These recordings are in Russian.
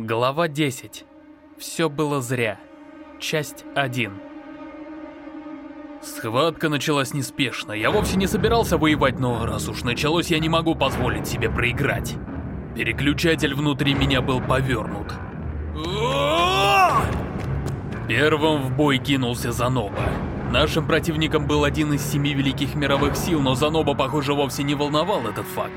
Глава 10. Все было зря. Часть 1. Схватка началась неспешно. Я вовсе не собирался воевать, но раз уж началось, я не могу позволить себе проиграть. Переключатель внутри меня был повернут. Первым в бой кинулся Заноба. Нашим противником был один из семи великих мировых сил, но Заноба, похоже, вовсе не волновал этот факт.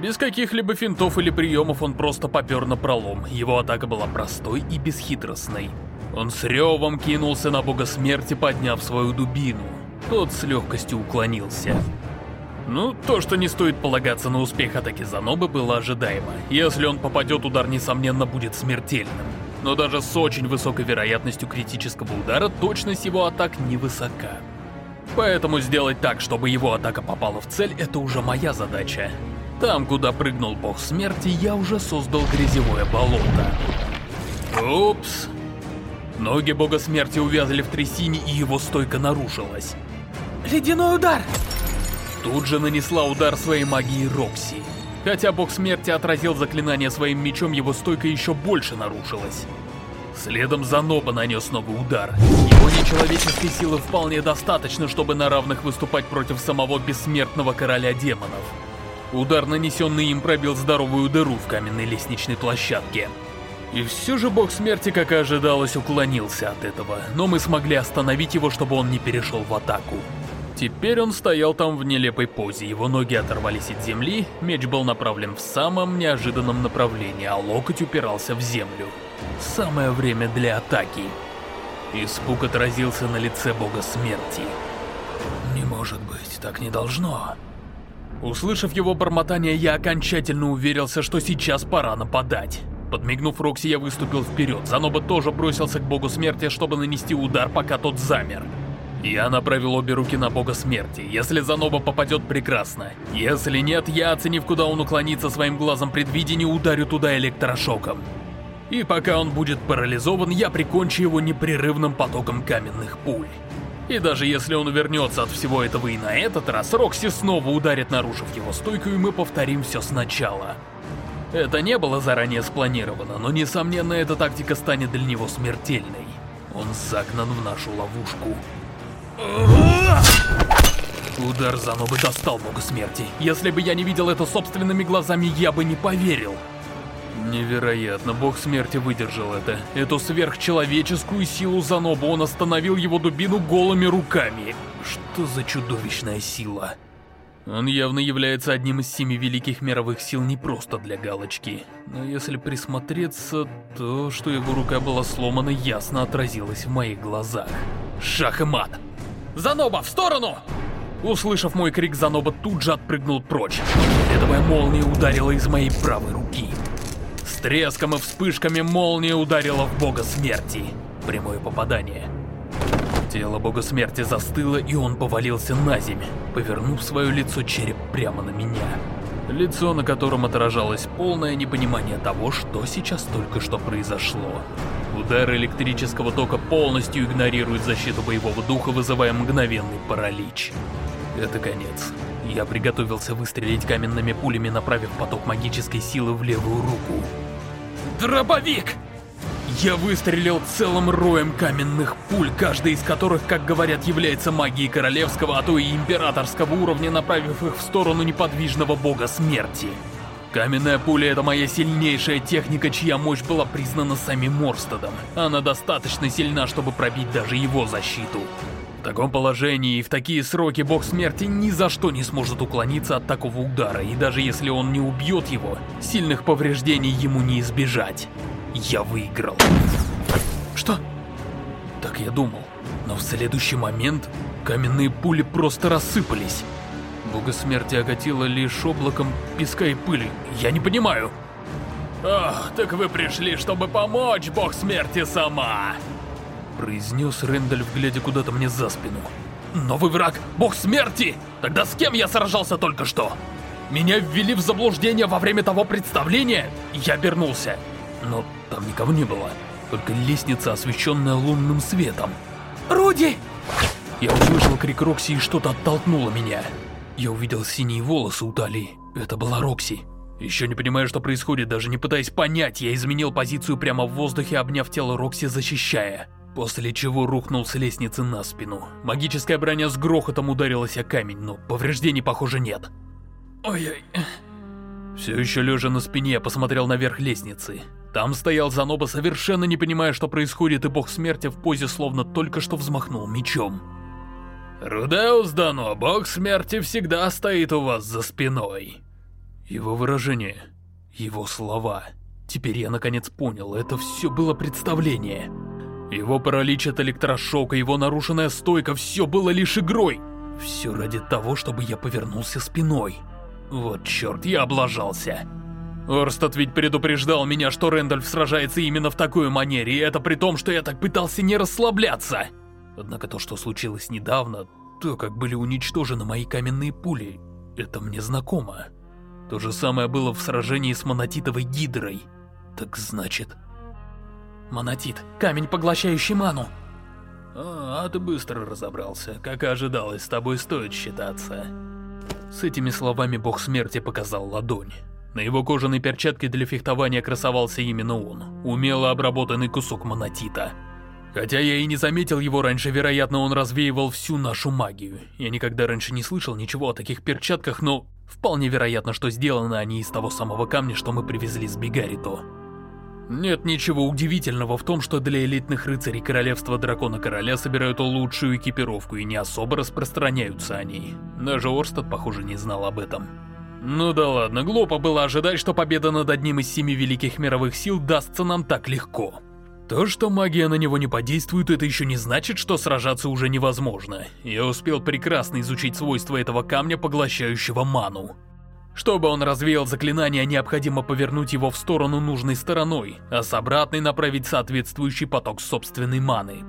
Без каких-либо финтов или приемов он просто попер на пролом. Его атака была простой и бесхитростной. Он с ревом кинулся на бога смерти, подняв свою дубину. Тот с легкостью уклонился. Ну, то, что не стоит полагаться на успех атаки Занобы, было ожидаемо. Если он попадет, удар, несомненно, будет смертельным. Но даже с очень высокой вероятностью критического удара точность его атак невысока. Поэтому сделать так, чтобы его атака попала в цель, это уже моя задача. Там, куда прыгнул бог смерти, я уже создал грязевое болото. Упс. Ноги бога смерти увязли в трясине, и его стойка нарушилась. Ледяной удар! Тут же нанесла удар своей магией Рокси. Хотя бог смерти отразил заклинание своим мечом, его стойка еще больше нарушилась. Следом Заноба нанес новый удар. Его нечеловеческой силы вполне достаточно, чтобы на равных выступать против самого бессмертного короля демонов. Удар, нанесенный им, пробил здоровую дыру в каменной лестничной площадке. И все же бог смерти, как и ожидалось, уклонился от этого, но мы смогли остановить его, чтобы он не перешел в атаку. Теперь он стоял там в нелепой позе, его ноги оторвались от земли, меч был направлен в самом неожиданном направлении, а локоть упирался в землю. Самое время для атаки. Испуг отразился на лице бога смерти. «Не может быть, так не должно». Услышав его бормотание, я окончательно уверился, что сейчас пора нападать. Подмигнув Рокси, я выступил вперед. Заноба тоже бросился к богу смерти, чтобы нанести удар, пока тот замер. Я направил обе руки на бога смерти. Если Заноба попадет, прекрасно. Если нет, я, оценив, куда он уклонится своим глазом предвидения, ударю туда электрошоком. И пока он будет парализован, я прикончу его непрерывным потоком каменных пуль. И даже если он увернется от всего этого и на этот раз, Рокси снова ударит, нарушив его стойку, и мы повторим все сначала. Это не было заранее спланировано, но несомненно эта тактика станет для него смертельной. Он загнан в нашу ловушку. Удар Занобы достал Бога Смерти. Если бы я не видел это собственными глазами, я бы не поверил. Невероятно, бог смерти выдержал это. Эту сверхчеловеческую силу Заноба он остановил его дубину голыми руками. Что за чудовищная сила? Он явно является одним из семи великих мировых сил не просто для галочки. Но если присмотреться, то, что его рука была сломана, ясно отразилось в моих глазах. Шах и мат! Заноба, в сторону! Услышав мой крик, Заноба тут же отпрыгнул прочь. Фиолетовая молния ударила из моей правой руки. Треском и вспышками молния ударила в бога смерти. Прямое попадание. Тело бога смерти застыло, и он повалился на землю, повернув свое лицо череп прямо на меня. Лицо, на котором отражалось полное непонимание того, что сейчас только что произошло. Удар электрического тока полностью игнорирует защиту боевого духа, вызывая мгновенный паралич. Это конец. Я приготовился выстрелить каменными пулями, направив поток магической силы в левую руку. Дробовик! Я выстрелил целым роем каменных пуль, каждая из которых, как говорят, является магией королевского, а то и императорского уровня, направив их в сторону неподвижного бога смерти. Каменная пуля — это моя сильнейшая техника, чья мощь была признана самим Морстедом. Она достаточно сильна, чтобы пробить даже его защиту. В таком положении и в такие сроки бог смерти ни за что не сможет уклониться от такого удара, и даже если он не убьет его, сильных повреждений ему не избежать. Я выиграл. Что? Так я думал. Но в следующий момент каменные пули просто рассыпались. Бога смерти окатило лишь облаком песка и пыли. Я не понимаю. «Ах, так вы пришли, чтобы помочь, бог смерти сама!» Произнес Рэндальф, глядя куда-то мне за спину. «Новый враг! Бог смерти! Тогда с кем я сражался только что?» Меня ввели в заблуждение во время того представления, я обернулся. Но там никого не было, только лестница, освещенная лунным светом. «Руди!» Я услышал крик Рокси, и что-то оттолкнуло меня. Я увидел синие волосы у Тали. Это была Рокси. Еще не понимая, что происходит, даже не пытаясь понять, я изменил позицию прямо в воздухе, обняв тело Рокси, защищая. После чего рухнул с лестницы на спину. Магическая броня с грохотом ударилась о камень, но повреждений, похоже, нет. Ой-ой. Все еще лежа на спине, я посмотрел наверх лестницы. Там стоял Заноба, совершенно не понимая, что происходит, и бог смерти в позе словно только что взмахнул мечом. «Рудеус Дано, бог смерти всегда стоит у вас за спиной». Его выражение, его слова. Теперь я наконец понял, это все было представление. Его паралич от электрошока, его нарушенная стойка, все было лишь игрой. Все ради того, чтобы я повернулся спиной. Вот черт, я облажался. Орстад ведь предупреждал меня, что Рэндальф сражается именно в такой манере, и это при том, что я так пытался не расслабляться. Однако то, что случилось недавно, то, как были уничтожены мои каменные пули, это мне знакомо. То же самое было в сражении с монотитовой гидрой. Так значит... Монотит, камень, поглощающий ману. А, а ты быстро разобрался. Как и ожидалось, с тобой стоит считаться. С этими словами бог смерти показал ладонь. На его кожаной перчатке для фехтования красовался именно он, умело обработанный кусок монотита. Хотя я и не заметил его раньше, вероятно, он развеивал всю нашу магию. Я никогда раньше не слышал ничего о таких перчатках, но Вполне вероятно, что сделаны они из того самого камня, что мы привезли с Бигарито. Нет ничего удивительного в том, что для элитных рыцарей Королевства Дракона Короля собирают лучшую экипировку и не особо распространяются о ней. Даже Орстад, похоже, не знал об этом. Ну да ладно, глупо было ожидать, что победа над одним из семи великих мировых сил дастся нам так легко. То, что магия на него не подействует, это еще не значит, что сражаться уже невозможно. Я успел прекрасно изучить свойства этого камня, поглощающего ману. Чтобы он развеял заклинание, необходимо повернуть его в сторону нужной стороной, а с обратной направить соответствующий поток собственной маны.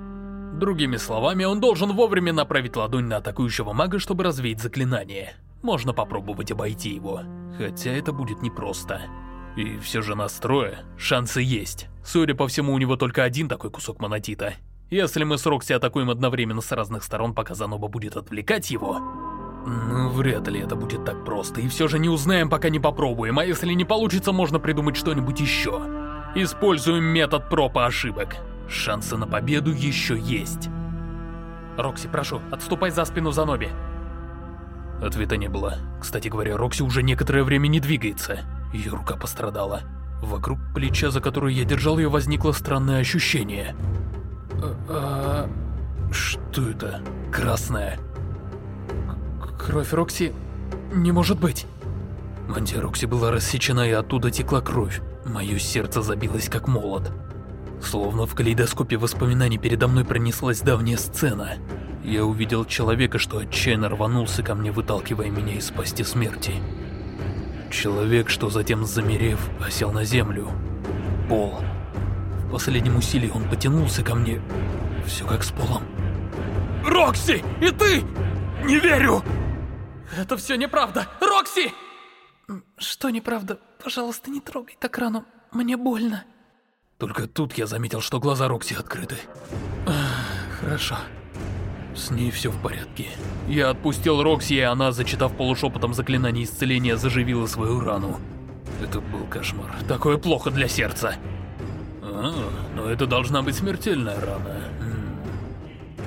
Другими словами, он должен вовремя направить ладонь на атакующего мага, чтобы развеять заклинание. Можно попробовать обойти его, хотя это будет непросто. И все же настроя, шансы есть. Судя по всему, у него только один такой кусок монотита. Если мы с Рокси атакуем одновременно с разных сторон, пока Заноба будет отвлекать его... Ну, вряд ли это будет так просто. И все же не узнаем, пока не попробуем. А если не получится, можно придумать что-нибудь еще. Используем метод пропа ошибок. Шансы на победу еще есть. Рокси, прошу, отступай за спину Заноби. Ответа не было. Кстати говоря, Рокси уже некоторое время не двигается. Ее рука пострадала. Вокруг плеча, за которое я держал ее, возникло странное ощущение. А, а, что это? Красное. Кровь Рокси... не может быть. Мантия Рокси была рассечена, и оттуда текла кровь. Мое сердце забилось как молот. Словно в калейдоскопе воспоминаний передо мной пронеслась давняя сцена. Я увидел человека, что отчаянно рванулся ко мне, выталкивая меня из пасти смерти. Человек, что затем, замерев, осел на землю. Пол. В последнем усилии он потянулся ко мне. Все как с Полом. Рокси! И ты! Не верю! Это все неправда! Рокси! Что неправда? Пожалуйста, не трогай так рану. Мне больно. Только тут я заметил, что глаза Рокси открыты. Хорошо. С ней все в порядке. Я отпустил Рокси, и она, зачитав полушепотом заклинание исцеления, заживила свою рану. Это был кошмар. Такое плохо для сердца. А, но это должна быть смертельная рана.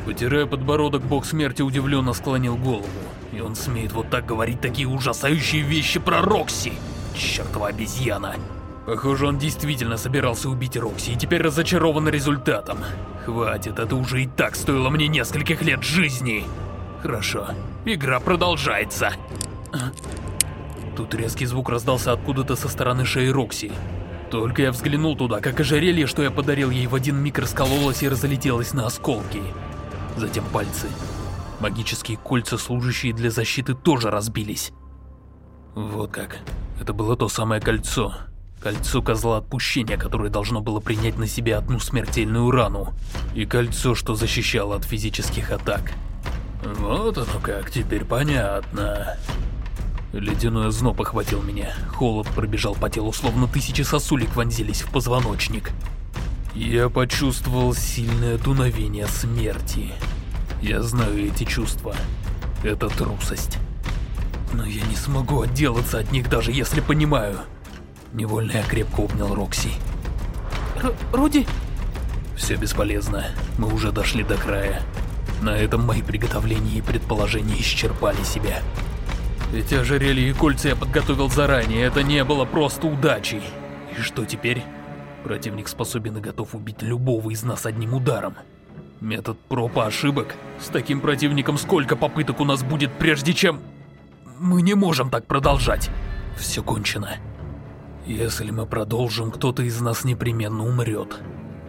Потирая подбородок, бог смерти удивленно склонил голову. И он смеет вот так говорить такие ужасающие вещи про Рокси. Чертова обезьяна. Похоже, он действительно собирался убить Рокси и теперь разочарован результатом. Хватит, это уже и так стоило мне нескольких лет жизни. Хорошо, игра продолжается. Тут резкий звук раздался откуда-то со стороны шеи Рокси. Только я взглянул туда, как ожерелье, что я подарил ей в один миг раскололось и разлетелось на осколки. Затем пальцы. Магические кольца, служащие для защиты, тоже разбились. Вот как. Это было то самое кольцо. Кольцо Козла Отпущения, которое должно было принять на себя одну смертельную рану. И кольцо, что защищало от физических атак. Вот оно как, теперь понятно. Ледяной озноб охватил меня. Холод пробежал по телу, словно тысячи сосулек вонзились в позвоночник. Я почувствовал сильное дуновение смерти. Я знаю эти чувства. Это трусость. Но я не смогу отделаться от них, даже если понимаю, Невольно я крепко обнял Рокси. Р Руди? Все бесполезно. Мы уже дошли до края. На этом мои приготовления и предположения исчерпали себя. Эти ожерелья и кольца я подготовил заранее, это не было просто удачей. И что теперь? Противник способен и готов убить любого из нас одним ударом. Метод проб ошибок? С таким противником сколько попыток у нас будет, прежде чем... Мы не можем так продолжать. Все кончено. Если мы продолжим, кто-то из нас непременно умрет.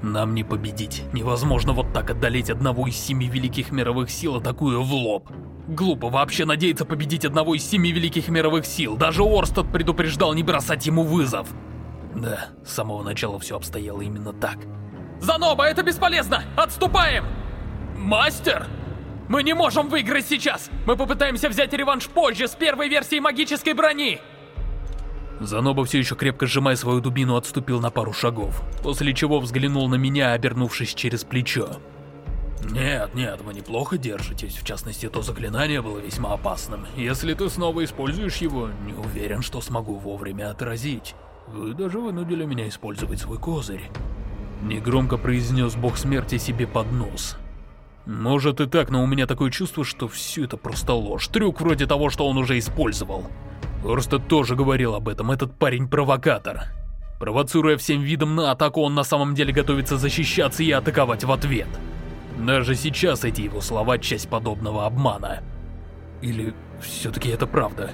Нам не победить. Невозможно вот так одолеть одного из семи великих мировых сил, атакуя в лоб. Глупо вообще надеяться победить одного из семи великих мировых сил. Даже Орстад предупреждал не бросать ему вызов. Да, с самого начала все обстояло именно так. Заноба, это бесполезно! Отступаем! Мастер! Мы не можем выиграть сейчас! Мы попытаемся взять реванш позже, с первой версией магической брони! Заноба все еще крепко сжимая свою дубину отступил на пару шагов, после чего взглянул на меня, обернувшись через плечо. Нет, нет, вы неплохо держитесь, в частности, то заклинание было весьма опасным. Если ты снова используешь его, не уверен, что смогу вовремя отразить. Вы даже вынудили меня использовать свой козырь. Негромко произнес бог смерти себе под нос. Может и так, но у меня такое чувство, что все это просто ложь. Трюк вроде того, что он уже использовал. Орстед тоже говорил об этом, этот парень провокатор. Провоцируя всем видом на атаку, он на самом деле готовится защищаться и атаковать в ответ. Даже сейчас эти его слова — часть подобного обмана. Или все-таки это правда?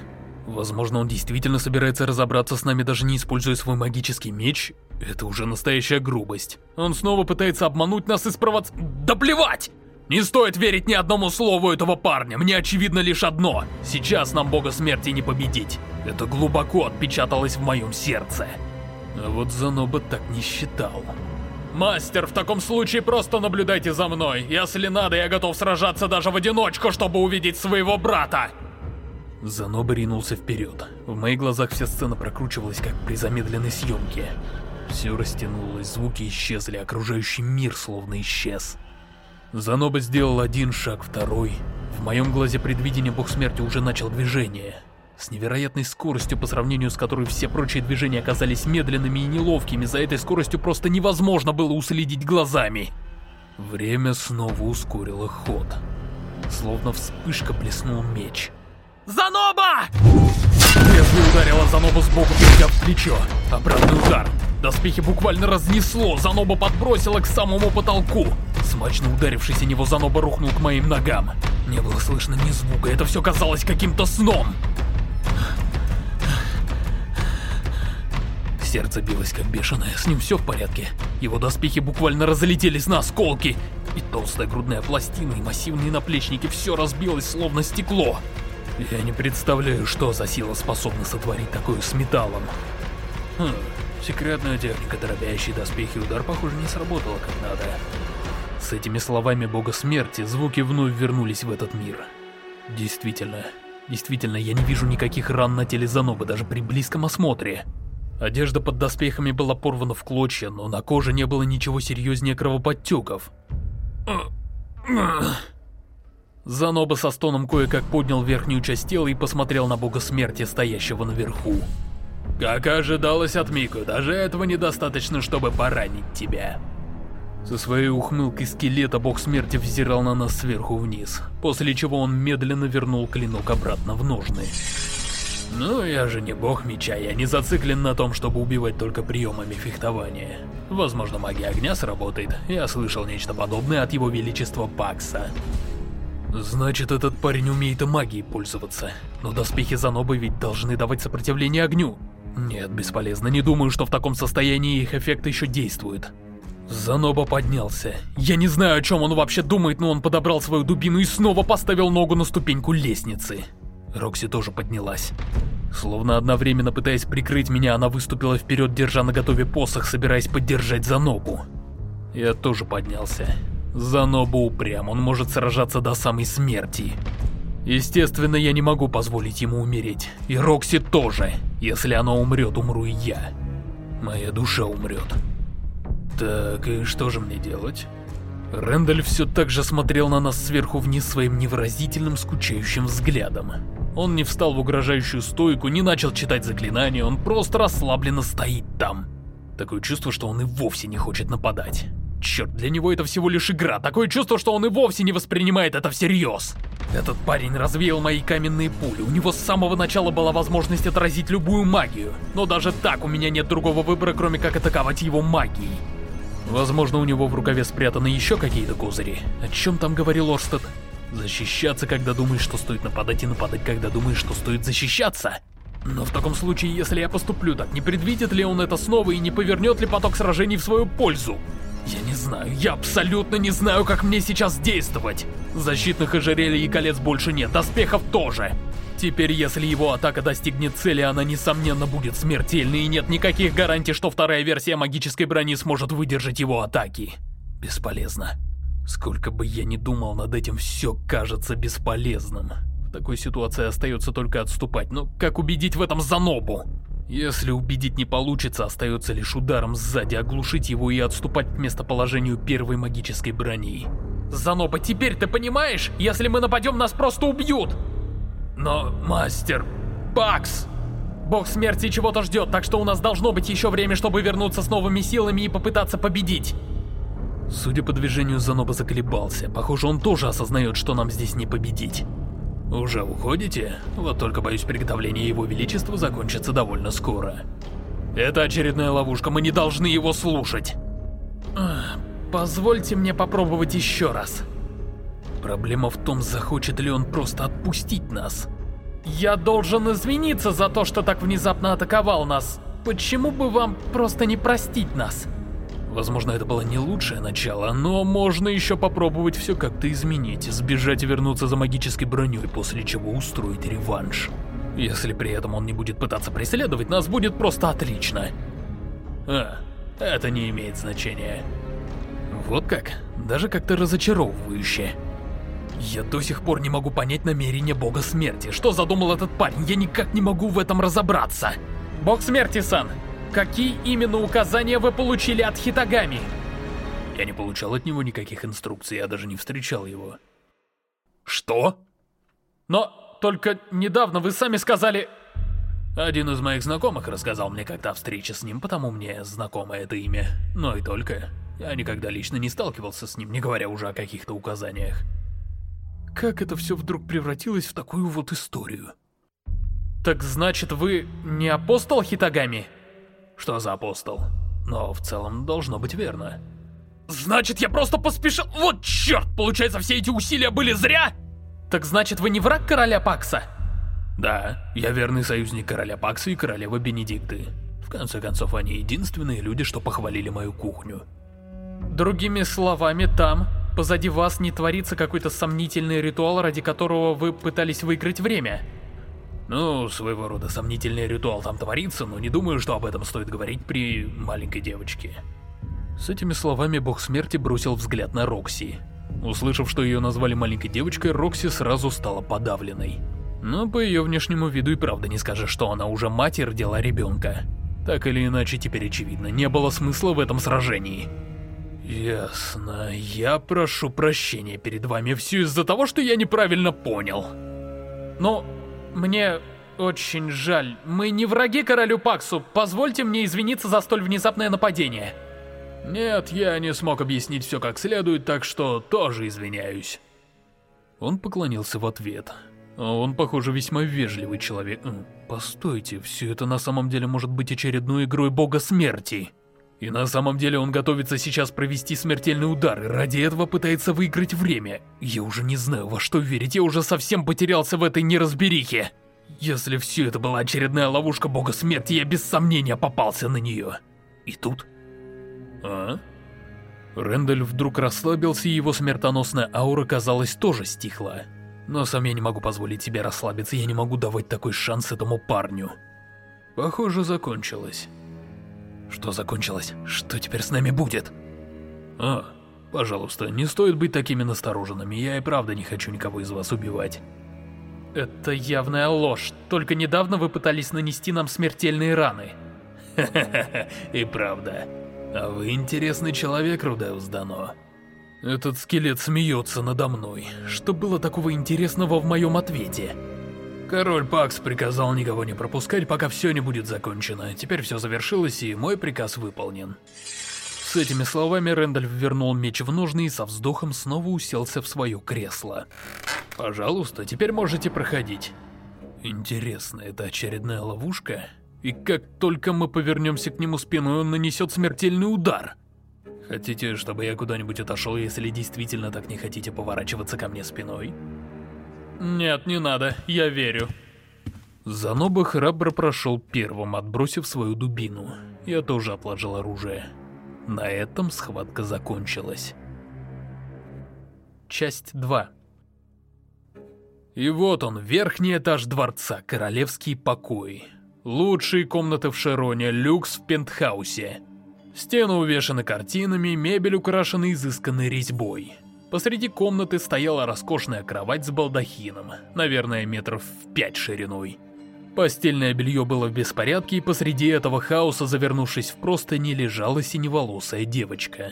Возможно, он действительно собирается разобраться с нами, даже не используя свой магический меч? Это уже настоящая грубость. Он снова пытается обмануть нас и спровоц... Да плевать! Не стоит верить ни одному слову этого парня, мне очевидно лишь одно. Сейчас нам бога смерти не победить. Это глубоко отпечаталось в моем сердце. А вот Заноба так не считал. Мастер, в таком случае просто наблюдайте за мной. Если надо, я готов сражаться даже в одиночку, чтобы увидеть своего брата. Заноба ринулся вперед. В моих глазах вся сцена прокручивалась, как при замедленной съемке. Все растянулось, звуки исчезли, окружающий мир словно исчез. Заноба сделал один шаг, второй. В моем глазе предвидения бог смерти уже начал движение. С невероятной скоростью, по сравнению с которой все прочие движения оказались медленными и неловкими, за этой скоростью просто невозможно было уследить глазами. Время снова ускорило ход. Словно вспышка блеснул меч. Заноба! Лезвие ударило Занобу сбоку, перейдя в плечо. Обратный удар. Доспехи буквально разнесло, Заноба подбросило к самому потолку. Смачно ударившись о него, Заноба рухнул к моим ногам. Не было слышно ни звука, это все казалось каким-то сном. Сердце билось как бешеное, с ним все в порядке. Его доспехи буквально разлетелись на осколки. И толстая грудная пластина, и массивные наплечники, все разбилось словно стекло. Я не представляю, что за сила способна сотворить такое с металлом. Хм, секретная техника, дробящий доспехи удар, похоже, не сработала как надо. С этими словами бога смерти звуки вновь вернулись в этот мир. Действительно, действительно, я не вижу никаких ран на теле Занобы даже при близком осмотре. Одежда под доспехами была порвана в клочья, но на коже не было ничего серьезнее кровоподтеков. Заноба со стоном кое-как поднял верхнюю часть тела и посмотрел на бога смерти, стоящего наверху. «Как ожидалось от Мику, даже этого недостаточно, чтобы поранить тебя». Со своей ухмылкой скелета бог смерти взирал на нас сверху вниз, после чего он медленно вернул клинок обратно в ножны. Ну, я же не бог меча, я не зациклен на том, чтобы убивать только приемами фехтования. Возможно, магия огня сработает, я слышал нечто подобное от его величества Пакса. Значит, этот парень умеет и магией пользоваться. Но доспехи Занобы ведь должны давать сопротивление огню. Нет, бесполезно, не думаю, что в таком состоянии их эффект еще действует. Заноба поднялся. Я не знаю, о чем он вообще думает, но он подобрал свою дубину и снова поставил ногу на ступеньку лестницы. Рокси тоже поднялась. Словно одновременно пытаясь прикрыть меня, она выступила вперед, держа на готове посох, собираясь поддержать Занобу. Я тоже поднялся. Заноба упрям, он может сражаться до самой смерти. Естественно, я не могу позволить ему умереть. И Рокси тоже. Если она умрет, умру и я. Моя душа умрет. Так, и что же мне делать? Рэндаль все так же смотрел на нас сверху вниз своим невыразительным, скучающим взглядом. Он не встал в угрожающую стойку, не начал читать заклинания, он просто расслабленно стоит там. Такое чувство, что он и вовсе не хочет нападать. Черт, для него это всего лишь игра. Такое чувство, что он и вовсе не воспринимает это всерьез. Этот парень развеял мои каменные пули. У него с самого начала была возможность отразить любую магию. Но даже так у меня нет другого выбора, кроме как атаковать его магией. Возможно, у него в рукаве спрятаны еще какие-то козыри. О чем там говорил Орстед? Защищаться, когда думаешь, что стоит нападать, и нападать, когда думаешь, что стоит защищаться. Но в таком случае, если я поступлю так, не предвидит ли он это снова и не повернет ли поток сражений в свою пользу? Я не знаю, я абсолютно не знаю, как мне сейчас действовать. Защитных ожерелий и колец больше нет, доспехов тоже. Теперь, если его атака достигнет цели, она несомненно будет смертельной, и нет никаких гарантий, что вторая версия магической брони сможет выдержать его атаки. Бесполезно. Сколько бы я ни думал над этим, все кажется бесполезным. В такой ситуации остается только отступать, но как убедить в этом Занобу? Если убедить не получится, остается лишь ударом сзади оглушить его и отступать к местоположению первой магической брони. Заноба, теперь ты понимаешь? Если мы нападем, нас просто убьют! Но, мастер... Бакс! Бог смерти чего-то ждет, так что у нас должно быть еще время, чтобы вернуться с новыми силами и попытаться победить. Судя по движению, Заноба заколебался. Похоже, он тоже осознает, что нам здесь не победить. Уже уходите? Вот только боюсь, приготовление его величества закончится довольно скоро. Это очередная ловушка, мы не должны его слушать. Позвольте мне попробовать еще раз. Проблема в том, захочет ли он просто отпустить нас. Я должен извиниться за то, что так внезапно атаковал нас. Почему бы вам просто не простить нас? Возможно, это было не лучшее начало, но можно еще попробовать все как-то изменить, сбежать и вернуться за магической броней, после чего устроить реванш. Если при этом он не будет пытаться преследовать нас, будет просто отлично. А, это не имеет значения. Вот как? Даже как-то разочаровывающе. Я до сих пор не могу понять намерения Бога Смерти. Что задумал этот парень? Я никак не могу в этом разобраться. Бог Смерти-сан, Какие именно указания вы получили от Хитагами? Я не получал от него никаких инструкций, я даже не встречал его. Что? Но только недавно вы сами сказали... Один из моих знакомых рассказал мне как-то о встрече с ним, потому мне знакомо это имя. Но и только. Я никогда лично не сталкивался с ним, не говоря уже о каких-то указаниях. Как это все вдруг превратилось в такую вот историю? Так значит, вы не апостол Хитагами? Что за апостол. Но в целом должно быть верно. Значит, я просто поспешил... Вот черт! Получается, все эти усилия были зря? Так значит, вы не враг короля Пакса? Да, я верный союзник короля Пакса и королевы Бенедикты. В конце концов, они единственные люди, что похвалили мою кухню. Другими словами, там, позади вас не творится какой-то сомнительный ритуал, ради которого вы пытались выиграть время. Ну, своего рода сомнительный ритуал там творится, но не думаю, что об этом стоит говорить при маленькой девочке. С этими словами бог смерти бросил взгляд на Рокси. Услышав, что ее назвали маленькой девочкой, Рокси сразу стала подавленной. Но по ее внешнему виду и правда не скажешь, что она уже мать и родила ребенка. Так или иначе, теперь очевидно, не было смысла в этом сражении. Ясно. Я прошу прощения перед вами, все из-за того, что я неправильно понял. Но мне очень жаль. Мы не враги королю Паксу. Позвольте мне извиниться за столь внезапное нападение. Нет, я не смог объяснить все как следует, так что тоже извиняюсь. Он поклонился в ответ. Он, похоже, весьма вежливый человек. Постойте, все это на самом деле может быть очередной игрой бога смерти. И на самом деле он готовится сейчас провести смертельный удар, и ради этого пытается выиграть время. Я уже не знаю, во что верить, я уже совсем потерялся в этой неразберихе. Если все это была очередная ловушка бога смерти, я без сомнения попался на нее. И тут... А? Рэндаль вдруг расслабился, и его смертоносная аура, казалось, тоже стихла. Но сам я не могу позволить себе расслабиться, я не могу давать такой шанс этому парню. Похоже, закончилось. Что закончилось? Что теперь с нами будет? А, пожалуйста, не стоит быть такими настороженными, я и правда не хочу никого из вас убивать. Это явная ложь. Только недавно вы пытались нанести нам смертельные раны. Ха-ха-ха, и правда. А вы интересный человек, Рудеус Дано. Этот скелет смеется надо мной. Что было такого интересного в моем ответе? Король Пакс приказал никого не пропускать, пока все не будет закончено. Теперь все завершилось, и мой приказ выполнен. С этими словами Рэндальф вернул меч в ножны и со вздохом снова уселся в свое кресло. «Пожалуйста, теперь можете проходить». Интересно, это очередная ловушка? И как только мы повернемся к нему спиной, он нанесет смертельный удар. Хотите, чтобы я куда-нибудь отошел, если действительно так не хотите поворачиваться ко мне спиной? Нет, не надо, я верю. Заноба храбро прошел первым, отбросив свою дубину. Я тоже отложил оружие. На этом схватка закончилась. Часть 2 И вот он, верхний этаж дворца, королевский покой. Лучшие комнаты в Шероне, люкс в пентхаусе. Стены увешаны картинами, мебель украшена изысканной резьбой. Посреди комнаты стояла роскошная кровать с балдахином, наверное, метров в пять шириной. Постельное белье было в беспорядке, и посреди этого хаоса, завернувшись в простыни, лежала синеволосая девочка.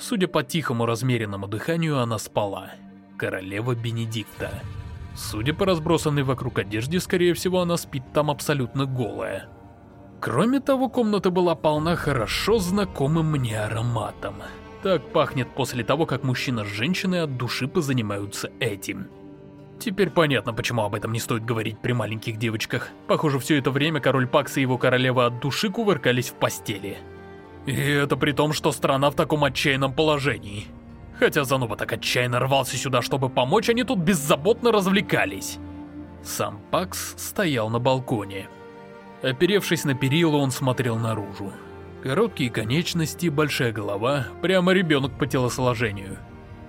Судя по тихому размеренному дыханию, она спала. Королева Бенедикта. Судя по разбросанной вокруг одежде, скорее всего, она спит там абсолютно голая. Кроме того, комната была полна хорошо знакомым мне ароматом. Так пахнет после того, как мужчина с женщиной от души позанимаются этим. Теперь понятно, почему об этом не стоит говорить при маленьких девочках. Похоже, все это время король Пакс и его королева от души кувыркались в постели. И это при том, что страна в таком отчаянном положении. Хотя Зануба так отчаянно рвался сюда, чтобы помочь, они тут беззаботно развлекались. Сам Пакс стоял на балконе. Оперевшись на перила, он смотрел наружу. Короткие конечности, большая голова, прямо ребенок по телосложению.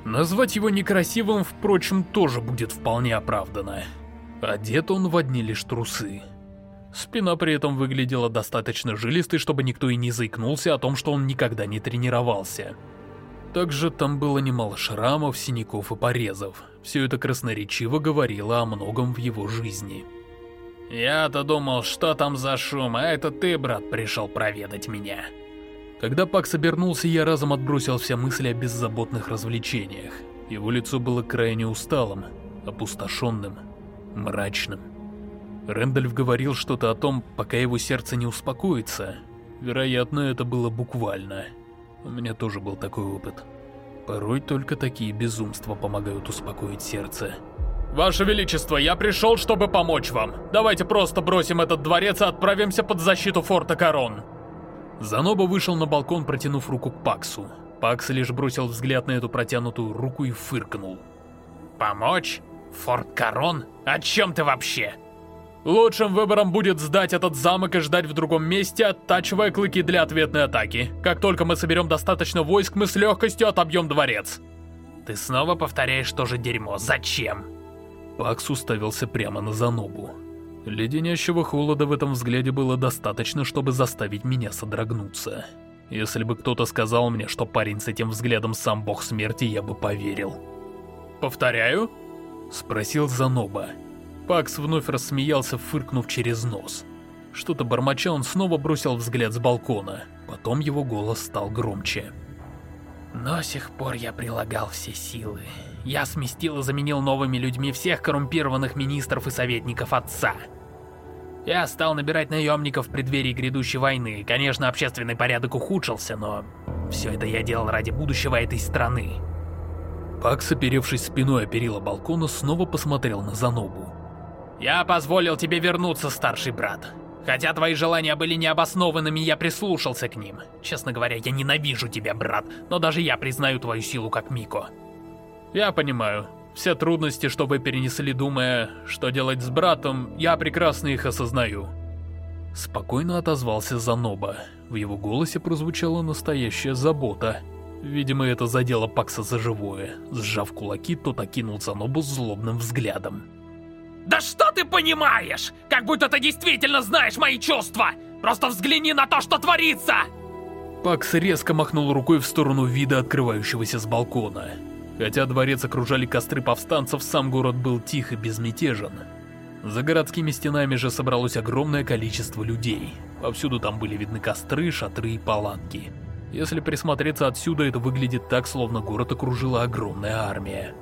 Назвать его некрасивым, впрочем, тоже будет вполне оправдано. Одет он в одни лишь трусы. Спина при этом выглядела достаточно жилистой, чтобы никто и не заикнулся о том, что он никогда не тренировался. Также там было немало шрамов, синяков и порезов. Все это красноречиво говорило о многом в его жизни. Я-то думал, что там за шум, а это ты, брат, пришел проведать меня. Когда Пак обернулся, я разом отбросил все мысли о беззаботных развлечениях. Его лицо было крайне усталым, опустошенным, мрачным. Рэндальф говорил что-то о том, пока его сердце не успокоится. Вероятно, это было буквально. У меня тоже был такой опыт. Порой только такие безумства помогают успокоить сердце. Ваше Величество, я пришел, чтобы помочь вам. Давайте просто бросим этот дворец и отправимся под защиту форта Корон. Заноба вышел на балкон, протянув руку к Паксу. Пакс лишь бросил взгляд на эту протянутую руку и фыркнул. Помочь? Форт Корон? О чем ты вообще? Лучшим выбором будет сдать этот замок и ждать в другом месте, оттачивая клыки для ответной атаки. Как только мы соберем достаточно войск, мы с легкостью отобьем дворец. Ты снова повторяешь то же дерьмо. Зачем? Пакс уставился прямо на Занобу. Леденящего холода в этом взгляде было достаточно, чтобы заставить меня содрогнуться. Если бы кто-то сказал мне, что парень с этим взглядом сам бог смерти, я бы поверил. «Повторяю?» — спросил Заноба. Пакс вновь рассмеялся, фыркнув через нос. Что-то бормоча, он снова бросил взгляд с балкона. Потом его голос стал громче. До сих пор я прилагал все силы. Я сместил и заменил новыми людьми всех коррумпированных министров и советников отца. Я стал набирать наемников в преддверии грядущей войны. Конечно, общественный порядок ухудшился, но все это я делал ради будущего этой страны. Пакс, оперевшись спиной о перила балкона, снова посмотрел на Занобу. «Я позволил тебе вернуться, старший брат. Хотя твои желания были необоснованными, я прислушался к ним. Честно говоря, я ненавижу тебя, брат, но даже я признаю твою силу как Мико. Я понимаю. Все трудности, что вы перенесли, думая, что делать с братом, я прекрасно их осознаю. Спокойно отозвался Заноба. В его голосе прозвучала настоящая забота. Видимо, это задело Пакса за живое. Сжав кулаки, тот окинул Занобу злобным взглядом. «Да что ты понимаешь? Как будто ты действительно знаешь мои чувства! Просто взгляни на то, что творится!» Пакс резко махнул рукой в сторону вида, открывающегося с балкона. Хотя дворец окружали костры повстанцев, сам город был тих и безмятежен. За городскими стенами же собралось огромное количество людей. Повсюду там были видны костры, шатры и палатки. Если присмотреться отсюда, это выглядит так, словно город окружила огромная армия.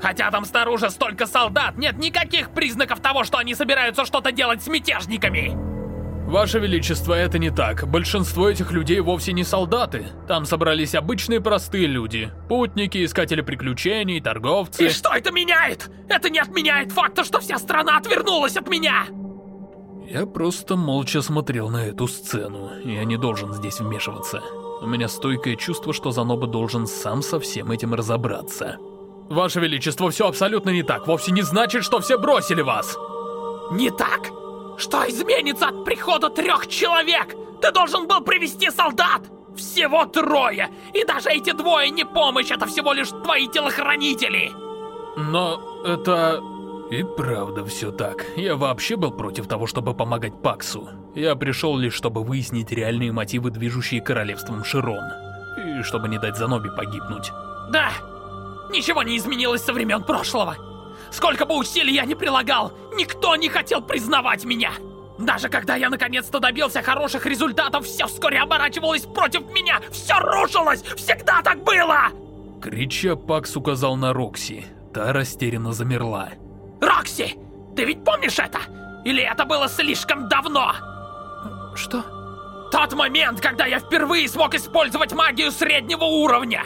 Хотя там снаружи столько солдат, нет никаких признаков того, что они собираются что-то делать с мятежниками. Ваше Величество, это не так. Большинство этих людей вовсе не солдаты. Там собрались обычные простые люди. Путники, искатели приключений, торговцы. И что это меняет? Это не отменяет факта, что вся страна отвернулась от меня! Я просто молча смотрел на эту сцену. Я не должен здесь вмешиваться. У меня стойкое чувство, что Заноба должен сам со всем этим разобраться. Ваше Величество, все абсолютно не так. Вовсе не значит, что все бросили вас. Не так? Что изменится от прихода трех человек? Ты должен был привести солдат! Всего трое! И даже эти двое не помощь, это всего лишь твои телохранители! Но это... И правда все так. Я вообще был против того, чтобы помогать Паксу. Я пришел лишь, чтобы выяснить реальные мотивы, движущие королевством Широн. И чтобы не дать Заноби погибнуть. Да! Ничего не изменилось со времен прошлого! Сколько бы усилий я ни прилагал, никто не хотел признавать меня! Даже когда я наконец-то добился хороших результатов, все вскоре оборачивалось против меня! Все рушилось! Всегда так было! Крича, Пакс указал на Рокси. Та растерянно замерла. Рокси! Ты ведь помнишь это? Или это было слишком давно? Что? Тот момент, когда я впервые смог использовать магию среднего уровня!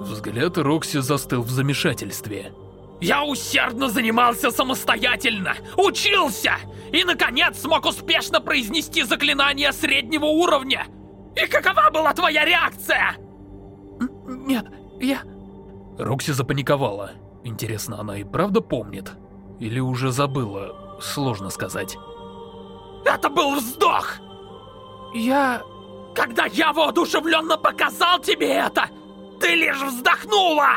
Взгляд Рокси застыл в замешательстве. Я усердно занимался самостоятельно, учился, и, наконец, смог успешно произнести заклинание среднего уровня. И какова была твоя реакция? Нет, я... Рокси запаниковала. Интересно, она и правда помнит? Или уже забыла? Сложно сказать. Это был вздох! Я... Когда я воодушевленно показал тебе это, ты лишь вздохнула!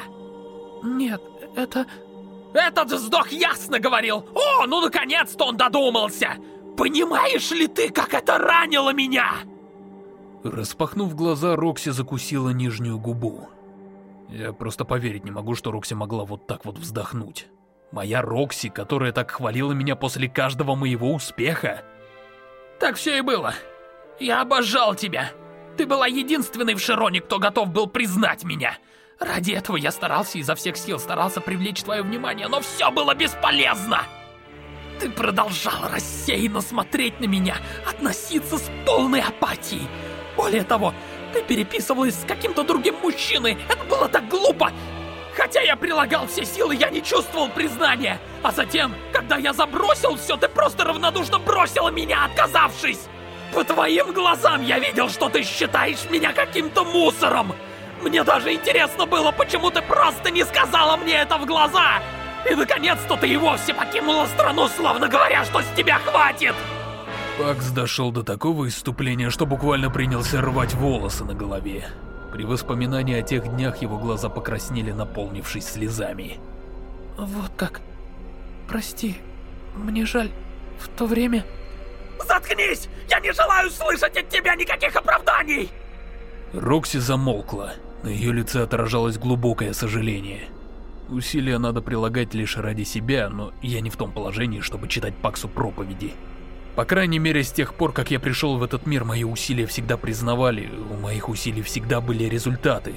Нет, это... Этот вздох ясно говорил! О, ну наконец-то он додумался! Понимаешь ли ты, как это ранило меня? Распахнув глаза, Рокси закусила нижнюю губу. Я просто поверить не могу, что Рокси могла вот так вот вздохнуть. Моя Рокси, которая так хвалила меня после каждого моего успеха. Так все и было. Я обожал тебя. Ты была единственной в Широне, кто готов был признать меня. Ради этого я старался изо всех сил, старался привлечь твое внимание, но все было бесполезно. Ты продолжал рассеянно смотреть на меня, относиться с полной апатией. Более того, ты переписывалась с каким-то другим мужчиной. Это было так глупо. Хотя я прилагал все силы, я не чувствовал признания. А затем, когда я забросил все, ты просто равнодушно бросила меня, отказавшись. По твоим глазам я видел, что ты считаешь меня каким-то мусором. Мне даже интересно было, почему ты просто не сказала мне это в глаза. И наконец-то ты и вовсе покинула страну, словно говоря, что с тебя хватит. Пакс дошел до такого иступления, что буквально принялся рвать волосы на голове. При воспоминании о тех днях его глаза покраснели, наполнившись слезами. Вот как. Прости, мне жаль, в то время... Заткнись! Я не желаю слышать от тебя никаких оправданий! Рокси замолкла. На ее лице отражалось глубокое сожаление. Усилия надо прилагать лишь ради себя, но я не в том положении, чтобы читать Паксу проповеди. По крайней мере, с тех пор, как я пришел в этот мир, мои усилия всегда признавали, у моих усилий всегда были результаты.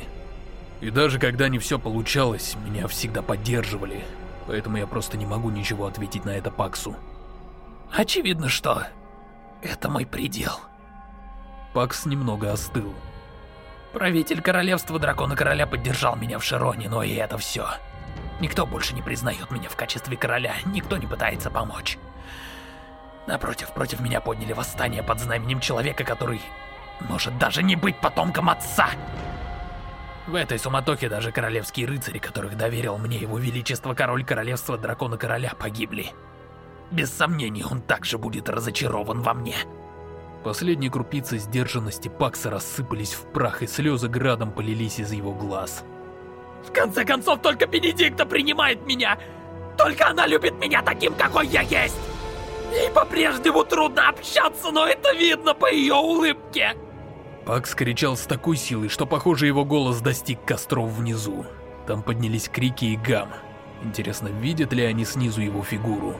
И даже когда не все получалось, меня всегда поддерживали. Поэтому я просто не могу ничего ответить на это Паксу. Очевидно, что это мой предел. Пакс немного остыл. Правитель королевства Дракона Короля поддержал меня в Широне, но и это все. Никто больше не признает меня в качестве короля, никто не пытается помочь. Напротив, против меня подняли восстание под знаменем человека, который может даже не быть потомком отца. В этой суматохе даже королевские рыцари, которых доверил мне его величество король королевства Дракона Короля, погибли. Без сомнений, он также будет разочарован во мне. Последние крупицы сдержанности Пакса рассыпались в прах, и слезы градом полились из его глаз. В конце концов, только Бенедикта принимает меня! Только она любит меня таким, какой я есть! Ей по-прежнему трудно общаться, но это видно по ее улыбке. Пакс кричал с такой силой, что, похоже, его голос достиг костров внизу. Там поднялись крики и гам. Интересно, видят ли они снизу его фигуру?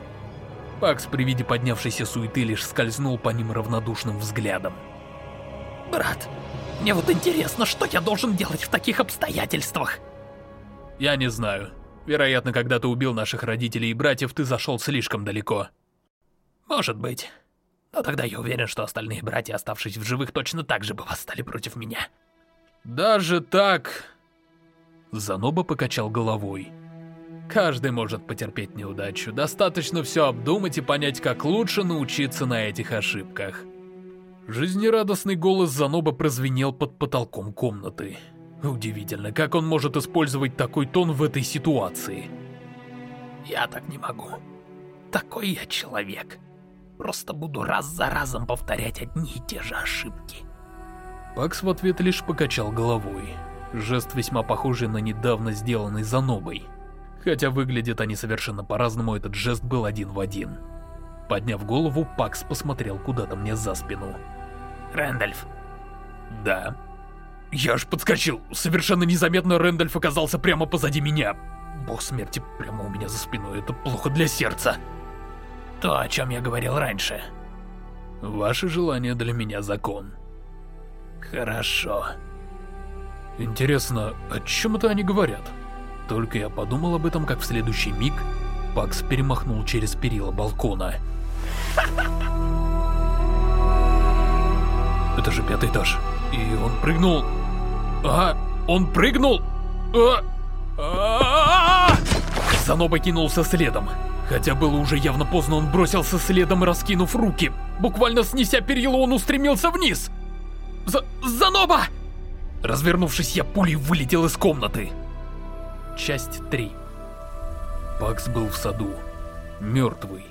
Пакс при виде поднявшейся суеты лишь скользнул по ним равнодушным взглядом. «Брат, мне вот интересно, что я должен делать в таких обстоятельствах?» «Я не знаю. Вероятно, когда ты убил наших родителей и братьев, ты зашел слишком далеко. Может быть. Но тогда я уверен, что остальные братья, оставшись в живых, точно так же бы восстали против меня. Даже так... Заноба покачал головой. Каждый может потерпеть неудачу. Достаточно все обдумать и понять, как лучше научиться на этих ошибках. Жизнерадостный голос Заноба прозвенел под потолком комнаты. Удивительно, как он может использовать такой тон в этой ситуации. Я так не могу. Такой я человек. Просто буду раз за разом повторять одни и те же ошибки. Пакс в ответ лишь покачал головой. Жест весьма похожий на недавно сделанный Занобой. Хотя выглядят они совершенно по-разному, этот жест был один в один. Подняв голову, Пакс посмотрел куда-то мне за спину. Рэндальф. Да. Я аж подскочил. Совершенно незаметно Рэндальф оказался прямо позади меня. Бог смерти прямо у меня за спиной. Это плохо для сердца. То, о чем я говорил раньше. Ваше желание для меня закон. Хорошо. Интересно, о чем это они говорят? Только я подумал об этом, как в следующий миг Пакс перемахнул через перила балкона. Это же пятый этаж. И он прыгнул... А, он прыгнул! А, Заноба кинулся следом. Хотя было уже явно поздно, он бросился следом, раскинув руки. Буквально снеся перила, он устремился вниз. За... Заноба! Развернувшись, я пулей вылетел из комнаты. Часть 3 Пакс был в саду. Мертвый.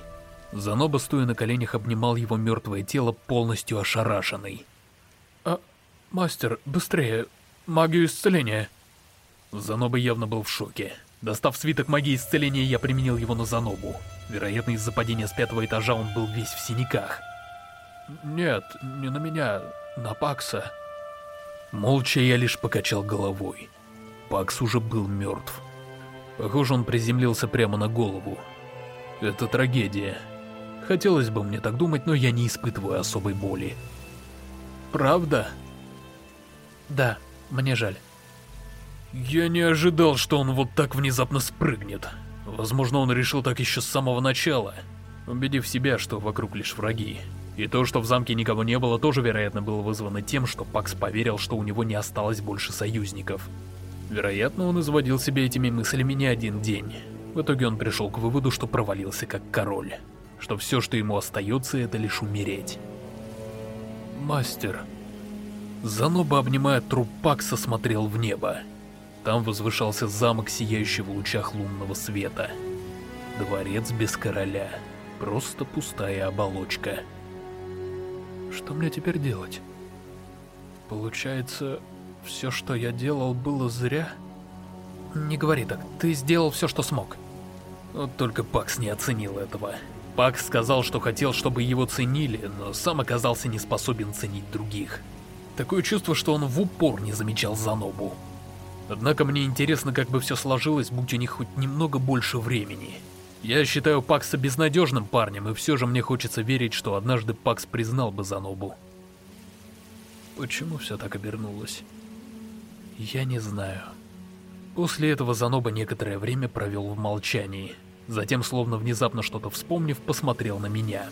Заноба, стоя на коленях, обнимал его мертвое тело, полностью ошарашенный. «А, мастер, быстрее! Магию исцеления!» Заноба явно был в шоке. Достав свиток магии исцеления, я применил его на Занобу. Вероятно, из-за падения с пятого этажа он был весь в синяках. «Нет, не на меня, на Пакса». Молча я лишь покачал головой. Пакс уже был мертв. Похоже, он приземлился прямо на голову. Это трагедия. Хотелось бы мне так думать, но я не испытываю особой боли. Правда? Да, мне жаль. Я не ожидал, что он вот так внезапно спрыгнет. Возможно, он решил так еще с самого начала, убедив себя, что вокруг лишь враги. И то, что в замке никого не было, тоже, вероятно, было вызвано тем, что Пакс поверил, что у него не осталось больше союзников. Вероятно, он изводил себя этими мыслями не один день. В итоге он пришел к выводу, что провалился как король. Что все, что ему остается, это лишь умереть. Мастер. Заноба, обнимая труп Пакса, смотрел в небо. Там возвышался замок, сияющий в лучах лунного света. Дворец без короля. Просто пустая оболочка. Что мне теперь делать? Получается, все, что я делал, было зря? Не говори так, ты сделал все, что смог. Вот только Пакс не оценил этого. Пакс сказал, что хотел, чтобы его ценили, но сам оказался не способен ценить других. Такое чувство, что он в упор не замечал Занобу. Однако мне интересно, как бы все сложилось, будь у них хоть немного больше времени. Я считаю Пакса безнадежным парнем, и все же мне хочется верить, что однажды Пакс признал бы Занобу. Почему все так обернулось? Я не знаю. После этого Заноба некоторое время провел в молчании. Затем, словно внезапно что-то вспомнив, посмотрел на меня.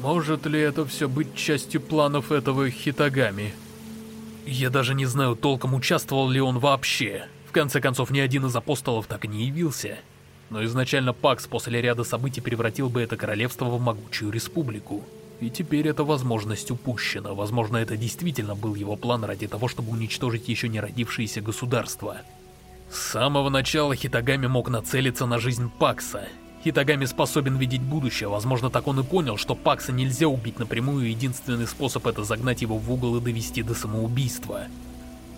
Может ли это все быть частью планов этого Хитагами? Я даже не знаю толком, участвовал ли он вообще. В конце концов, ни один из апостолов так и не явился. Но изначально Пакс после ряда событий превратил бы это королевство в могучую республику. И теперь эта возможность упущена. Возможно, это действительно был его план ради того, чтобы уничтожить еще не родившееся государство. С самого начала Хитагами мог нацелиться на жизнь Пакса. Хитагами способен видеть будущее, возможно, так он и понял, что Пакса нельзя убить напрямую, единственный способ это загнать его в угол и довести до самоубийства.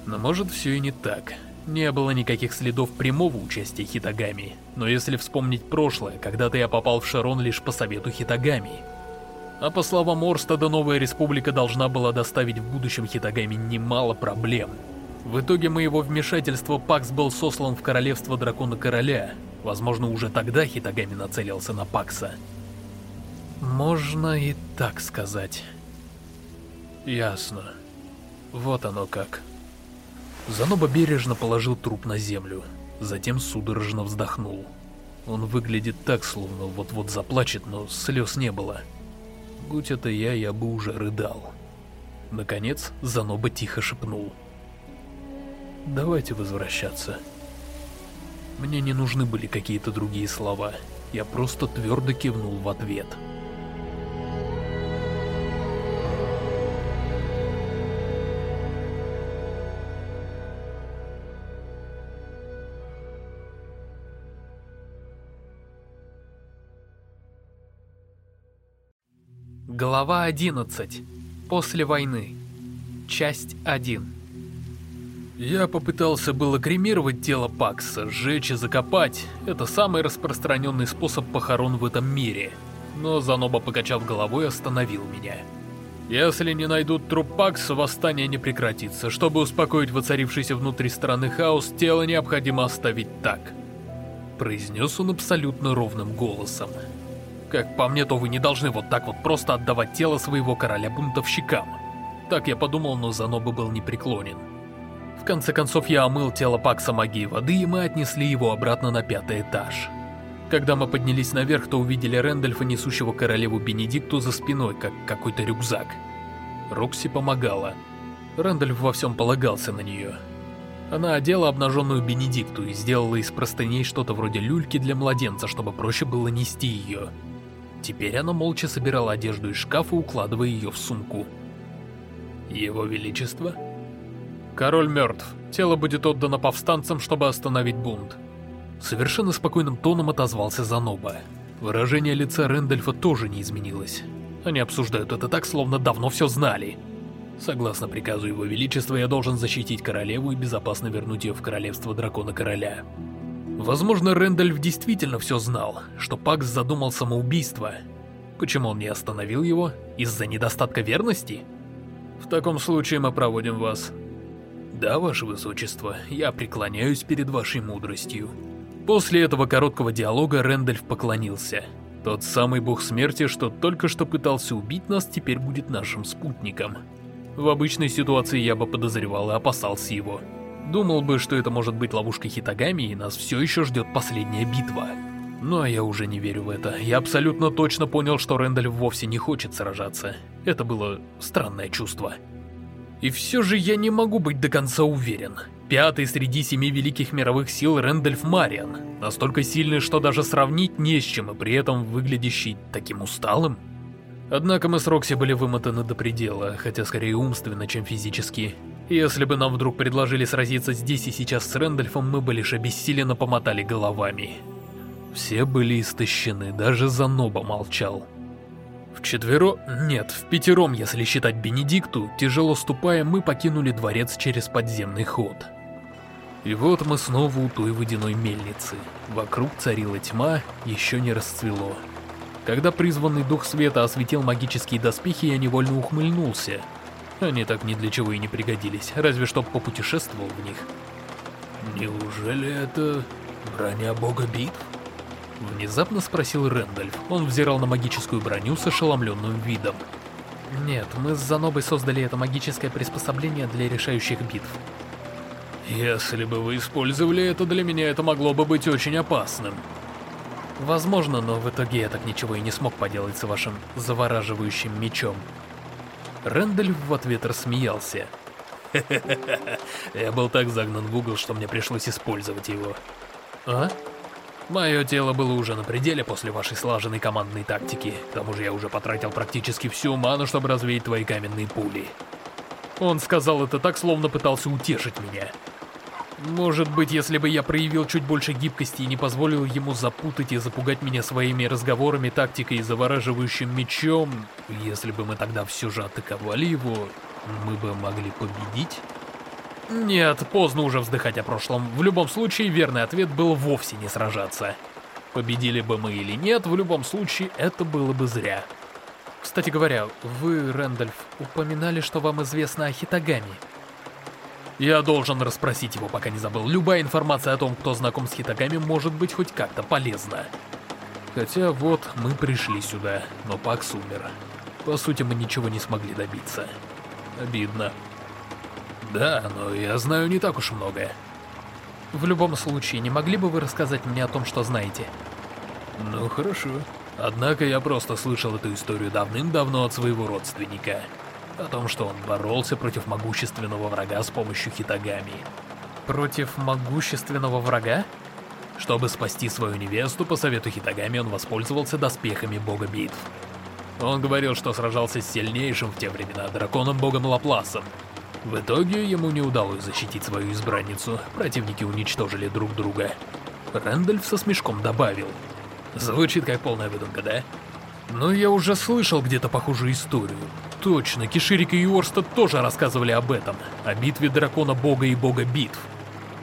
Но может все и не так. Не было никаких следов прямого участия Хитагами, но если вспомнить прошлое, когда-то я попал в Шарон лишь по совету Хитагами. А по словам Орстада, новая республика должна была доставить в будущем Хитагами немало проблем. В итоге моего вмешательства Пакс был сослан в королевство Дракона Короля. Возможно, уже тогда Хитагами нацелился на Пакса. Можно и так сказать. Ясно. Вот оно как. Заноба бережно положил труп на землю. Затем судорожно вздохнул. Он выглядит так, словно вот-вот заплачет, но слез не было. Будь это я, я бы уже рыдал. Наконец, Заноба тихо шепнул. «Давайте возвращаться». Мне не нужны были какие-то другие слова. Я просто твердо кивнул в ответ. Глава 11. После войны. Часть 1. Я попытался было кремировать тело Пакса, сжечь и закопать. Это самый распространенный способ похорон в этом мире. Но Заноба, покачав головой, остановил меня. Если не найдут труп Пакса, восстание не прекратится. Чтобы успокоить воцарившийся внутри страны хаос, тело необходимо оставить так. Произнес он абсолютно ровным голосом. Как по мне, то вы не должны вот так вот просто отдавать тело своего короля бунтовщикам. Так я подумал, но Заноба был непреклонен. В конце концов, я омыл тело Пакса магией воды, и мы отнесли его обратно на пятый этаж. Когда мы поднялись наверх, то увидели Рэндальфа, несущего королеву Бенедикту за спиной, как какой-то рюкзак. Рокси помогала. Рэндальф во всем полагался на нее. Она одела обнаженную Бенедикту и сделала из простыней что-то вроде люльки для младенца, чтобы проще было нести ее. Теперь она молча собирала одежду из шкафа, укладывая ее в сумку. Его Величество? Король мертв. Тело будет отдано повстанцам, чтобы остановить бунт. Совершенно спокойным тоном отозвался Заноба. Выражение лица Рэндальфа тоже не изменилось. Они обсуждают это так, словно давно все знали. Согласно приказу Его Величества, я должен защитить королеву и безопасно вернуть ее в королевство Дракона Короля. Возможно, Рэндальф действительно все знал, что Пакс задумал самоубийство. Почему он не остановил его? Из-за недостатка верности? В таком случае мы проводим вас. Да, ваше высочество, я преклоняюсь перед вашей мудростью. После этого короткого диалога Рэндальф поклонился. Тот самый бог смерти, что только что пытался убить нас, теперь будет нашим спутником. В обычной ситуации я бы подозревал и опасался его. Думал бы, что это может быть ловушка Хитагами, и нас все еще ждет последняя битва. Но я уже не верю в это. Я абсолютно точно понял, что Рэндальф вовсе не хочет сражаться. Это было странное чувство. И все же я не могу быть до конца уверен. Пятый среди семи великих мировых сил Рэндальф Мариан. Настолько сильный, что даже сравнить не с чем, и при этом выглядящий таким усталым. Однако мы с Рокси были вымотаны до предела, хотя скорее умственно, чем физически. Если бы нам вдруг предложили сразиться здесь и сейчас с Рэндальфом, мы бы лишь обессиленно помотали головами. Все были истощены, даже Заноба молчал. Вчетверо... нет, в пятером, если считать Бенедикту, тяжело ступая, мы покинули дворец через подземный ход. И вот мы снова у той водяной мельницы. Вокруг царила тьма, еще не расцвело. Когда призванный дух света осветил магические доспехи, я невольно ухмыльнулся — они так ни для чего и не пригодились, разве что попутешествовал в них. «Неужели это броня бога битв?» Внезапно спросил Рэндальф. Он взирал на магическую броню с ошеломленным видом. Нет, мы с Занобой создали это магическое приспособление для решающих битв. Если бы вы использовали это для меня, это могло бы быть очень опасным. Возможно, но в итоге я так ничего и не смог поделать с вашим завораживающим мечом. Рэндальф в ответ рассмеялся. Я был так загнан в угол, что мне пришлось использовать его. А? Мое тело было уже на пределе после вашей слаженной командной тактики. К тому же я уже потратил практически всю ману, чтобы развеять твои каменные пули. Он сказал это так, словно пытался утешить меня. Может быть, если бы я проявил чуть больше гибкости и не позволил ему запутать и запугать меня своими разговорами, тактикой и завораживающим мечом, если бы мы тогда все же атаковали его, мы бы могли победить? Нет, поздно уже вздыхать о прошлом. В любом случае, верный ответ был вовсе не сражаться. Победили бы мы или нет, в любом случае, это было бы зря. Кстати говоря, вы, Рэндальф, упоминали, что вам известно о Хитагами. Я должен расспросить его, пока не забыл. Любая информация о том, кто знаком с Хитагами, может быть хоть как-то полезна. Хотя вот, мы пришли сюда, но Пакс умер. По сути, мы ничего не смогли добиться. Обидно. Да, но я знаю не так уж многое. В любом случае, не могли бы вы рассказать мне о том, что знаете? Ну хорошо. Однако я просто слышал эту историю давным-давно от своего родственника. О том, что он боролся против могущественного врага с помощью хитагами. Против могущественного врага? Чтобы спасти свою невесту, по совету Хитагами он воспользовался доспехами бога битв. Он говорил, что сражался с сильнейшим в те времена драконом-богом Лапласом. В итоге ему не удалось защитить свою избранницу, противники уничтожили друг друга. Рэндальф со смешком добавил. Звучит как полная выдумка, да? Но я уже слышал где-то похожую историю. Точно, Киширика и Орста тоже рассказывали об этом, о битве дракона-бога и бога битв.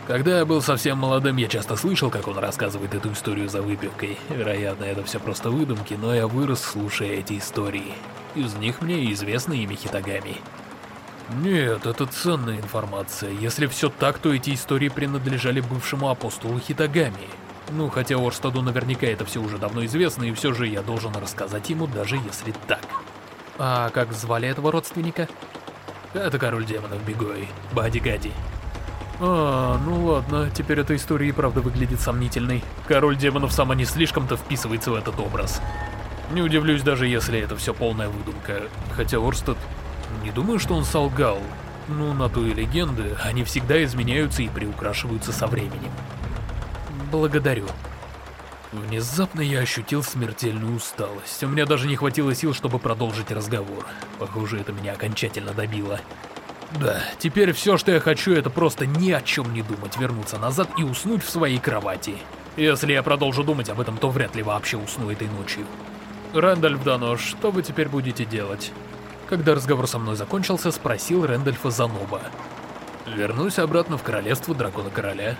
Когда я был совсем молодым, я часто слышал, как он рассказывает эту историю за выпивкой. Вероятно, это все просто выдумки, но я вырос, слушая эти истории. Из них мне известно имя Хитагами. Нет, это ценная информация. Если все так, то эти истории принадлежали бывшему апостолу Хитагами. Ну, хотя Орстаду наверняка это все уже давно известно, и все же я должен рассказать ему, даже если так. А как звали этого родственника? Это король демонов Бигой, Бади Гади. А, ну ладно, теперь эта история и правда выглядит сомнительной. Король демонов сама не слишком-то вписывается в этот образ. Не удивлюсь даже, если это все полная выдумка. Хотя Орстед... Не думаю, что он солгал. Ну, на то и легенды, они всегда изменяются и приукрашиваются со временем. Благодарю. Внезапно я ощутил смертельную усталость. У меня даже не хватило сил, чтобы продолжить разговор. Похоже, это меня окончательно добило. Да, теперь все, что я хочу, это просто ни о чем не думать, вернуться назад и уснуть в своей кровати. Если я продолжу думать об этом, то вряд ли вообще усну этой ночью. Рэндальф Дано, что вы теперь будете делать? Когда разговор со мной закончился, спросил Рэндальфа Заноба. Вернусь обратно в королевство Дракона-Короля.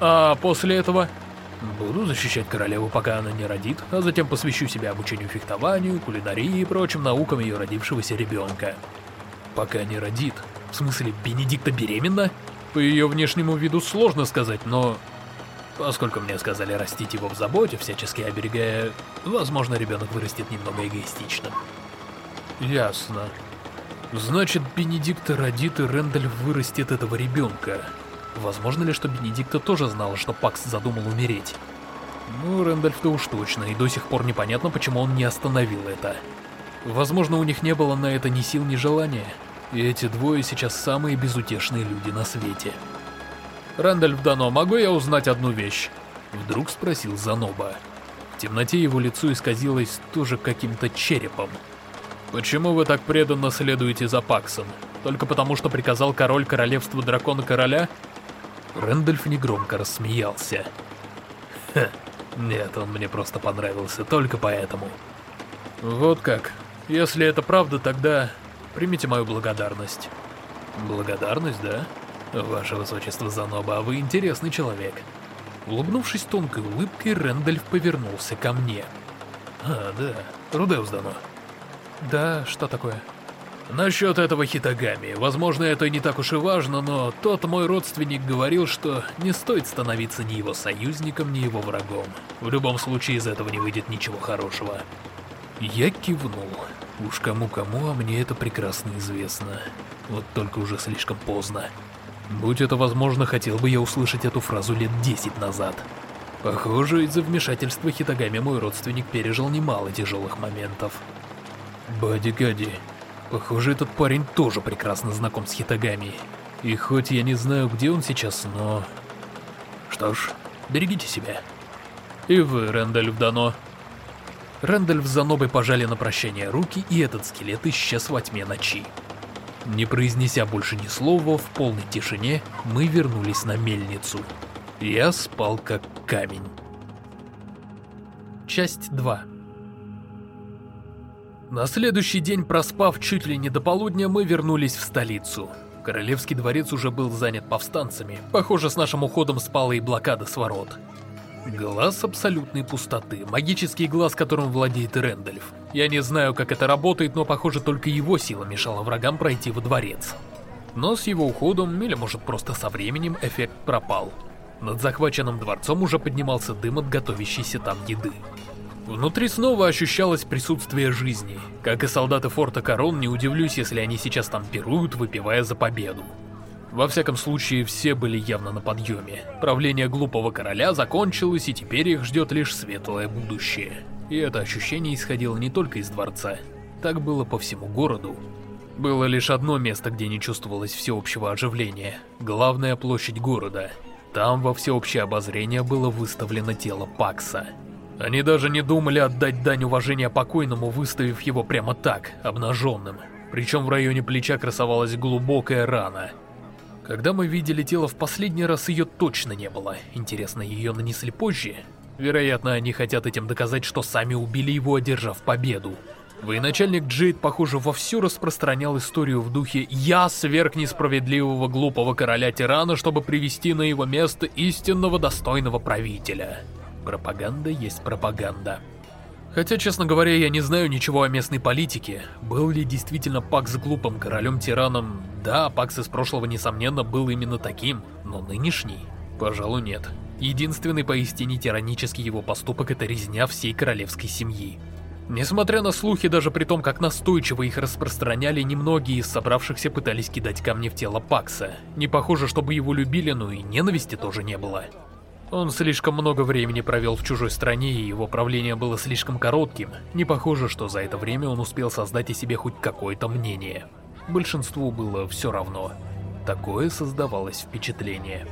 А после этого? Буду защищать королеву, пока она не родит, а затем посвящу себя обучению фехтованию, кулинарии и прочим наукам ее родившегося ребенка. Пока не родит. В смысле, Бенедикта беременна? По ее внешнему виду сложно сказать, но... Поскольку мне сказали растить его в заботе, всячески оберегая, возможно, ребенок вырастет немного эгоистичным. Ясно. Значит, Бенедикта родит и Рэндальф вырастет этого ребенка. Возможно ли, что Бенедикта тоже знала, что Пакс задумал умереть? Ну, Рэндальф-то уж точно, и до сих пор непонятно, почему он не остановил это. Возможно, у них не было на это ни сил, ни желания. И эти двое сейчас самые безутешные люди на свете. «Рэндальф Дано, могу я узнать одну вещь?» Вдруг спросил Заноба. В темноте его лицо исказилось тоже каким-то черепом. «Почему вы так преданно следуете за Паксом? Только потому, что приказал король королевства дракона-короля?» Рэндальф негромко рассмеялся. Ха, нет, он мне просто понравился, только поэтому. Вот как. Если это правда, тогда примите мою благодарность. Благодарность, да? Ваше Высочество Заноба, а вы интересный человек. Улыбнувшись тонкой улыбкой, Рэндальф повернулся ко мне. А, да, Рудеус Дано. Да, что такое? Насчет этого Хитагами, возможно, это не так уж и важно, но тот мой родственник говорил, что не стоит становиться ни его союзником, ни его врагом. В любом случае из этого не выйдет ничего хорошего. Я кивнул. Уж кому-кому, а мне это прекрасно известно. Вот только уже слишком поздно. Будь это возможно, хотел бы я услышать эту фразу лет десять назад. Похоже, из-за вмешательства Хитагами мой родственник пережил немало тяжелых моментов. Бади-гади, Похоже, этот парень тоже прекрасно знаком с Хитагами. И хоть я не знаю, где он сейчас, но... Что ж, берегите себя. И вы, Рэндальф Дано. Рэндальф с Занобой пожали на прощание руки, и этот скелет исчез во тьме ночи. Не произнеся больше ни слова, в полной тишине мы вернулись на мельницу. Я спал как камень. Часть 2 на следующий день, проспав чуть ли не до полудня, мы вернулись в столицу. Королевский дворец уже был занят повстанцами. Похоже, с нашим уходом спала и блокада с ворот. Глаз абсолютной пустоты, магический глаз, которым владеет Рэндальф. Я не знаю, как это работает, но похоже, только его сила мешала врагам пройти во дворец. Но с его уходом, или может просто со временем, эффект пропал. Над захваченным дворцом уже поднимался дым от готовящейся там еды. Внутри снова ощущалось присутствие жизни. Как и солдаты форта Корон, не удивлюсь, если они сейчас там пируют, выпивая за победу. Во всяком случае, все были явно на подъеме. Правление глупого короля закончилось, и теперь их ждет лишь светлое будущее. И это ощущение исходило не только из дворца. Так было по всему городу. Было лишь одно место, где не чувствовалось всеобщего оживления. Главная площадь города. Там во всеобщее обозрение было выставлено тело Пакса. Они даже не думали отдать дань уважения покойному, выставив его прямо так, обнаженным. Причем в районе плеча красовалась глубокая рана. Когда мы видели тело в последний раз, ее точно не было. Интересно, ее нанесли позже? Вероятно, они хотят этим доказать, что сами убили его, одержав победу. Военачальник Джейд, похоже, вовсю распространял историю в духе «Я сверг несправедливого глупого короля-тирана, чтобы привести на его место истинного достойного правителя». Пропаганда есть пропаганда. Хотя, честно говоря, я не знаю ничего о местной политике. Был ли действительно Пакс глупым королем-тираном? Да, Пакс из прошлого, несомненно, был именно таким, но нынешний? Пожалуй, нет. Единственный поистине тиранический его поступок — это резня всей королевской семьи. Несмотря на слухи, даже при том, как настойчиво их распространяли, немногие из собравшихся пытались кидать камни в тело Пакса. Не похоже, чтобы его любили, но и ненависти тоже не было. Он слишком много времени провел в чужой стране, и его правление было слишком коротким. Не похоже, что за это время он успел создать о себе хоть какое-то мнение. Большинству было все равно. Такое создавалось впечатление.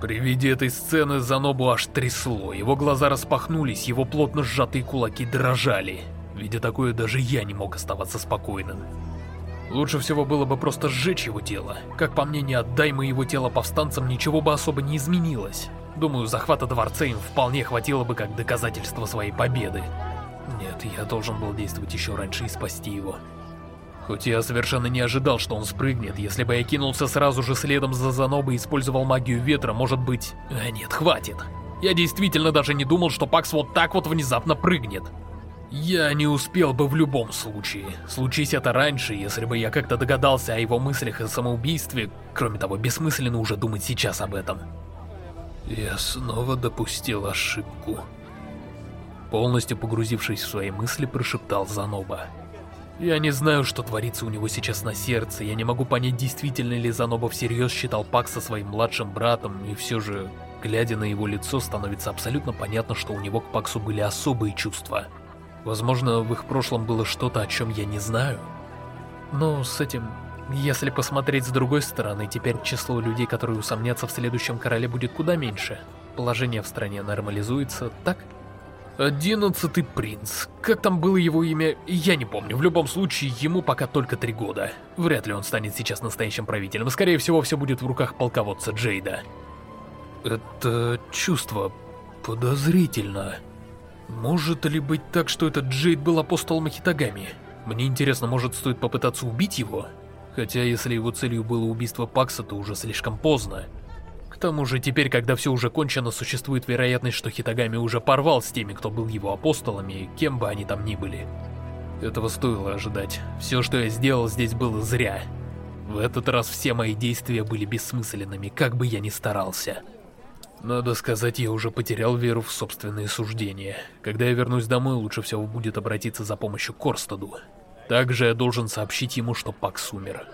При виде этой сцены Занобу аж трясло, его глаза распахнулись, его плотно сжатые кулаки дрожали. Видя такое, даже я не мог оставаться спокойным. Лучше всего было бы просто сжечь его тело. Как по мне, не отдай мы его тело повстанцам, ничего бы особо не изменилось. Думаю, захвата дворца им вполне хватило бы как доказательство своей победы. Нет, я должен был действовать еще раньше и спасти его. Хоть я совершенно не ожидал, что он спрыгнет, если бы я кинулся сразу же следом за Занобой и использовал магию ветра, может быть... А нет, хватит. Я действительно даже не думал, что Пакс вот так вот внезапно прыгнет. Я не успел бы в любом случае. Случись это раньше, если бы я как-то догадался о его мыслях и самоубийстве. Кроме того, бессмысленно уже думать сейчас об этом. Я снова допустил ошибку. Полностью погрузившись в свои мысли, прошептал Заноба. Я не знаю, что творится у него сейчас на сердце, я не могу понять, действительно ли Заноба всерьез считал Пакса своим младшим братом, и все же, глядя на его лицо, становится абсолютно понятно, что у него к Паксу были особые чувства. Возможно, в их прошлом было что-то, о чем я не знаю. Но с этим если посмотреть с другой стороны, теперь число людей, которые усомнятся в следующем короле, будет куда меньше. Положение в стране нормализуется, так? Одиннадцатый принц. Как там было его имя, я не помню. В любом случае, ему пока только три года. Вряд ли он станет сейчас настоящим правителем. Скорее всего, все будет в руках полководца Джейда. Это чувство подозрительно. Может ли быть так, что этот Джейд был апостолом Хитагами? Мне интересно, может стоит попытаться убить его? Хотя, если его целью было убийство Пакса, то уже слишком поздно. К тому же, теперь, когда все уже кончено, существует вероятность, что Хитагами уже порвал с теми, кто был его апостолами, кем бы они там ни были. Этого стоило ожидать. Все, что я сделал здесь, было зря. В этот раз все мои действия были бессмысленными, как бы я ни старался. Надо сказать, я уже потерял веру в собственные суждения. Когда я вернусь домой, лучше всего будет обратиться за помощью к Корстаду. Также я должен сообщить ему, что Пакс умер.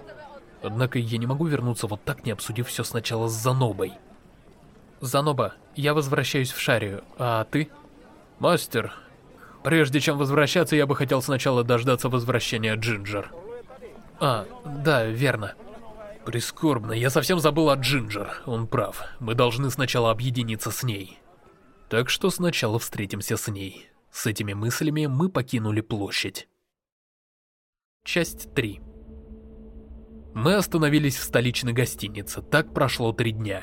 Однако я не могу вернуться вот так, не обсудив все сначала с Занобой. Заноба, я возвращаюсь в Шарию, а ты? Мастер, прежде чем возвращаться, я бы хотел сначала дождаться возвращения Джинджер. А, да, верно. Прискорбно, я совсем забыл о Джинджер, он прав. Мы должны сначала объединиться с ней. Так что сначала встретимся с ней. С этими мыслями мы покинули площадь. Часть 3 Мы остановились в столичной гостинице, так прошло три дня.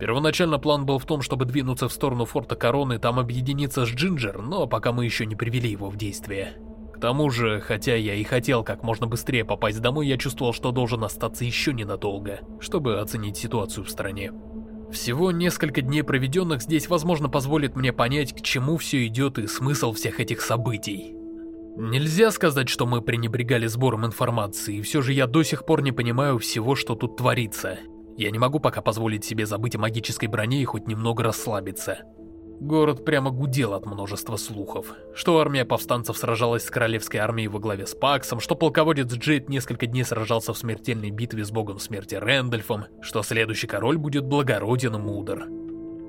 Первоначально план был в том, чтобы двинуться в сторону форта Короны, там объединиться с Джинджер, но пока мы еще не привели его в действие. К тому же, хотя я и хотел как можно быстрее попасть домой, я чувствовал, что должен остаться еще ненадолго, чтобы оценить ситуацию в стране. Всего несколько дней проведенных здесь, возможно, позволит мне понять, к чему все идет и смысл всех этих событий. Нельзя сказать, что мы пренебрегали сбором информации, и все же я до сих пор не понимаю всего, что тут творится. Я не могу пока позволить себе забыть о магической броне и хоть немного расслабиться. Город прямо гудел от множества слухов. Что армия повстанцев сражалась с королевской армией во главе с Паксом, что полководец Джейд несколько дней сражался в смертельной битве с богом смерти Рэндольфом, что следующий король будет благороден и мудр.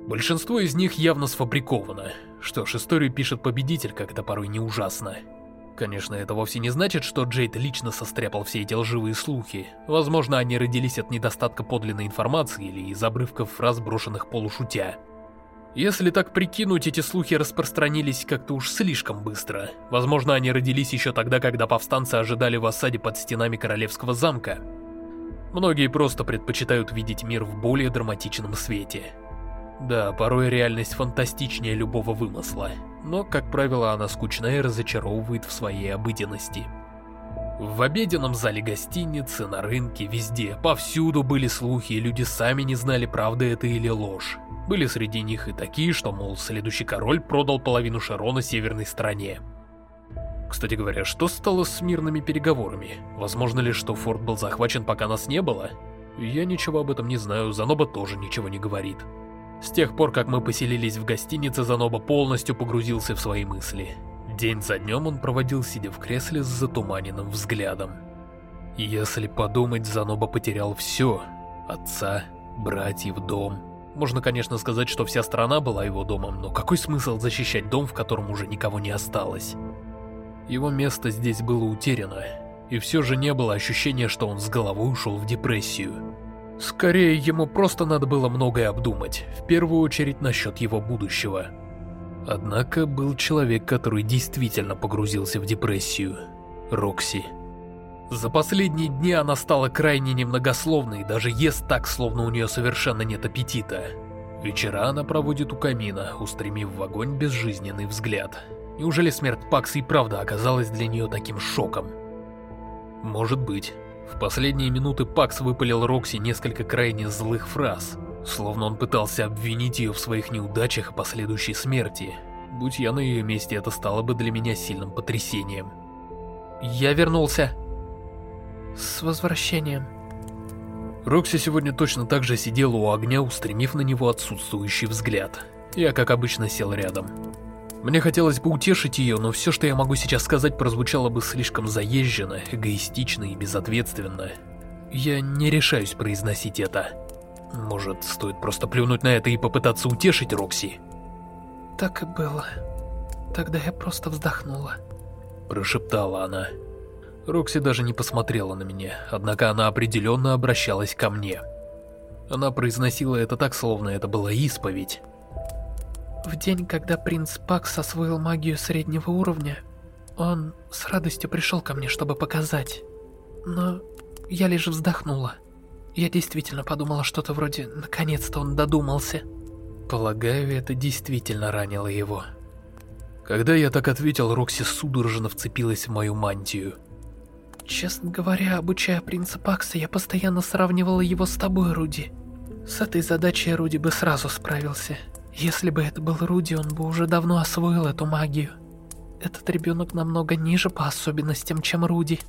Большинство из них явно сфабриковано. Что ж, историю пишет победитель, как это порой не ужасно. Конечно, это вовсе не значит, что Джейд лично состряпал все эти лживые слухи. Возможно, они родились от недостатка подлинной информации или из обрывков фраз, брошенных полушутя. Если так прикинуть, эти слухи распространились как-то уж слишком быстро. Возможно, они родились еще тогда, когда повстанцы ожидали в осаде под стенами королевского замка. Многие просто предпочитают видеть мир в более драматичном свете. Да, порой реальность фантастичнее любого вымысла, но, как правило, она скучна и разочаровывает в своей обыденности. В обеденном зале гостиницы, на рынке, везде, повсюду были слухи, люди сами не знали, правда это или ложь. Были среди них и такие, что, мол, следующий король продал половину Шарона северной стране. Кстати говоря, что стало с мирными переговорами? Возможно ли, что форт был захвачен, пока нас не было? Я ничего об этом не знаю, Заноба тоже ничего не говорит. С тех пор, как мы поселились в гостинице, Заноба полностью погрузился в свои мысли. День за днем он проводил, сидя в кресле с затуманенным взглядом. Если подумать, Заноба потерял все. Отца, братьев, дом. Можно, конечно, сказать, что вся страна была его домом, но какой смысл защищать дом, в котором уже никого не осталось? Его место здесь было утеряно, и все же не было ощущения, что он с головой ушел в депрессию. Скорее, ему просто надо было многое обдумать, в первую очередь насчет его будущего. Однако был человек, который действительно погрузился в депрессию. Рокси. За последние дни она стала крайне немногословной, даже ест так, словно у нее совершенно нет аппетита. Вечера она проводит у камина, устремив в огонь безжизненный взгляд. Неужели смерть Пакса и правда оказалась для нее таким шоком? Может быть. В последние минуты Пакс выпалил Рокси несколько крайне злых фраз, словно он пытался обвинить ее в своих неудачах и последующей смерти. Будь я на ее месте, это стало бы для меня сильным потрясением. «Я вернулся», с возвращением. Рокси сегодня точно так же сидела у огня, устремив на него отсутствующий взгляд. Я, как обычно, сел рядом. Мне хотелось бы утешить ее, но все, что я могу сейчас сказать, прозвучало бы слишком заезженно, эгоистично и безответственно. Я не решаюсь произносить это. Может, стоит просто плюнуть на это и попытаться утешить Рокси? Так и было. Тогда я просто вздохнула. Прошептала она. Рокси даже не посмотрела на меня, однако она определенно обращалась ко мне. Она произносила это так, словно это была исповедь. В день, когда принц Пакс освоил магию среднего уровня, он с радостью пришел ко мне, чтобы показать. Но я лишь вздохнула. Я действительно подумала что-то вроде «наконец-то он додумался». Полагаю, это действительно ранило его. Когда я так ответил, Рокси судорожно вцепилась в мою мантию. Честно говоря, обучая принца Пакса, я постоянно сравнивала его с тобой, Руди. С этой задачей Руди бы сразу справился. Если бы это был Руди, он бы уже давно освоил эту магию. Этот ребенок намного ниже по особенностям, чем Руди.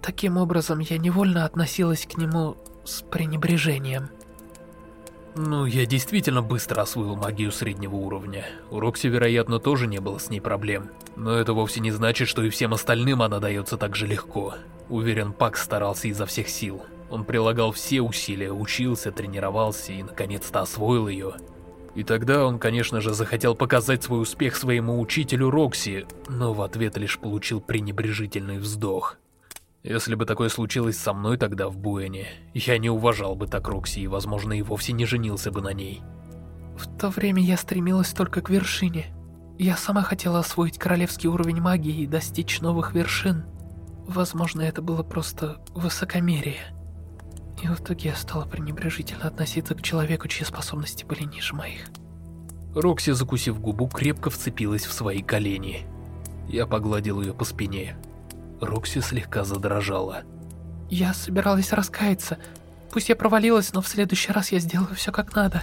Таким образом, я невольно относилась к нему с пренебрежением. Ну, я действительно быстро освоил магию среднего уровня. У Рокси, вероятно, тоже не было с ней проблем. Но это вовсе не значит, что и всем остальным она дается так же легко. Уверен, Пак старался изо всех сил. Он прилагал все усилия, учился, тренировался и, наконец-то, освоил ее. И тогда он, конечно же, захотел показать свой успех своему учителю Рокси, но в ответ лишь получил пренебрежительный вздох. Если бы такое случилось со мной тогда в Буэне, я не уважал бы так Рокси и, возможно, и вовсе не женился бы на ней. В то время я стремилась только к вершине. Я сама хотела освоить королевский уровень магии и достичь новых вершин. Возможно, это было просто высокомерие. И в итоге я стала пренебрежительно относиться к человеку, чьи способности были ниже моих. Рокси, закусив губу, крепко вцепилась в свои колени. Я погладил ее по спине. Рокси слегка задрожала. «Я собиралась раскаяться. Пусть я провалилась, но в следующий раз я сделаю все как надо».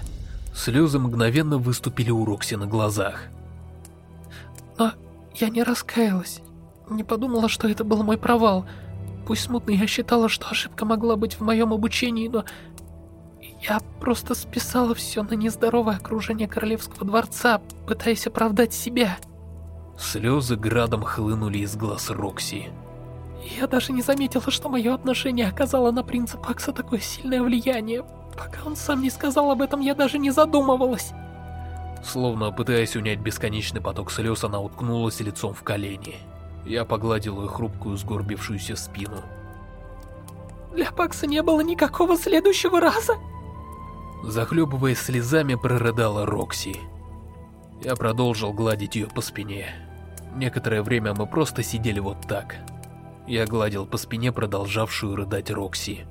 Слезы мгновенно выступили у Рокси на глазах. «Но я не раскаялась. Не подумала, что это был мой провал. Пусть смутно я считала, что ошибка могла быть в моем обучении, но... Я просто списала все на нездоровое окружение королевского дворца, пытаясь оправдать себя. Слезы градом хлынули из глаз Рокси. Я даже не заметила, что мое отношение оказало на принца Пакса такое сильное влияние. Пока он сам не сказал об этом, я даже не задумывалась. Словно пытаясь унять бесконечный поток слез, она уткнулась лицом в колени. Я погладил ее хрупкую, сгорбившуюся спину. Для Пакса не было никакого следующего раза. Захлебываясь слезами, прорыдала Рокси. Я продолжил гладить ее по спине. Некоторое время мы просто сидели вот так. Я гладил по спине продолжавшую рыдать Рокси.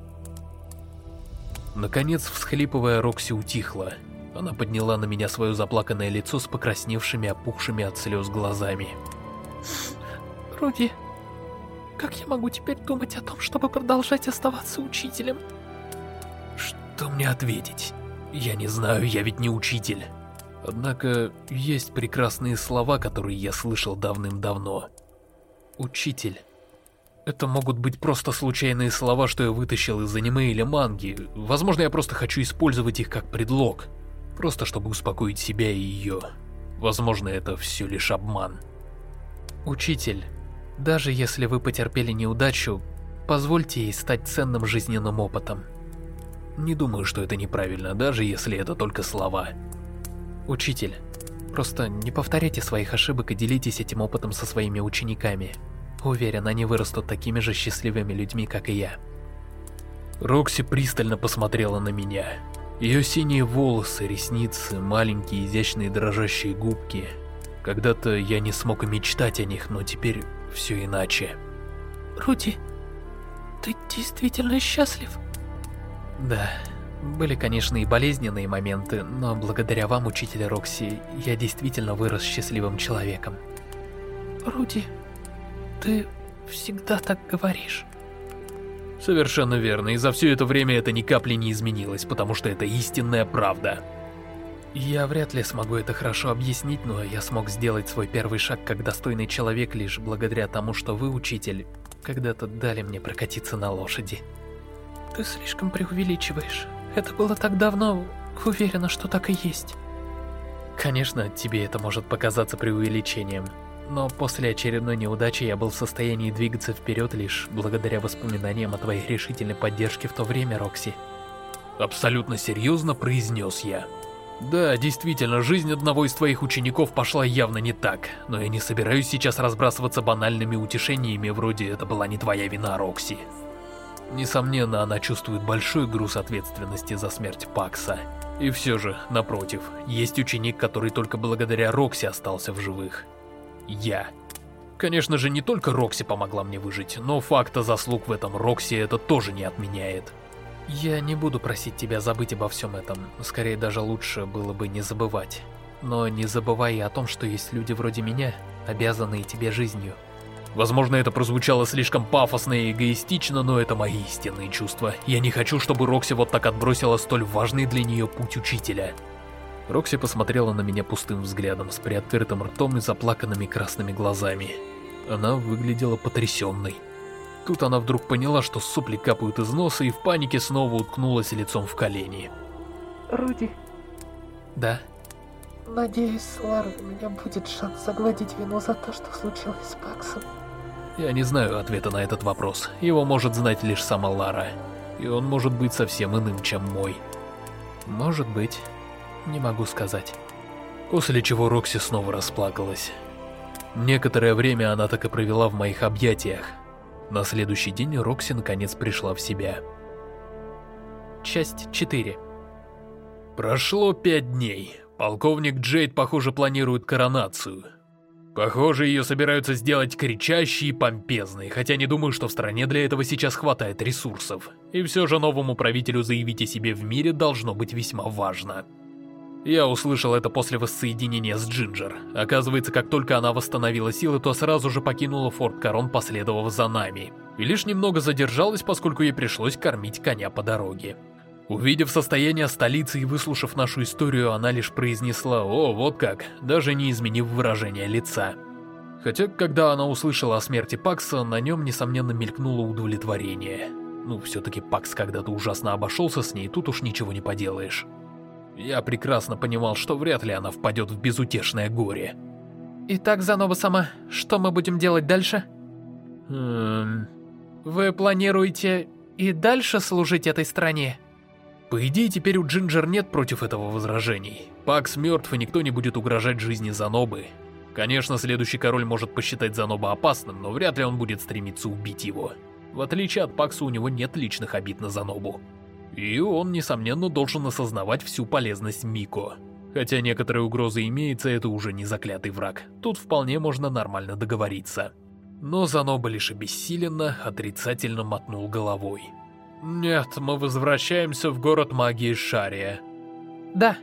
Наконец, всхлипывая, Рокси утихла. Она подняла на меня свое заплаканное лицо с покрасневшими, опухшими от слез глазами. Руди, как я могу теперь думать о том, чтобы продолжать оставаться учителем? Что мне ответить? Я не знаю, я ведь не учитель. Однако, есть прекрасные слова, которые я слышал давным-давно. Учитель. Это могут быть просто случайные слова, что я вытащил из аниме или манги. Возможно, я просто хочу использовать их как предлог. Просто чтобы успокоить себя и ее. Возможно, это все лишь обман. Учитель, даже если вы потерпели неудачу, позвольте ей стать ценным жизненным опытом. Не думаю, что это неправильно, даже если это только слова. Учитель, просто не повторяйте своих ошибок и делитесь этим опытом со своими учениками. Уверен, они вырастут такими же счастливыми людьми, как и я. Рокси пристально посмотрела на меня. Ее синие волосы, ресницы, маленькие изящные дрожащие губки. Когда-то я не смог мечтать о них, но теперь все иначе. Руди, ты действительно счастлив? Да, были, конечно, и болезненные моменты, но благодаря вам, учитель Рокси, я действительно вырос счастливым человеком. Руди, ты всегда так говоришь. Совершенно верно, и за все это время это ни капли не изменилось, потому что это истинная правда. Я вряд ли смогу это хорошо объяснить, но я смог сделать свой первый шаг как достойный человек лишь благодаря тому, что вы, учитель, когда-то дали мне прокатиться на лошади. Ты слишком преувеличиваешь. Это было так давно, уверена, что так и есть. Конечно, тебе это может показаться преувеличением, но после очередной неудачи я был в состоянии двигаться вперед лишь благодаря воспоминаниям о твоей решительной поддержке в то время, Рокси. Абсолютно серьезно произнес я. Да, действительно, жизнь одного из твоих учеников пошла явно не так, но я не собираюсь сейчас разбрасываться банальными утешениями вроде «это была не твоя вина, Рокси». Несомненно, она чувствует большой груз ответственности за смерть Пакса. И все же, напротив, есть ученик, который только благодаря Рокси остался в живых. Я. Конечно же, не только Рокси помогла мне выжить, но факта заслуг в этом Рокси это тоже не отменяет. Я не буду просить тебя забыть обо всем этом, скорее даже лучше было бы не забывать. Но не забывай о том, что есть люди вроде меня, обязанные тебе жизнью. Возможно, это прозвучало слишком пафосно и эгоистично, но это мои истинные чувства. Я не хочу, чтобы Рокси вот так отбросила столь важный для нее путь учителя. Рокси посмотрела на меня пустым взглядом, с приоткрытым ртом и заплаканными красными глазами. Она выглядела потрясенной. Тут она вдруг поняла, что сопли капают из носа и в панике снова уткнулась лицом в колени. Руди. Да? Надеюсь, с Ларой у меня будет шанс загладить вину за то, что случилось с Паксом. Я не знаю ответа на этот вопрос. Его может знать лишь сама Лара. И он может быть совсем иным, чем мой. Может быть. Не могу сказать. После чего Рокси снова расплакалась. Некоторое время она так и провела в моих объятиях, на следующий день Рокси наконец пришла в себя. Часть 4 Прошло пять дней. Полковник Джейд, похоже, планирует коронацию. Похоже, ее собираются сделать кричащей и помпезной, хотя не думаю, что в стране для этого сейчас хватает ресурсов. И все же новому правителю заявить о себе в мире должно быть весьма важно. Я услышал это после воссоединения с Джинджер. Оказывается, как только она восстановила силы, то сразу же покинула Форт Корон, последовав за нами. И лишь немного задержалась, поскольку ей пришлось кормить коня по дороге. Увидев состояние столицы и выслушав нашу историю, она лишь произнесла «О, вот как», даже не изменив выражение лица. Хотя, когда она услышала о смерти Пакса, на нем, несомненно, мелькнуло удовлетворение. Ну, все-таки Пакс когда-то ужасно обошелся с ней, тут уж ничего не поделаешь. Я прекрасно понимал, что вряд ли она впадет в безутешное горе. Итак, Заноба сама, что мы будем делать дальше? Эм... Вы планируете и дальше служить этой стране? По идее, теперь у Джинджер нет против этого возражений. Пакс мертв, и никто не будет угрожать жизни Занобы. Конечно, следующий король может посчитать Заноба опасным, но вряд ли он будет стремиться убить его. В отличие от Пакса, у него нет личных обид на Занобу. И он, несомненно, должен осознавать всю полезность Мико. Хотя некоторые угрозы имеются, это уже не заклятый враг. Тут вполне можно нормально договориться. Но Заноба лишь обессиленно, отрицательно мотнул головой. «Нет, мы возвращаемся в город магии Шария». «Да».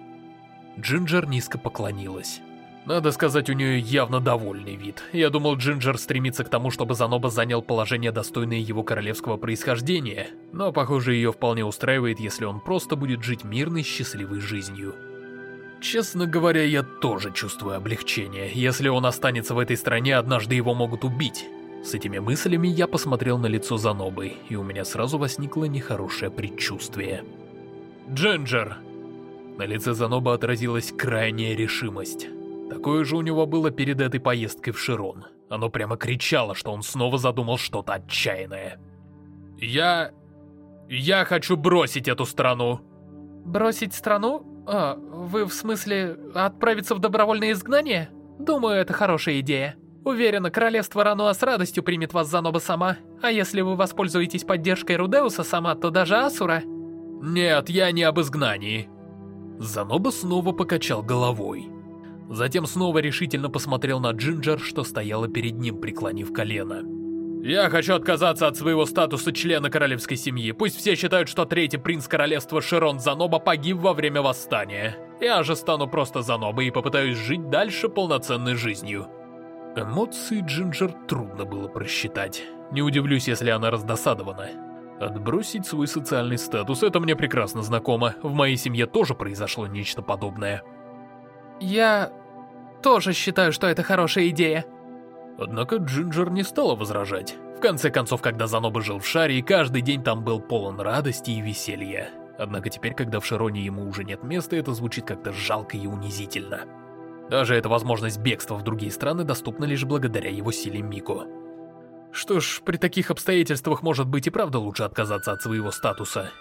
Джинджер низко поклонилась. Надо сказать, у нее явно довольный вид. Я думал, Джинджер стремится к тому, чтобы Заноба занял положение, достойное его королевского происхождения, но, похоже, ее вполне устраивает, если он просто будет жить мирной, счастливой жизнью. Честно говоря, я тоже чувствую облегчение. Если он останется в этой стране, однажды его могут убить. С этими мыслями я посмотрел на лицо Занобы, и у меня сразу возникло нехорошее предчувствие. «Джинджер!» На лице Заноба отразилась крайняя решимость. Такое же у него было перед этой поездкой в Широн. Оно прямо кричало, что он снова задумал что-то отчаянное. «Я... я хочу бросить эту страну!» «Бросить страну? А, вы в смысле отправиться в добровольное изгнание? Думаю, это хорошая идея. Уверена, королевство Рануа с радостью примет вас за Ноба сама, а если вы воспользуетесь поддержкой Рудеуса сама, то даже Асура...» «Нет, я не об изгнании». Заноба снова покачал головой. Затем снова решительно посмотрел на Джинджер, что стояла перед ним, преклонив колено. «Я хочу отказаться от своего статуса члена королевской семьи. Пусть все считают, что третий принц королевства Широн Заноба погиб во время восстания. Я же стану просто Занобой и попытаюсь жить дальше полноценной жизнью». Эмоции Джинджер трудно было просчитать. Не удивлюсь, если она раздосадована. Отбросить свой социальный статус — это мне прекрасно знакомо. В моей семье тоже произошло нечто подобное. Я тоже считаю, что это хорошая идея. Однако Джинджер не стала возражать. В конце концов, когда Заноба жил в Шаре, каждый день там был полон радости и веселья. Однако теперь, когда в Шароне ему уже нет места, это звучит как-то жалко и унизительно. Даже эта возможность бегства в другие страны доступна лишь благодаря его силе Мико. Что ж, при таких обстоятельствах может быть и правда лучше отказаться от своего статуса.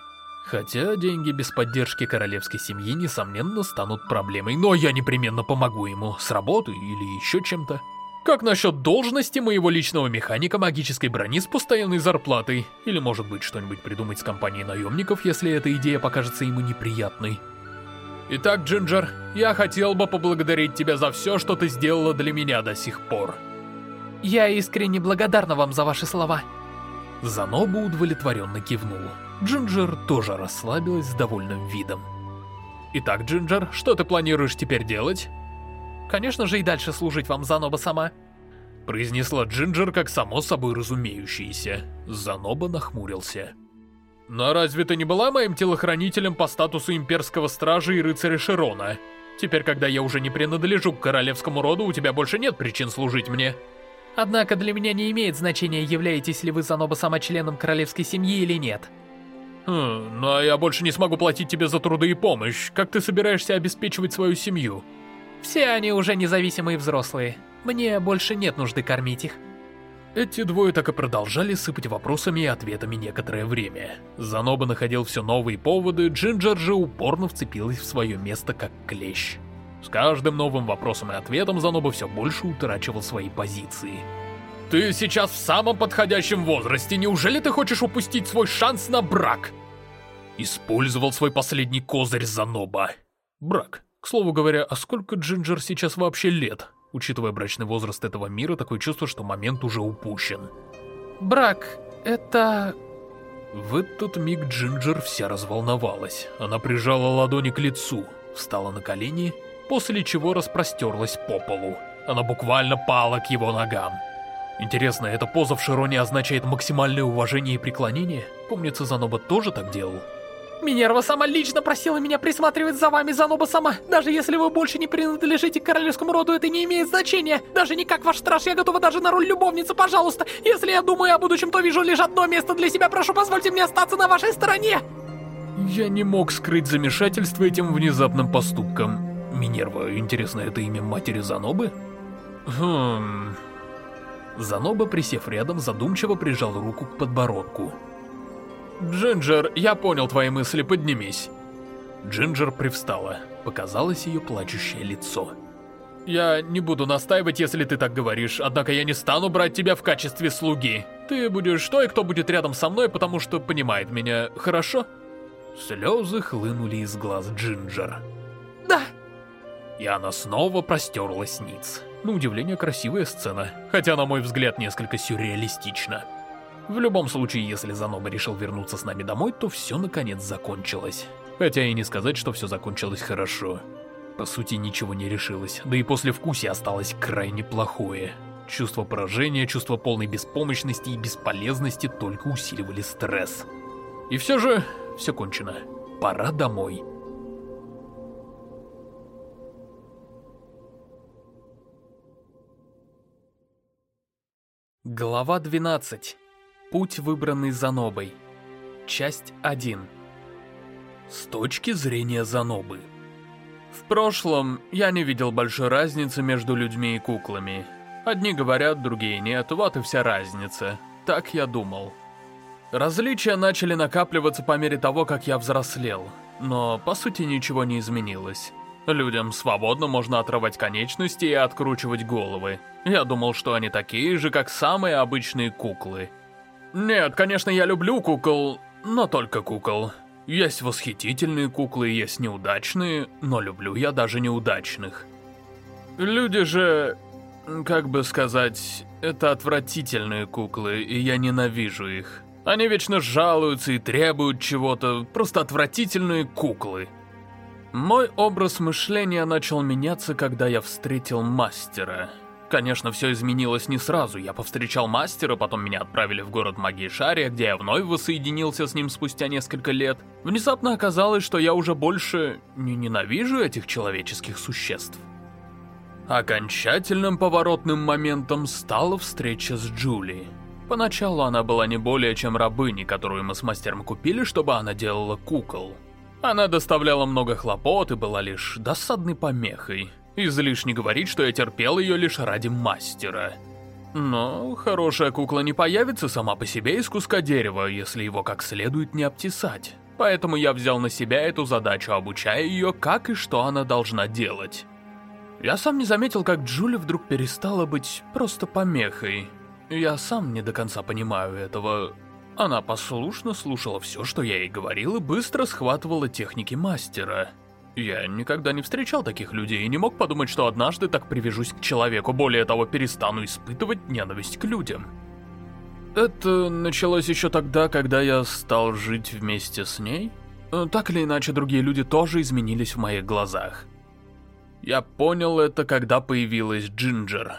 Хотя деньги без поддержки королевской семьи, несомненно, станут проблемой, но я непременно помогу ему с работой или еще чем-то. Как насчет должности моего личного механика магической брони с постоянной зарплатой? Или может быть что-нибудь придумать с компанией наемников, если эта идея покажется ему неприятной? Итак, Джинджер, я хотел бы поблагодарить тебя за все, что ты сделала для меня до сих пор. Я искренне благодарна вам за ваши слова. Занобу удовлетворенно кивнул. Джинджер тоже расслабилась с довольным видом. Итак, Джинджер, что ты планируешь теперь делать? Конечно же и дальше служить вам, Заноба сама. Произнесла Джинджер как само собой разумеющееся. Заноба нахмурился. Но разве ты не была моим телохранителем по статусу имперского стража и рыцаря Широна? Теперь, когда я уже не принадлежу к королевскому роду, у тебя больше нет причин служить мне. Однако для меня не имеет значения, являетесь ли вы Заноба сама членом королевской семьи или нет. Хм, ну а я больше не смогу платить тебе за труды и помощь. Как ты собираешься обеспечивать свою семью? Все они уже независимые взрослые. Мне больше нет нужды кормить их. Эти двое так и продолжали сыпать вопросами и ответами некоторое время. Заноба находил все новые поводы, Джинджер же упорно вцепилась в свое место как клещ. С каждым новым вопросом и ответом Заноба все больше утрачивал свои позиции. Ты сейчас в самом подходящем возрасте. Неужели ты хочешь упустить свой шанс на брак? Использовал свой последний козырь Заноба. Брак. К слову говоря, а сколько Джинджер сейчас вообще лет? Учитывая брачный возраст этого мира, такое чувство, что момент уже упущен. Брак, это... В этот миг Джинджер вся разволновалась. Она прижала ладони к лицу, встала на колени, после чего распростерлась по полу. Она буквально пала к его ногам. Интересно, эта поза в Широне означает максимальное уважение и преклонение? Помнится, Заноба тоже так делал. Минерва сама лично просила меня присматривать за вами, Заноба сама. Даже если вы больше не принадлежите к королевскому роду, это не имеет значения. Даже не как ваш страж, я готова даже на роль любовницы, пожалуйста. Если я думаю о будущем, то вижу лишь одно место для себя. Прошу, позвольте мне остаться на вашей стороне. Я не мог скрыть замешательство этим внезапным поступком. Минерва, интересно, это имя матери Занобы? Хм... Заноба, присев рядом, задумчиво прижал руку к подбородку. «Джинджер, я понял твои мысли, поднимись». Джинджер привстала. Показалось ее плачущее лицо. «Я не буду настаивать, если ты так говоришь, однако я не стану брать тебя в качестве слуги. Ты будешь той, кто будет рядом со мной, потому что понимает меня, хорошо?» Слезы хлынули из глаз Джинджер. «Да!» И она снова простерлась ниц. На удивление красивая сцена, хотя на мой взгляд несколько сюрреалистична. В любом случае, если Заноба решил вернуться с нами домой, то все наконец закончилось. Хотя и не сказать, что все закончилось хорошо. По сути, ничего не решилось, да и после вкуса осталось крайне плохое. Чувство поражения, чувство полной беспомощности и бесполезности только усиливали стресс. И все же, все кончено. Пора домой. Глава 12 Путь, выбранный Занобой. Часть 1. С точки зрения Занобы. В прошлом я не видел большой разницы между людьми и куклами. Одни говорят, другие нет, вот и вся разница. Так я думал. Различия начали накапливаться по мере того, как я взрослел. Но, по сути, ничего не изменилось. Людям свободно можно отрывать конечности и откручивать головы. Я думал, что они такие же, как самые обычные куклы. Нет, конечно, я люблю кукол, но только кукол. Есть восхитительные куклы, есть неудачные, но люблю я даже неудачных. Люди же, как бы сказать, это отвратительные куклы, и я ненавижу их. Они вечно жалуются и требуют чего-то, просто отвратительные куклы. Мой образ мышления начал меняться, когда я встретил мастера. Конечно, все изменилось не сразу. Я повстречал мастера, потом меня отправили в город магии Шария, где я вновь воссоединился с ним спустя несколько лет. Внезапно оказалось, что я уже больше не ненавижу этих человеческих существ. Окончательным поворотным моментом стала встреча с Джули. Поначалу она была не более чем рабыней, которую мы с мастером купили, чтобы она делала кукол. Она доставляла много хлопот и была лишь досадной помехой. Излишне говорить, что я терпел ее лишь ради мастера. Но хорошая кукла не появится сама по себе из куска дерева, если его как следует не обтесать. Поэтому я взял на себя эту задачу, обучая ее, как и что она должна делать. Я сам не заметил, как Джули вдруг перестала быть просто помехой. Я сам не до конца понимаю этого. Она послушно слушала все, что я ей говорил, и быстро схватывала техники мастера. Я никогда не встречал таких людей и не мог подумать, что однажды так привяжусь к человеку, более того, перестану испытывать ненависть к людям. Это началось еще тогда, когда я стал жить вместе с ней. Э, так или иначе, другие люди тоже изменились в моих глазах. Я понял это, когда появилась Джинджер.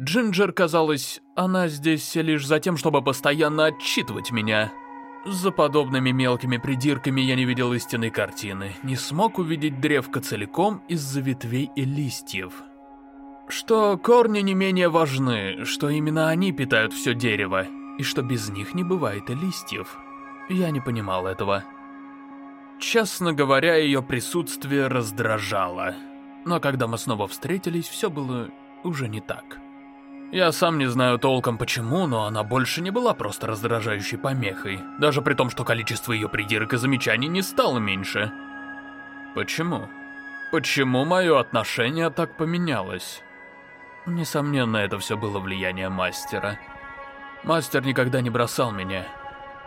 Джинджер, казалось, она здесь лишь за тем, чтобы постоянно отчитывать меня. За подобными мелкими придирками я не видел истинной картины, не смог увидеть древко целиком из-за ветвей и листьев. Что корни не менее важны, что именно они питают все дерево, и что без них не бывает и листьев. Я не понимал этого. Честно говоря, ее присутствие раздражало. Но когда мы снова встретились, все было уже не так. Я сам не знаю толком почему, но она больше не была просто раздражающей помехой, даже при том, что количество ее придирок и замечаний не стало меньше. Почему? Почему мое отношение так поменялось? Несомненно, это все было влияние мастера. Мастер никогда не бросал меня.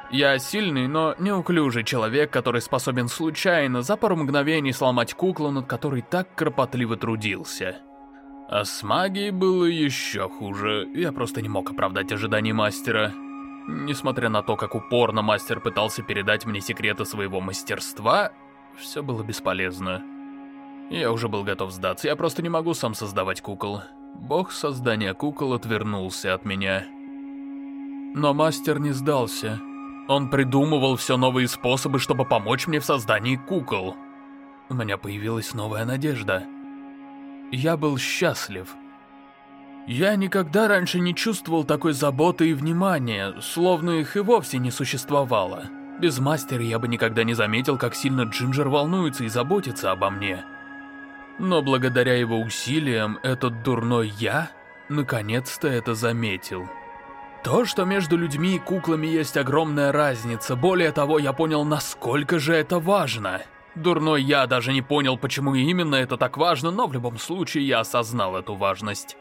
Я сильный, но неуклюжий человек, который способен случайно за пару мгновений сломать куклу, над которой так кропотливо трудился. А с магией было еще хуже, я просто не мог оправдать ожиданий мастера. Несмотря на то, как упорно мастер пытался передать мне секреты своего мастерства, все было бесполезно. Я уже был готов сдаться, я просто не могу сам создавать кукол. Бог создания кукол отвернулся от меня. Но мастер не сдался. Он придумывал все новые способы, чтобы помочь мне в создании кукол. У меня появилась новая надежда. Я был счастлив. Я никогда раньше не чувствовал такой заботы и внимания, словно их и вовсе не существовало. Без мастера я бы никогда не заметил, как сильно Джинджер волнуется и заботится обо мне. Но благодаря его усилиям, этот дурной я наконец-то это заметил. То, что между людьми и куклами есть огромная разница, более того, я понял, насколько же это важно. Дурной я даже не понял, почему именно это так важно, но в любом случае я осознал эту важность.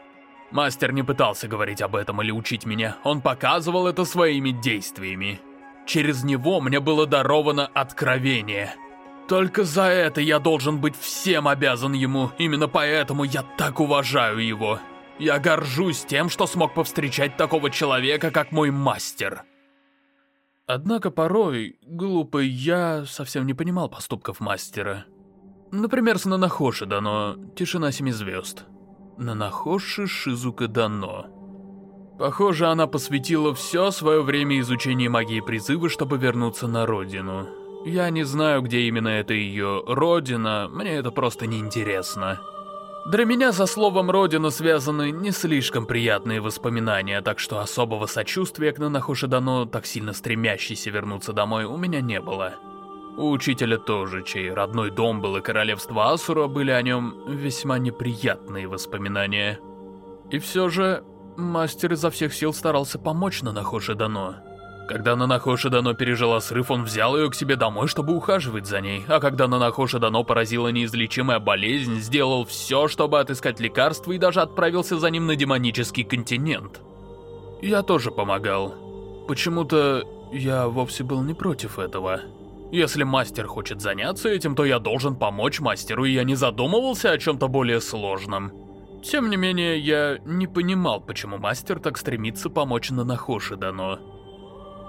Мастер не пытался говорить об этом или учить меня, он показывал это своими действиями. Через него мне было даровано откровение. Только за это я должен быть всем обязан ему, именно поэтому я так уважаю его. Я горжусь тем, что смог повстречать такого человека, как мой мастер. Однако порой, глупый я совсем не понимал поступков мастера. Например, с Нанахоши Дано «Тишина семи звезд». Нанахоши Шизука Дано. Похоже, она посвятила все свое время изучению магии призыва, чтобы вернуться на родину. Я не знаю, где именно это ее родина, мне это просто неинтересно. Для меня со словом «родина» связаны не слишком приятные воспоминания, так что особого сочувствия к Нанахошидано, так сильно стремящейся вернуться домой, у меня не было. У учителя тоже, чей родной дом был и королевство Асура, были о нем весьма неприятные воспоминания. И все же, мастер изо всех сил старался помочь Нанахошидано. Когда Нанахоши Дано пережила срыв, он взял ее к себе домой, чтобы ухаживать за ней. А когда Нанахоши Дано поразила неизлечимая болезнь, сделал все, чтобы отыскать лекарство и даже отправился за ним на демонический континент. Я тоже помогал. Почему-то я вовсе был не против этого. Если мастер хочет заняться этим, то я должен помочь мастеру, и я не задумывался о чем-то более сложном. Тем не менее, я не понимал, почему мастер так стремится помочь Нанахоши Дано.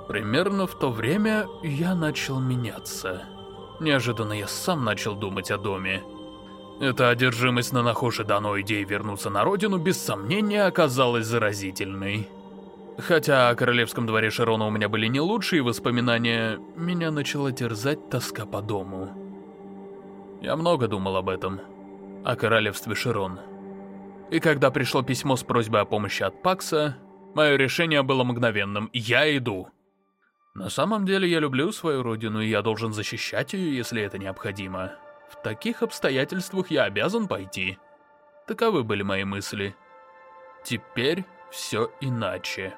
Примерно в то время я начал меняться. Неожиданно я сам начал думать о доме. Эта одержимость на Нахоши Дано идеей вернуться на родину без сомнения оказалась заразительной. Хотя о королевском дворе Широна у меня были не лучшие воспоминания, меня начала терзать тоска по дому. Я много думал об этом, о королевстве Широн. И когда пришло письмо с просьбой о помощи от Пакса, мое решение было мгновенным «Я иду». На самом деле я люблю свою родину, и я должен защищать ее, если это необходимо. В таких обстоятельствах я обязан пойти. Таковы были мои мысли. Теперь все иначе.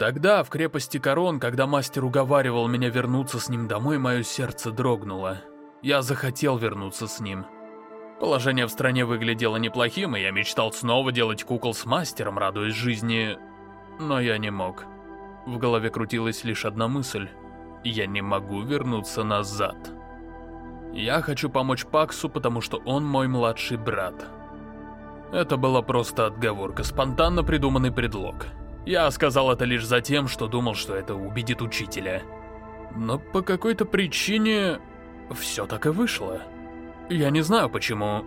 Тогда, в крепости Корон, когда мастер уговаривал меня вернуться с ним домой, мое сердце дрогнуло. Я захотел вернуться с ним. Положение в стране выглядело неплохим, и я мечтал снова делать кукол с мастером, радуясь жизни, но я не мог. В голове крутилась лишь одна мысль. Я не могу вернуться назад. Я хочу помочь Паксу, потому что он мой младший брат. Это была просто отговорка, спонтанно придуманный предлог. Я сказал это лишь за тем, что думал, что это убедит учителя. Но по какой-то причине все так и вышло. Я не знаю почему.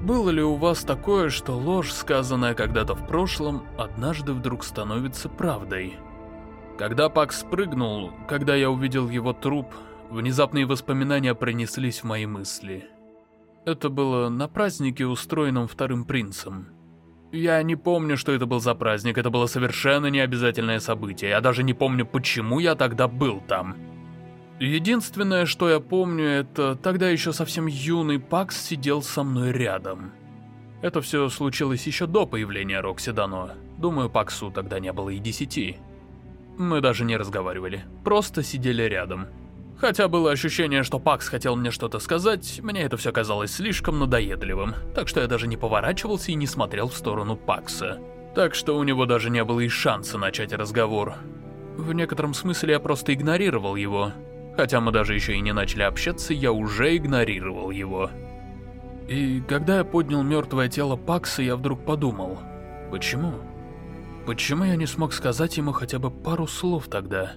Было ли у вас такое, что ложь, сказанная когда-то в прошлом, однажды вдруг становится правдой? Когда Пак спрыгнул, когда я увидел его труп, внезапные воспоминания пронеслись в мои мысли. Это было на празднике, устроенном вторым принцем. Я не помню, что это был за праздник, это было совершенно необязательное событие. Я даже не помню, почему я тогда был там. Единственное, что я помню, это тогда еще совсем юный Пакс сидел со мной рядом. Это все случилось еще до появления Рокси Дано. Думаю, Паксу тогда не было и десяти. Мы даже не разговаривали, просто сидели рядом. Хотя было ощущение, что Пакс хотел мне что-то сказать, мне это все казалось слишком надоедливым, так что я даже не поворачивался и не смотрел в сторону Пакса. Так что у него даже не было и шанса начать разговор. В некотором смысле я просто игнорировал его. Хотя мы даже еще и не начали общаться, я уже игнорировал его. И когда я поднял мертвое тело Пакса, я вдруг подумал, почему? Почему я не смог сказать ему хотя бы пару слов тогда?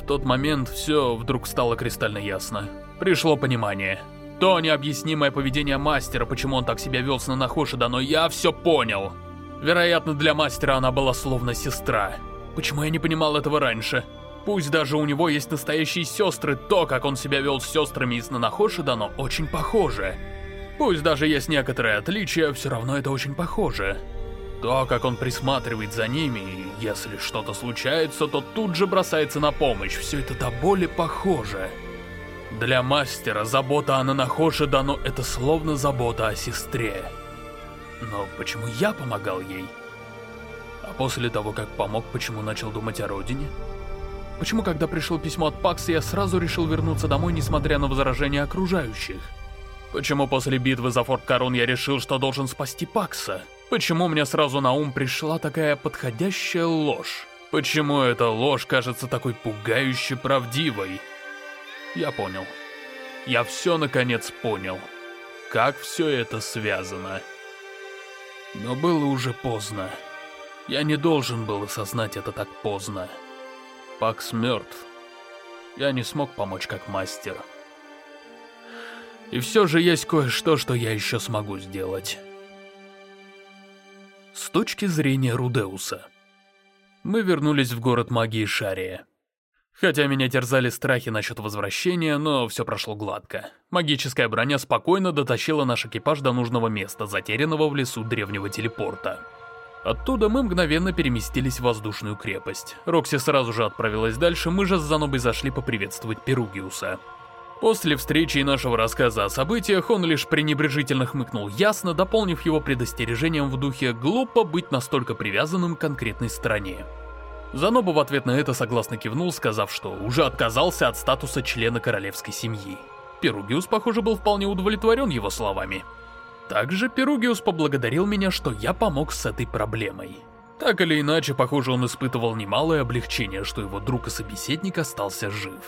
В тот момент все вдруг стало кристально ясно. Пришло понимание. То необъяснимое поведение мастера, почему он так себя вел с Нанахошида, но я все понял. Вероятно, для мастера она была словно сестра. Почему я не понимал этого раньше? Пусть даже у него есть настоящие сестры, то, как он себя вел с сестрами из Нанахоши дано, очень похоже. Пусть даже есть некоторые отличия, все равно это очень похоже. То, как он присматривает за ними, и если что-то случается, то тут же бросается на помощь, все это до боли похоже. Для мастера забота о Нанахоше дано это словно забота о сестре. Но почему я помогал ей? А после того, как помог, почему начал думать о родине? Почему, когда пришло письмо от Пакса, я сразу решил вернуться домой, несмотря на возражения окружающих? Почему после битвы за Форт Корон я решил, что должен спасти Пакса? Почему мне сразу на ум пришла такая подходящая ложь? Почему эта ложь кажется такой пугающе правдивой? Я понял. Я все наконец понял. Как все это связано. Но было уже поздно. Я не должен был осознать это так поздно. Пакс мертв. Я не смог помочь как мастер. И все же есть кое-что, что я еще смогу сделать. С точки зрения Рудеуса. Мы вернулись в город магии Шария. Хотя меня терзали страхи насчет возвращения, но все прошло гладко. Магическая броня спокойно дотащила наш экипаж до нужного места, затерянного в лесу древнего телепорта. Оттуда мы мгновенно переместились в воздушную крепость. Рокси сразу же отправилась дальше, мы же с Занобой зашли поприветствовать Перугиуса. После встречи и нашего рассказа о событиях он лишь пренебрежительно хмыкнул ясно, дополнив его предостережением в духе «глупо быть настолько привязанным к конкретной стране». Заноба в ответ на это согласно кивнул, сказав, что уже отказался от статуса члена королевской семьи. Перугиус, похоже, был вполне удовлетворен его словами. Также Перугиус поблагодарил меня, что я помог с этой проблемой. Так или иначе, похоже, он испытывал немалое облегчение, что его друг и собеседник остался жив.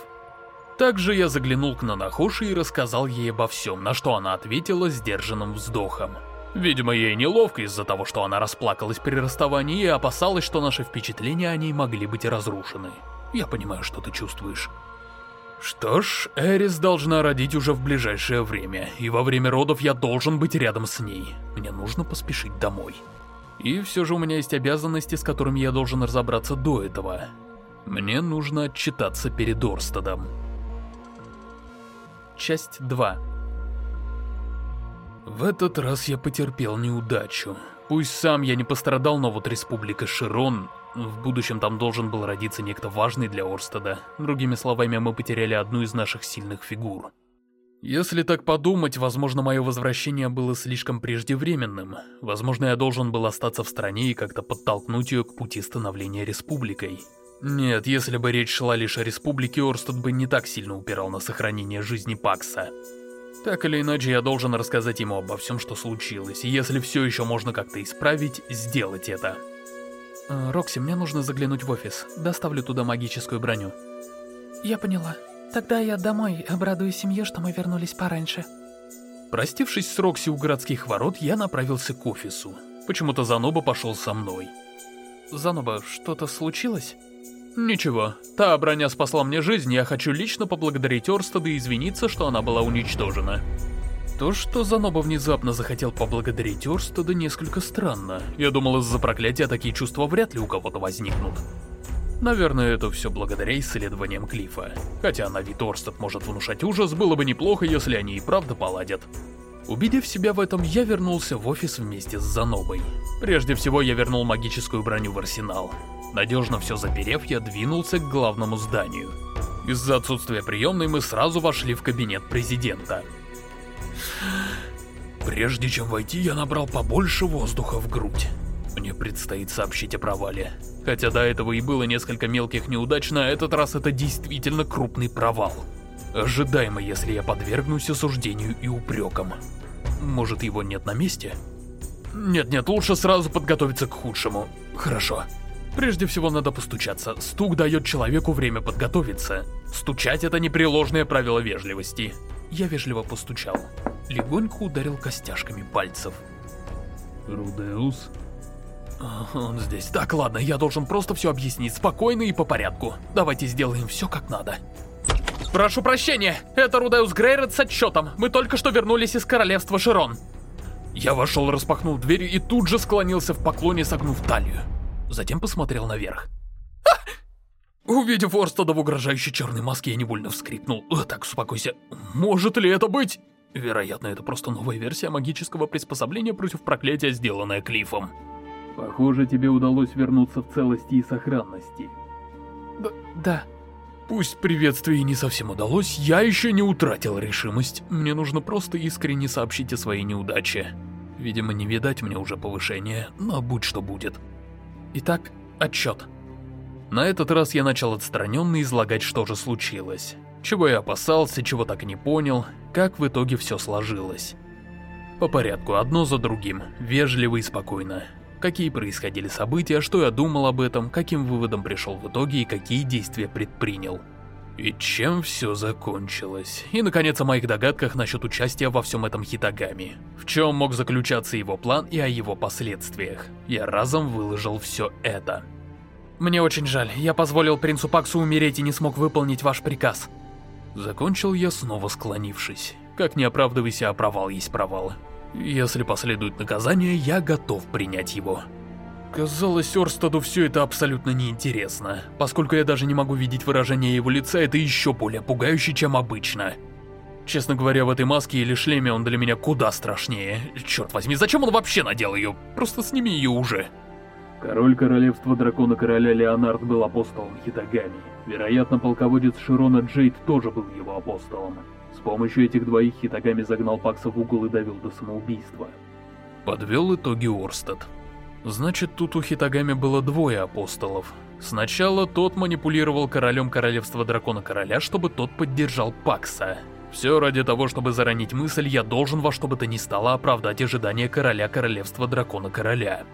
Также я заглянул к Нанахоши и рассказал ей обо всем, на что она ответила сдержанным вздохом. Видимо, ей неловко из-за того, что она расплакалась при расставании и опасалась, что наши впечатления о ней могли быть разрушены. Я понимаю, что ты чувствуешь. Что ж, Эрис должна родить уже в ближайшее время, и во время родов я должен быть рядом с ней. Мне нужно поспешить домой. И все же у меня есть обязанности, с которыми я должен разобраться до этого. Мне нужно отчитаться перед Орстедом. Часть 2 В этот раз я потерпел неудачу. Пусть сам я не пострадал, но вот Республика Широн в будущем там должен был родиться некто важный для Орстеда. Другими словами, мы потеряли одну из наших сильных фигур. Если так подумать, возможно, мое возвращение было слишком преждевременным. Возможно, я должен был остаться в стране и как-то подтолкнуть ее к пути становления республикой. Нет, если бы речь шла лишь о республике, Орстед бы не так сильно упирал на сохранение жизни Пакса. Так или иначе, я должен рассказать ему обо всем, что случилось, и если все еще можно как-то исправить, сделать это. Э, Рокси, мне нужно заглянуть в офис. Доставлю туда магическую броню. Я поняла. Тогда я домой, обрадую семье, что мы вернулись пораньше. Простившись с Рокси у городских ворот, я направился к офису. Почему-то Заноба пошел со мной. Заноба, что-то случилось? Ничего. Та броня спасла мне жизнь, я хочу лично поблагодарить Орстеда и извиниться, что она была уничтожена. То, что Заноба внезапно захотел поблагодарить Орстеда, несколько странно. Я думал, из-за проклятия такие чувства вряд ли у кого-то возникнут. Наверное, это все благодаря исследованиям Клифа. Хотя на вид Орстед может внушать ужас, было бы неплохо, если они и правда поладят. Убедив себя в этом, я вернулся в офис вместе с Занобой. Прежде всего, я вернул магическую броню в арсенал. Надежно все заперев, я двинулся к главному зданию. Из-за отсутствия приемной мы сразу вошли в кабинет президента. Прежде чем войти, я набрал побольше воздуха в грудь. Мне предстоит сообщить о провале. Хотя до этого и было несколько мелких неудач, на этот раз это действительно крупный провал. Ожидаемо, если я подвергнусь осуждению и упрекам. Может, его нет на месте? Нет-нет, лучше сразу подготовиться к худшему. Хорошо. Прежде всего надо постучаться. Стук дает человеку время подготовиться. Стучать это непреложное правило вежливости. Я вежливо постучал. Легонько ударил костяшками пальцев. Рудеус? Он здесь. Так, ладно, я должен просто все объяснить спокойно и по порядку. Давайте сделаем все как надо. Прошу прощения, это Рудеус Грейрет с отчетом. Мы только что вернулись из королевства Широн. Я вошел, распахнул дверь и тут же склонился в поклоне, согнув талию. Затем посмотрел наверх. Увидев Орстада в угрожающей черной маске, я невольно вскрикнул. «Э, «Так, успокойся. Может ли это быть?» Вероятно, это просто новая версия магического приспособления против проклятия, сделанная Клиффом. Похоже, тебе удалось вернуться в целости и сохранности. Д да. Пусть приветствие не совсем удалось, я еще не утратил решимость. Мне нужно просто искренне сообщить о своей неудаче. Видимо, не видать мне уже повышения, но будь что будет. Итак, отчет. На этот раз я начал отстраненно излагать, что же случилось. Чего я опасался, чего так и не понял, как в итоге все сложилось. По порядку, одно за другим, вежливо и спокойно. Какие происходили события, что я думал об этом, каким выводом пришел в итоге и какие действия предпринял. И чем все закончилось. И, наконец, о моих догадках насчет участия во всем этом Хитагами. В чем мог заключаться его план и о его последствиях. Я разом выложил все это. Мне очень жаль, я позволил принцу Паксу умереть и не смог выполнить ваш приказ. Закончил я, снова склонившись. Как не оправдывайся, а провал есть провал. Если последует наказание, я готов принять его. Казалось, Орстаду все это абсолютно неинтересно. Поскольку я даже не могу видеть выражение его лица, это еще более пугающе, чем обычно. Честно говоря, в этой маске или шлеме он для меня куда страшнее. Черт возьми, зачем он вообще надел ее? Просто сними ее уже. Король королевства дракона короля Леонард был апостолом Хитагами. Вероятно, полководец Широна Джейд тоже был его апостолом. С помощью этих двоих Хитагами загнал Пакса в угол и довел до самоубийства. Подвел итоги Орстед. Значит, тут у Хитагами было двое апостолов. Сначала тот манипулировал королем королевства дракона короля, чтобы тот поддержал Пакса. Все ради того, чтобы заранить мысль, я должен во что бы то ни стало оправдать ожидания короля королевства дракона короля.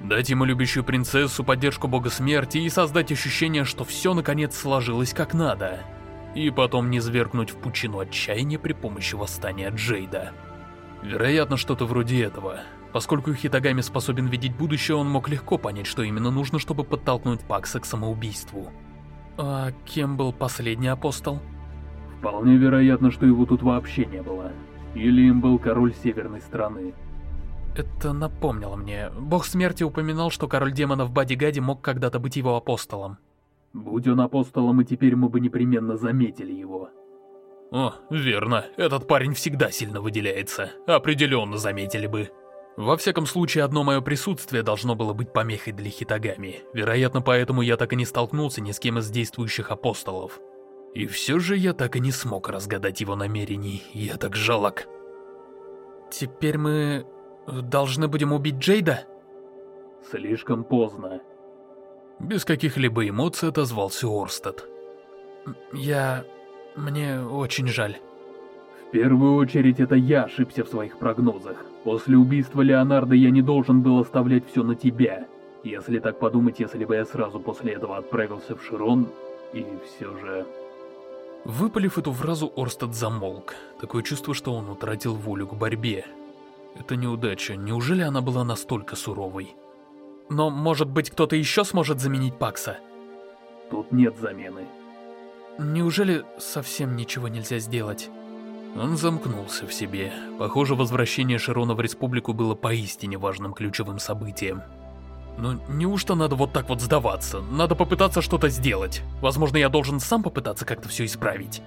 Дать ему любящую принцессу, поддержку бога смерти и создать ощущение, что все наконец сложилось как надо. И потом не свергнуть в пучину отчаяния при помощи восстания Джейда. Вероятно, что-то вроде этого. Поскольку Хитагами способен видеть будущее, он мог легко понять, что именно нужно, чтобы подтолкнуть Пакса к самоубийству. А кем был последний апостол? Вполне вероятно, что его тут вообще не было. Или им был король северной страны. Это напомнило мне. Бог смерти упоминал, что король демонов Бадигади мог когда-то быть его апостолом. Будь он апостолом, и теперь мы бы непременно заметили его. О, верно. Этот парень всегда сильно выделяется. Определенно заметили бы. Во всяком случае, одно мое присутствие должно было быть помехой для Хитагами. Вероятно, поэтому я так и не столкнулся ни с кем из действующих апостолов. И все же я так и не смог разгадать его намерений. Я так жалок. Теперь мы Должны будем убить Джейда? Слишком поздно. Без каких-либо эмоций отозвался Орстед. Я... мне очень жаль. В первую очередь это я ошибся в своих прогнозах. После убийства Леонардо я не должен был оставлять все на тебя. Если так подумать, если бы я сразу после этого отправился в Широн, и все же... Выпалив эту фразу, Орстед замолк. Такое чувство, что он утратил волю к борьбе. Это неудача. Неужели она была настолько суровой? Но, может быть, кто-то еще сможет заменить Пакса? Тут нет замены. Неужели совсем ничего нельзя сделать? Он замкнулся в себе. Похоже, возвращение Широна в Республику было поистине важным ключевым событием. Но неужто надо вот так вот сдаваться? Надо попытаться что-то сделать. Возможно, я должен сам попытаться как-то все исправить.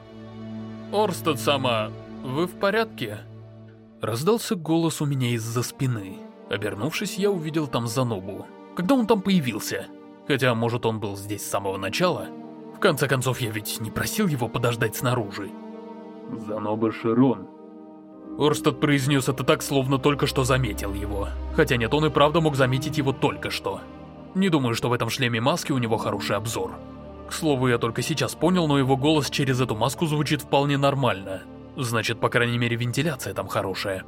Орстед сама, вы в порядке? Раздался голос у меня из-за спины. Обернувшись, я увидел там Занобу. Когда он там появился? Хотя, может, он был здесь с самого начала? В конце концов, я ведь не просил его подождать снаружи. Заноба Широн. Орстад произнес это так, словно только что заметил его. Хотя нет, он и правда мог заметить его только что. Не думаю, что в этом шлеме маски у него хороший обзор. К слову, я только сейчас понял, но его голос через эту маску звучит вполне нормально. Значит, по крайней мере, вентиляция там хорошая.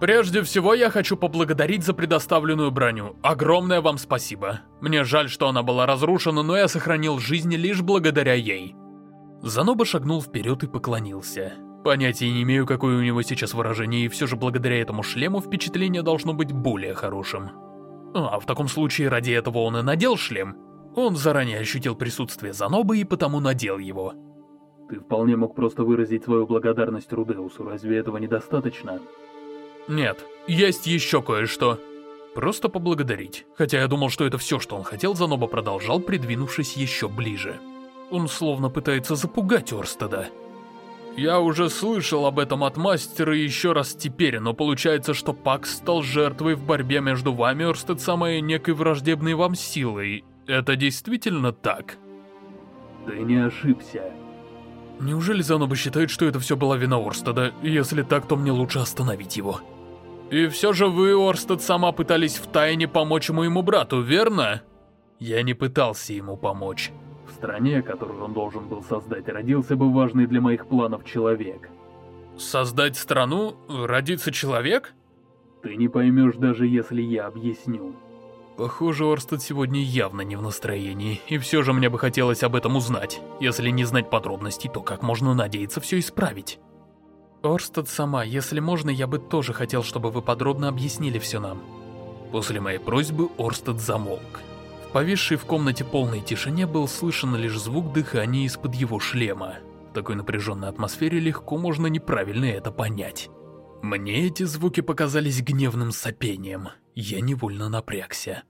Прежде всего, я хочу поблагодарить за предоставленную броню. Огромное вам спасибо. Мне жаль, что она была разрушена, но я сохранил жизнь лишь благодаря ей. Заноба шагнул вперед и поклонился. Понятия не имею, какое у него сейчас выражение, и все же благодаря этому шлему впечатление должно быть более хорошим. А, в таком случае ради этого он и надел шлем. Он заранее ощутил присутствие Занобы и потому надел его. Ты вполне мог просто выразить свою благодарность Рудеусу, разве этого недостаточно? Нет, есть еще кое-что. Просто поблагодарить. Хотя я думал, что это все, что он хотел, Заноба продолжал, придвинувшись еще ближе. Он словно пытается запугать Орстеда. Я уже слышал об этом от мастера еще раз теперь, но получается, что Пакс стал жертвой в борьбе между вами, Орстед, самой некой враждебной вам силой. Это действительно так? Ты не ошибся. Неужели Заноба считает, что это все была вина Орстеда? Если так, то мне лучше остановить его. И все же вы, Орстед, сама пытались втайне помочь моему брату, верно? Я не пытался ему помочь. Стране, которую он должен был создать, родился бы важный для моих планов человек. Создать страну? Родится человек? Ты не поймешь, даже если я объясню. Похоже, Орстед сегодня явно не в настроении, и все же мне бы хотелось об этом узнать. Если не знать подробностей, то как можно надеяться все исправить? Орстед сама, если можно, я бы тоже хотел, чтобы вы подробно объяснили все нам. После моей просьбы Орстед замолк. Повисшей в комнате полной тишине был слышен лишь звук дыхания из-под его шлема. В такой напряженной атмосфере легко можно неправильно это понять. Мне эти звуки показались гневным сопением. Я невольно напрягся.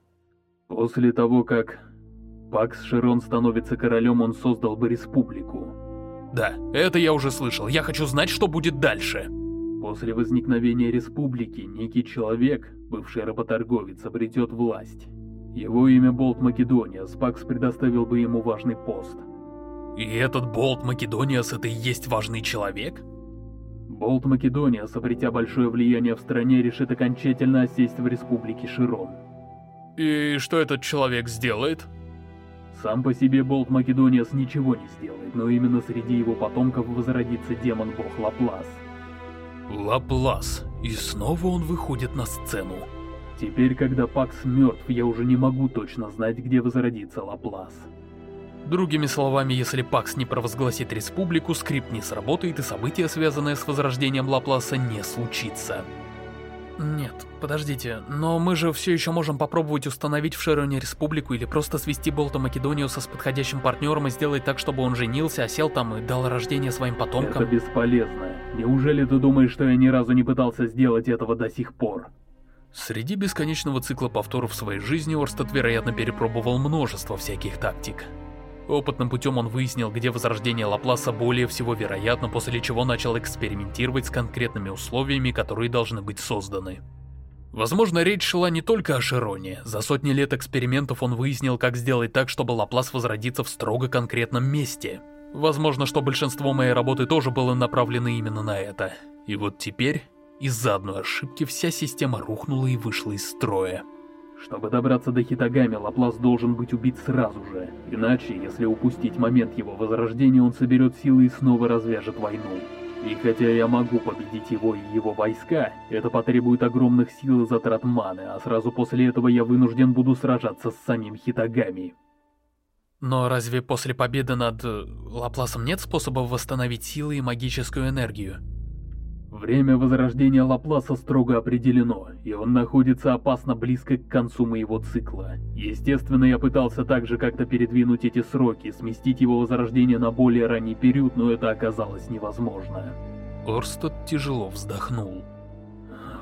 После того, как Пакс Широн становится королем, он создал бы республику. Да, это я уже слышал. Я хочу знать, что будет дальше. После возникновения республики, некий человек, бывший работорговец, обретет власть. Его имя Болт Македония, Спакс предоставил бы ему важный пост. И этот Болт Македониас это и есть важный человек? Болт Македония, обретя большое влияние в стране, решит окончательно осесть в республике Широн. И что этот человек сделает? Сам по себе Болт Македониас ничего не сделает, но именно среди его потомков возродится демон-бог Лаплас. Лаплас. И снова он выходит на сцену. Теперь, когда Пакс мертв, я уже не могу точно знать, где возродится Лаплас. Другими словами, если Пакс не провозгласит республику, скрипт не сработает и события, связанные с возрождением Лапласа, не случится. Нет, подождите, но мы же все еще можем попробовать установить в Шероне республику или просто свести Болта Македониуса с подходящим партнером и сделать так, чтобы он женился, осел там и дал рождение своим потомкам. Это бесполезно. Неужели ты думаешь, что я ни разу не пытался сделать этого до сих пор? Среди бесконечного цикла повторов своей жизни Орстед, вероятно, перепробовал множество всяких тактик. Опытным путем он выяснил, где возрождение Лапласа более всего вероятно, после чего начал экспериментировать с конкретными условиями, которые должны быть созданы. Возможно, речь шла не только о Широне. За сотни лет экспериментов он выяснил, как сделать так, чтобы Лаплас возродится в строго конкретном месте. Возможно, что большинство моей работы тоже было направлено именно на это. И вот теперь, из-за одной ошибки, вся система рухнула и вышла из строя. Чтобы добраться до Хитагами, Лаплас должен быть убит сразу же. Иначе, если упустить момент его возрождения, он соберет силы и снова развяжет войну. И хотя я могу победить его и его войска, это потребует огромных сил и затрат маны, а сразу после этого я вынужден буду сражаться с самим Хитагами. Но разве после победы над э, Лапласом нет способа восстановить силы и магическую энергию? Время возрождения Лапласа строго определено, и он находится опасно близко к концу моего цикла. Естественно, я пытался также как-то передвинуть эти сроки, сместить его возрождение на более ранний период, но это оказалось невозможно. Орстед тяжело вздохнул.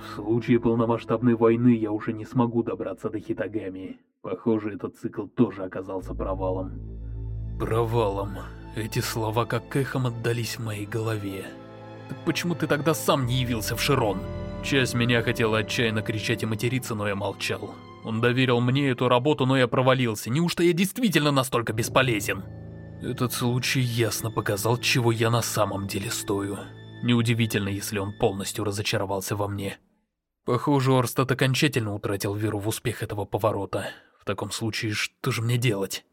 В случае полномасштабной войны я уже не смогу добраться до Хитагами. Похоже, этот цикл тоже оказался провалом. Провалом. Эти слова как эхом отдались в моей голове. Так почему ты тогда сам не явился в Широн? Часть меня хотела отчаянно кричать и материться, но я молчал. Он доверил мне эту работу, но я провалился. Неужто я действительно настолько бесполезен? Этот случай ясно показал, чего я на самом деле стою. Неудивительно, если он полностью разочаровался во мне. Похоже, Орстад окончательно утратил веру в успех этого поворота. В таком случае, что же мне делать?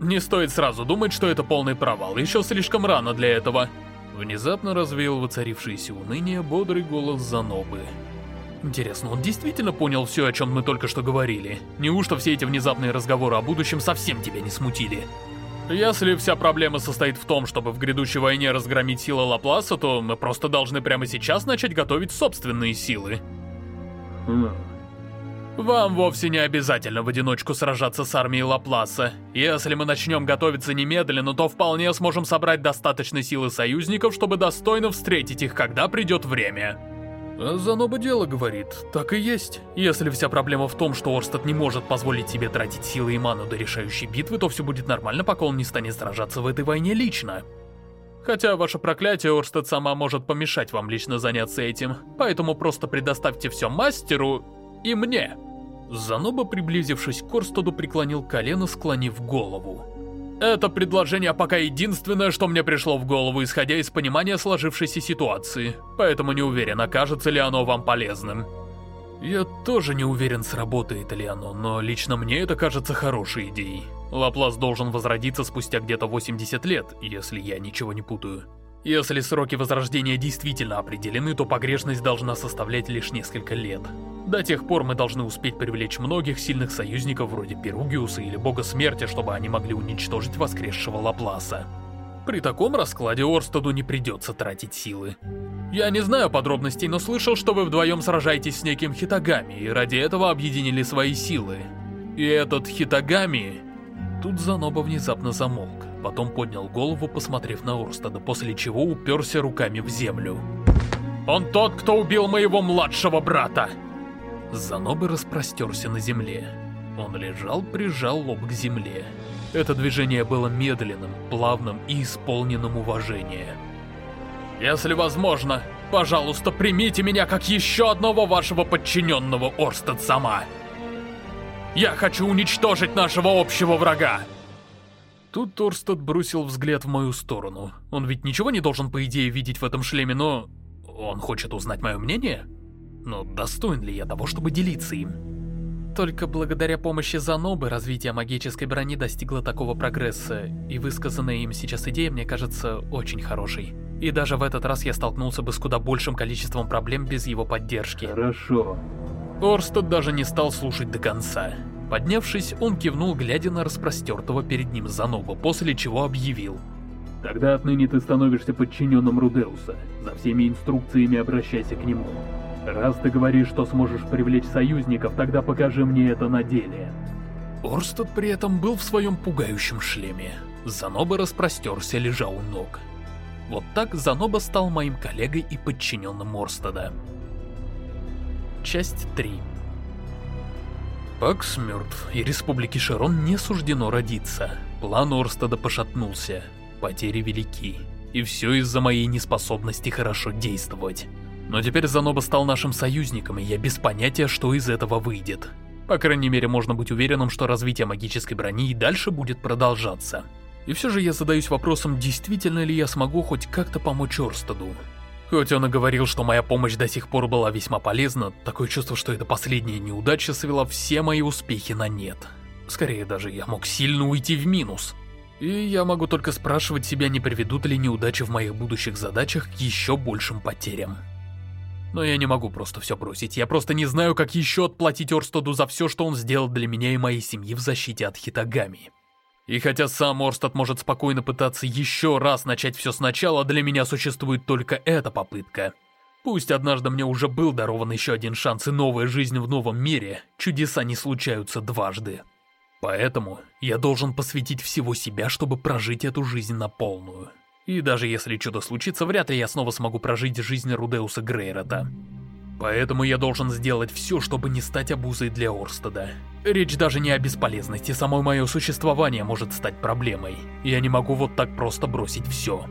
Не стоит сразу думать, что это полный провал. Еще слишком рано для этого. Внезапно развеял воцарившееся уныние бодрый голос Занобы. Интересно, он действительно понял все, о чем мы только что говорили? Неужто все эти внезапные разговоры о будущем совсем тебя не смутили? Если вся проблема состоит в том, чтобы в грядущей войне разгромить силы Лапласа, то мы просто должны прямо сейчас начать готовить собственные силы. Хм. Вам вовсе не обязательно в одиночку сражаться с армией Лапласа. Если мы начнем готовиться немедленно, то вполне сможем собрать достаточно силы союзников, чтобы достойно встретить их, когда придет время. Заноба дело говорит, так и есть. Если вся проблема в том, что Орстед не может позволить себе тратить силы и ману до решающей битвы, то все будет нормально, пока он не станет сражаться в этой войне лично. Хотя ваше проклятие, Орстед сама может помешать вам лично заняться этим, поэтому просто предоставьте все мастеру и мне. Заноба, приблизившись к Орстеду, преклонил колено, склонив голову. Это предложение пока единственное, что мне пришло в голову, исходя из понимания сложившейся ситуации, поэтому не уверен, окажется ли оно вам полезным. Я тоже не уверен, сработает ли оно, но лично мне это кажется хорошей идеей. Лаплас должен возродиться спустя где-то 80 лет, если я ничего не путаю. Если сроки возрождения действительно определены, то погрешность должна составлять лишь несколько лет. До тех пор мы должны успеть привлечь многих сильных союзников вроде Перугиуса или Бога Смерти, чтобы они могли уничтожить воскресшего Лапласа. При таком раскладе Орстеду не придется тратить силы. Я не знаю подробностей, но слышал, что вы вдвоем сражаетесь с неким Хитагами, и ради этого объединили свои силы. И этот Хитагами... Тут Заноба внезапно замолк, потом поднял голову, посмотрев на Орстеда, после чего уперся руками в землю. «Он тот, кто убил моего младшего брата!» Заноба распростерся на земле. Он лежал, прижал лоб к земле. Это движение было медленным, плавным и исполненным уважения. «Если возможно, пожалуйста, примите меня как еще одного вашего подчиненного, Орстед сама. Я хочу уничтожить нашего общего врага!» Тут Торстед бросил взгляд в мою сторону. Он ведь ничего не должен, по идее, видеть в этом шлеме, но... Он хочет узнать мое мнение? Но достоин ли я того, чтобы делиться им? Только благодаря помощи Занобы развитие магической брони достигло такого прогресса, и высказанная им сейчас идея мне кажется очень хорошей. И даже в этот раз я столкнулся бы с куда большим количеством проблем без его поддержки. Хорошо. Орстед даже не стал слушать до конца. Поднявшись, он кивнул, глядя на распростертого перед ним Заноба, после чего объявил. Тогда отныне ты становишься подчиненным Рудеуса. За всеми инструкциями обращайся к нему. Раз ты говоришь, что сможешь привлечь союзников, тогда покажи мне это на деле. Орстед при этом был в своем пугающем шлеме. Заноба распростерся, лежа у ног. Вот так Заноба стал моим коллегой и подчиненным Орстеда. Часть 3 Пакс мертв, и Республике Шарон не суждено родиться. План Орстеда пошатнулся, потери велики. И все из-за моей неспособности хорошо действовать. Но теперь Заноба стал нашим союзником, и я без понятия, что из этого выйдет. По крайней мере, можно быть уверенным, что развитие магической брони и дальше будет продолжаться. И все же я задаюсь вопросом, действительно ли я смогу хоть как-то помочь Орстаду. Хоть он и говорил, что моя помощь до сих пор была весьма полезна, такое чувство, что эта последняя неудача свела все мои успехи на нет. Скорее даже я мог сильно уйти в минус. И я могу только спрашивать себя, не приведут ли неудачи в моих будущих задачах к еще большим потерям. Но я не могу просто все бросить. Я просто не знаю, как еще отплатить Орстаду за все, что он сделал для меня и моей семьи в защите от Хитагами. И хотя сам Орстад может спокойно пытаться еще раз начать все сначала, для меня существует только эта попытка. Пусть однажды мне уже был дарован еще один шанс и новая жизнь в новом мире, чудеса не случаются дважды. Поэтому я должен посвятить всего себя, чтобы прожить эту жизнь на полную. И даже если чудо случится, вряд ли я снова смогу прожить жизнь Рудеуса Грейрота. Поэтому я должен сделать все, чтобы не стать обузой для Орстеда. Речь даже не о бесполезности, само мое существование может стать проблемой. Я не могу вот так просто бросить все.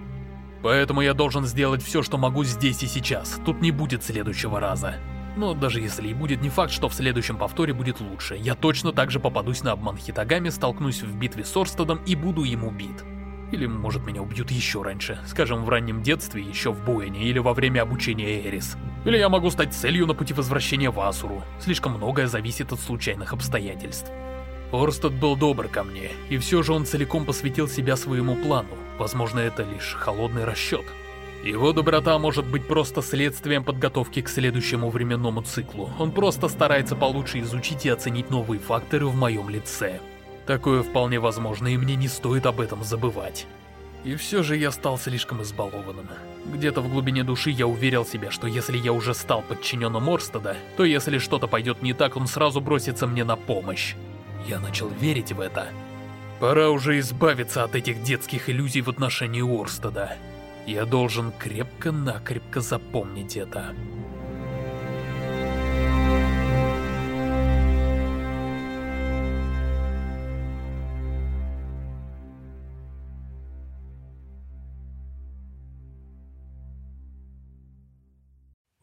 Поэтому я должен сделать все, что могу здесь и сейчас. Тут не будет следующего раза. Но даже если и будет, не факт, что в следующем повторе будет лучше. Я точно так же попадусь на обман Хитагами, столкнусь в битве с Орстедом и буду им убит. Или, может, меня убьют еще раньше, скажем, в раннем детстве, еще в Буэне, или во время обучения Эрис. Или я могу стать целью на пути возвращения в Асуру. Слишком многое зависит от случайных обстоятельств. Орстед был добр ко мне, и все же он целиком посвятил себя своему плану. Возможно, это лишь холодный расчет. Его доброта может быть просто следствием подготовки к следующему временному циклу. Он просто старается получше изучить и оценить новые факторы в моем лице. Такое вполне возможно, и мне не стоит об этом забывать. И все же я стал слишком избалованным. Где-то в глубине души я уверил себя, что если я уже стал подчиненным Орстеда, то если что-то пойдет не так, он сразу бросится мне на помощь. Я начал верить в это. Пора уже избавиться от этих детских иллюзий в отношении Орстеда. Я должен крепко-накрепко запомнить это.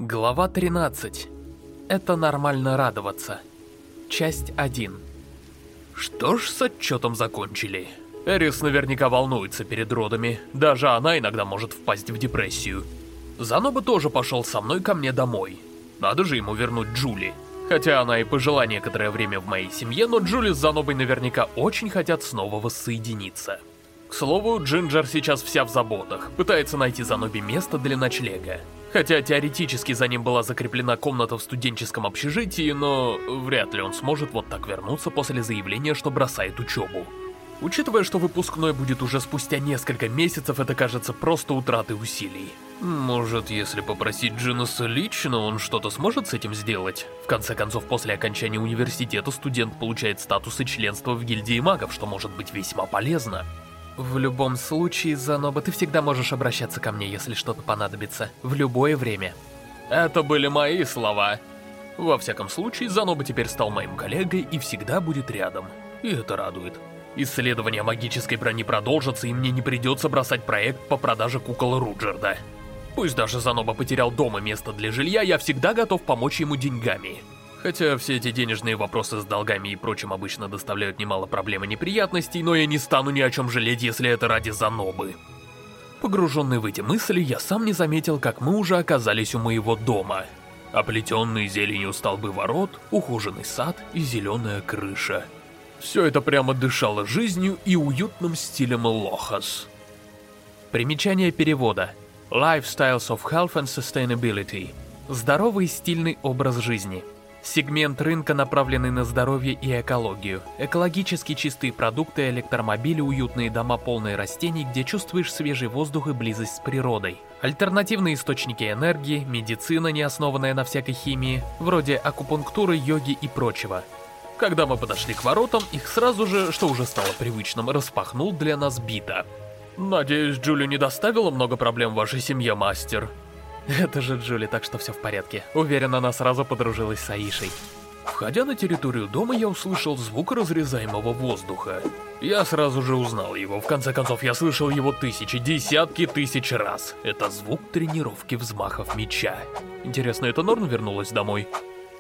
Глава 13. Это нормально радоваться. Часть 1. Что ж с отчетом закончили? Эрис наверняка волнуется перед родами, даже она иногда может впасть в депрессию. Заноба тоже пошел со мной ко мне домой. Надо же ему вернуть Джули. Хотя она и пожила некоторое время в моей семье, но Джули с Занобой наверняка очень хотят снова воссоединиться. К слову, Джинджер сейчас вся в заботах, пытается найти Занобе место для ночлега. Хотя теоретически за ним была закреплена комната в студенческом общежитии, но вряд ли он сможет вот так вернуться после заявления, что бросает учебу. Учитывая, что выпускной будет уже спустя несколько месяцев, это кажется просто утратой усилий. Может, если попросить Джинуса лично, он что-то сможет с этим сделать? В конце концов, после окончания университета студент получает статус и членство в гильдии магов, что может быть весьма полезно. В любом случае, Заноба, ты всегда можешь обращаться ко мне, если что-то понадобится. В любое время. Это были мои слова. Во всяком случае, Заноба теперь стал моим коллегой и всегда будет рядом. И это радует. Исследования магической брони продолжатся, и мне не придется бросать проект по продаже кукол Руджерда. Пусть даже Заноба потерял дома место для жилья, я всегда готов помочь ему деньгами. Хотя все эти денежные вопросы с долгами и прочим обычно доставляют немало проблем и неприятностей, но я не стану ни о чем жалеть, если это ради Занобы. Погруженный в эти мысли, я сам не заметил, как мы уже оказались у моего дома. Оплетенный зеленью столбы ворот, ухоженный сад и зеленая крыша. Все это прямо дышало жизнью и уютным стилем Лохас. Примечание перевода. Lifestyles of Health and Sustainability. Здоровый стильный образ жизни – Сегмент рынка, направленный на здоровье и экологию. Экологически чистые продукты, электромобили, уютные дома, полные растений, где чувствуешь свежий воздух и близость с природой. Альтернативные источники энергии, медицина, не основанная на всякой химии, вроде акупунктуры, йоги и прочего. Когда мы подошли к воротам, их сразу же, что уже стало привычным, распахнул для нас Бита. «Надеюсь, Джули не доставила много проблем вашей семье, мастер?» Это же Джули, так что все в порядке. Уверен, она сразу подружилась с Аишей. Входя на территорию дома, я услышал звук разрезаемого воздуха. Я сразу же узнал его. В конце концов, я слышал его тысячи, десятки тысяч раз. Это звук тренировки взмахов меча. Интересно, это Норн вернулась домой?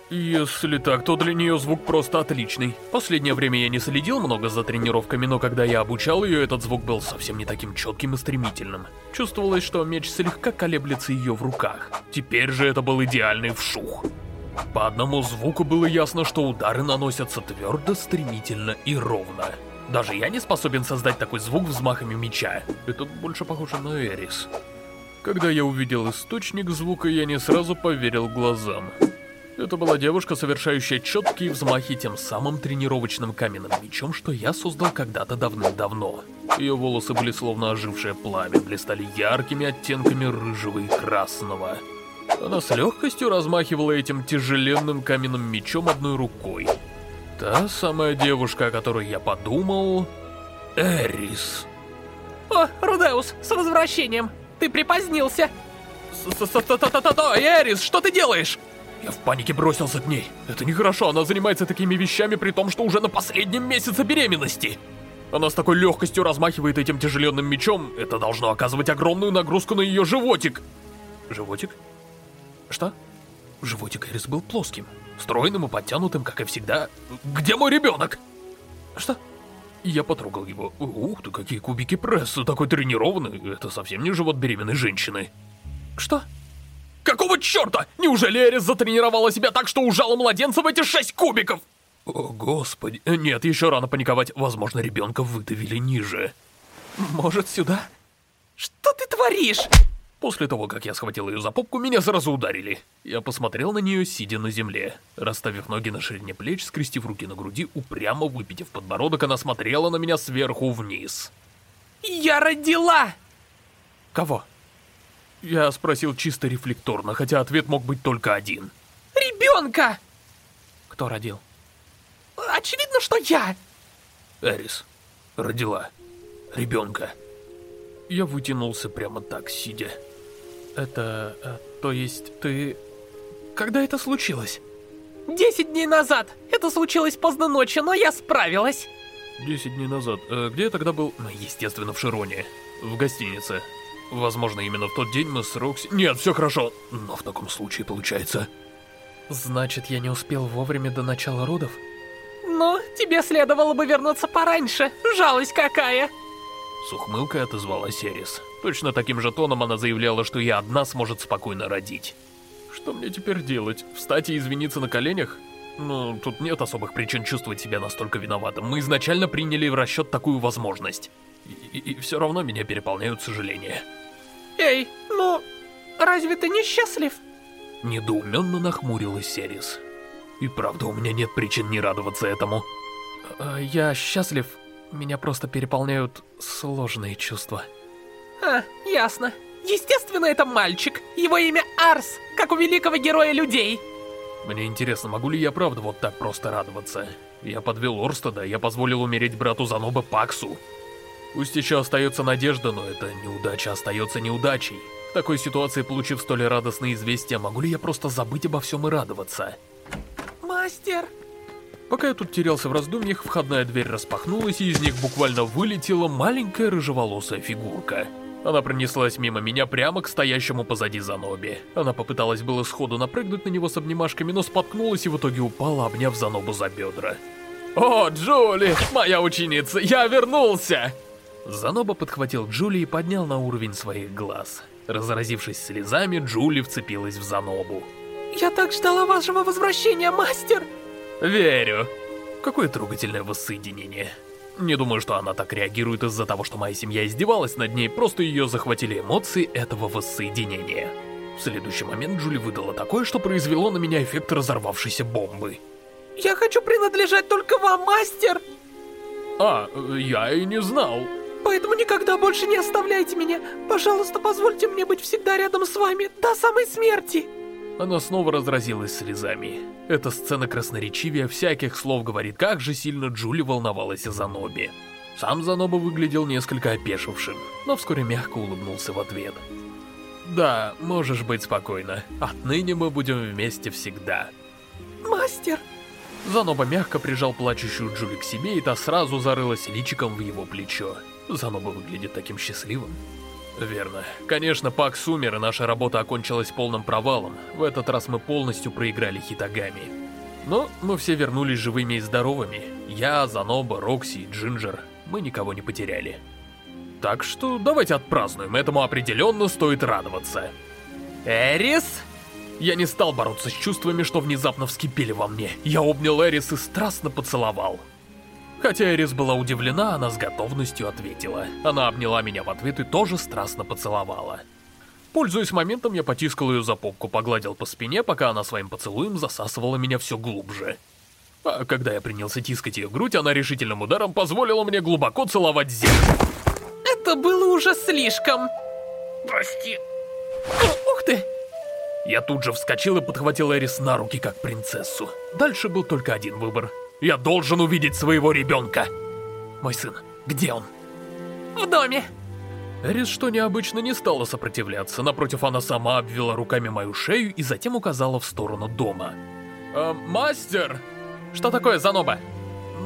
Если так, то для нее звук просто отличный. Последнее время я не следил много за тренировками, но когда я обучал ее, этот звук был совсем не таким четким и стремительным. Чувствовалось, что меч слегка колеблется ее в руках. Теперь же это был идеальный вшух. По одному звуку было ясно, что удары наносятся твердо, стремительно и ровно. Даже я не способен создать такой звук взмахами меча. Это больше похоже на Эрис. Когда я увидел источник звука, я не сразу поверил глазам. Это была девушка, совершающая четкие взмахи тем самым тренировочным каменным мечом, что я создал когда-то давным-давно. Ее волосы были словно ожившее пламя, блистали яркими оттенками рыжего и красного. Она с легкостью размахивала этим тяжеленным каменным мечом одной рукой. Та самая девушка, о которой я подумал... Эрис. О, Рудеус, с возвращением! Ты припозднился! С-с-с-та-та-та-та! Эрис, что ты делаешь? Я в панике бросился к ней. Это нехорошо, она занимается такими вещами, при том, что уже на последнем месяце беременности. Она с такой легкостью размахивает этим тяжеленным мечом, это должно оказывать огромную нагрузку на ее животик. Животик? Что? Животик Эрис был плоским, стройным и подтянутым, как и всегда. Где мой ребенок? Что? Я потрогал его. Ух ты, какие кубики пресса, такой тренированный. Это совсем не живот беременной женщины. Что? Какого черта? Неужели Эрис затренировала себя так, что ужала младенца в эти шесть кубиков? О, господи. Нет, еще рано паниковать. Возможно, ребенка выдавили ниже. Может, сюда? Что ты творишь? После того, как я схватил ее за попку, меня сразу ударили. Я посмотрел на нее, сидя на земле. Расставив ноги на ширине плеч, скрестив руки на груди, упрямо выпитив подбородок, она смотрела на меня сверху вниз. Я родила! Кого? Я спросил чисто рефлекторно, хотя ответ мог быть только один. Ребенка! Кто родил? Очевидно, что я. Эрис. Родила. Ребенка. Я вытянулся прямо так, сидя. Это... А, то есть ты... Когда это случилось? Десять дней назад. Это случилось поздно ночью, но я справилась. Десять дней назад. А где я тогда был? Естественно, в Широне. В гостинице. Возможно, именно в тот день мы с Рокси... Нет, все хорошо. Но в таком случае получается... Значит, я не успел вовремя до начала родов? Ну, тебе следовало бы вернуться пораньше. Жалость какая. С ухмылкой отозвалась Эрис. Точно таким же тоном она заявляла, что я одна сможет спокойно родить. Что мне теперь делать? Встать и извиниться на коленях? Ну, тут нет особых причин чувствовать себя настолько виноватым. Мы изначально приняли в расчет такую возможность. И, и, все равно меня переполняют сожаления. Эй, ну, разве ты не счастлив? Недоуменно нахмурилась Серис. И правда, у меня нет причин не радоваться этому. А, я счастлив. Меня просто переполняют сложные чувства. А, ясно. Естественно, это мальчик. Его имя Арс, как у великого героя людей. Мне интересно, могу ли я правда вот так просто радоваться? Я подвел Орстеда, я позволил умереть брату Заноба Паксу. Пусть еще остается надежда, но эта неудача остается неудачей. В такой ситуации, получив столь радостные известия, могу ли я просто забыть обо всем и радоваться? Мастер! Пока я тут терялся в раздумьях, входная дверь распахнулась, и из них буквально вылетела маленькая рыжеволосая фигурка. Она пронеслась мимо меня прямо к стоящему позади Заноби. Она попыталась было сходу напрыгнуть на него с обнимашками, но споткнулась и в итоге упала, обняв Занобу за бедра. «О, Джули, моя ученица, я вернулся!» Заноба подхватил Джули и поднял на уровень своих глаз. Разразившись слезами, Джули вцепилась в Занобу. «Я так ждала вашего возвращения, мастер!» «Верю. Какое трогательное воссоединение. Не думаю, что она так реагирует из-за того, что моя семья издевалась над ней, просто ее захватили эмоции этого воссоединения. В следующий момент Джули выдала такое, что произвело на меня эффект разорвавшейся бомбы. «Я хочу принадлежать только вам, мастер!» «А, я и не знал». «Поэтому никогда больше не оставляйте меня. Пожалуйста, позвольте мне быть всегда рядом с вами, до самой смерти!» Она снова разразилась слезами. Эта сцена красноречивее всяких слов говорит, как же сильно Джули волновалась о Занобе. Сам Заноба выглядел несколько опешившим, но вскоре мягко улыбнулся в ответ. «Да, можешь быть спокойна. Отныне мы будем вместе всегда». «Мастер!» Заноба мягко прижал плачущую Джули к себе, и та сразу зарылась личиком в его плечо. Заноба выглядит таким счастливым. Верно. Конечно, Пак умер, и наша работа окончилась полным провалом. В этот раз мы полностью проиграли Хитагами. Но мы все вернулись живыми и здоровыми. Я, Заноба, Рокси и Джинджер. Мы никого не потеряли. Так что давайте отпразднуем, этому определенно стоит радоваться. Эрис? Я не стал бороться с чувствами, что внезапно вскипели во мне. Я обнял Эрис и страстно поцеловал. Хотя Эрис была удивлена, она с готовностью ответила. Она обняла меня в ответ и тоже страстно поцеловала. Пользуясь моментом, я потискал ее за попку, погладил по спине, пока она своим поцелуем засасывала меня все глубже. А когда я принялся тискать ее грудь, она решительным ударом позволила мне глубоко целовать землю. Это было уже слишком. Прости. О, ух ты! Я тут же вскочил и подхватил Эрис на руки, как принцессу. Дальше был только один выбор — я должен увидеть своего ребенка. Мой сын, где он? В доме. Эрис, что необычно, не стала сопротивляться. Напротив, она сама обвела руками мою шею и затем указала в сторону дома. «Э, «Мастер!» «Что такое, Заноба?»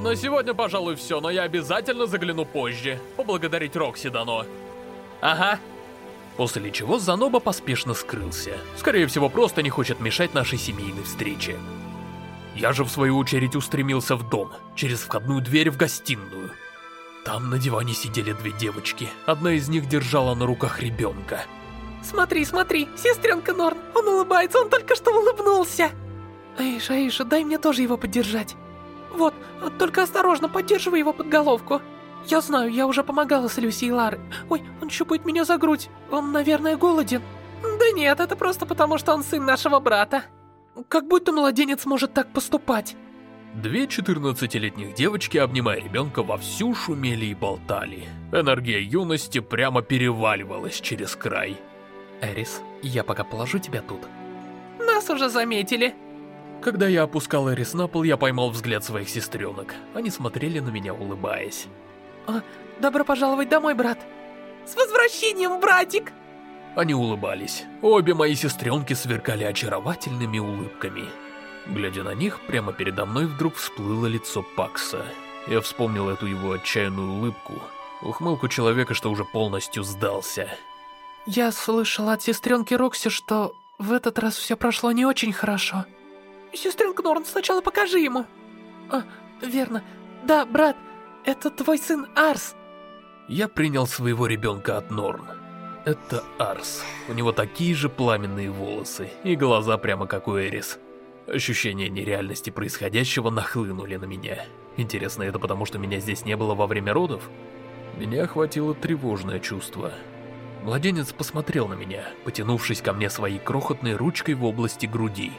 «На сегодня, пожалуй, все, но я обязательно загляну позже. Поблагодарить Рокси дано». «Ага». После чего Заноба поспешно скрылся. Скорее всего, просто не хочет мешать нашей семейной встрече. Я же в свою очередь устремился в дом, через входную дверь в гостиную. Там на диване сидели две девочки, одна из них держала на руках ребенка. Смотри, смотри, сестренка Норн, он улыбается, он только что улыбнулся. Аиша, Аиша, дай мне тоже его поддержать. Вот, только осторожно, поддерживай его под головку. Я знаю, я уже помогала с Люси и Ларой. Ой, он щупает меня за грудь, он, наверное, голоден. Да нет, это просто потому, что он сын нашего брата. Как будто младенец может так поступать. Две 14-летних девочки, обнимая ребенка, вовсю шумели и болтали. Энергия юности прямо переваливалась через край. Эрис, я пока положу тебя тут. Нас уже заметили. Когда я опускал Эрис на пол, я поймал взгляд своих сестренок. Они смотрели на меня, улыбаясь. А, добро пожаловать домой, брат. С возвращением, братик! Они улыбались. Обе мои сестренки сверкали очаровательными улыбками. Глядя на них, прямо передо мной вдруг всплыло лицо Пакса. Я вспомнил эту его отчаянную улыбку, ухмылку человека, что уже полностью сдался. Я слышала от сестренки Рокси, что в этот раз все прошло не очень хорошо. Сестренка Норн, сначала покажи ему. А, верно. Да, брат, это твой сын Арс. Я принял своего ребенка от Норн. Это Арс. У него такие же пламенные волосы и глаза прямо как у Эрис. Ощущения нереальности происходящего нахлынули на меня. Интересно, это потому, что меня здесь не было во время родов? Меня охватило тревожное чувство. Младенец посмотрел на меня, потянувшись ко мне своей крохотной ручкой в области груди.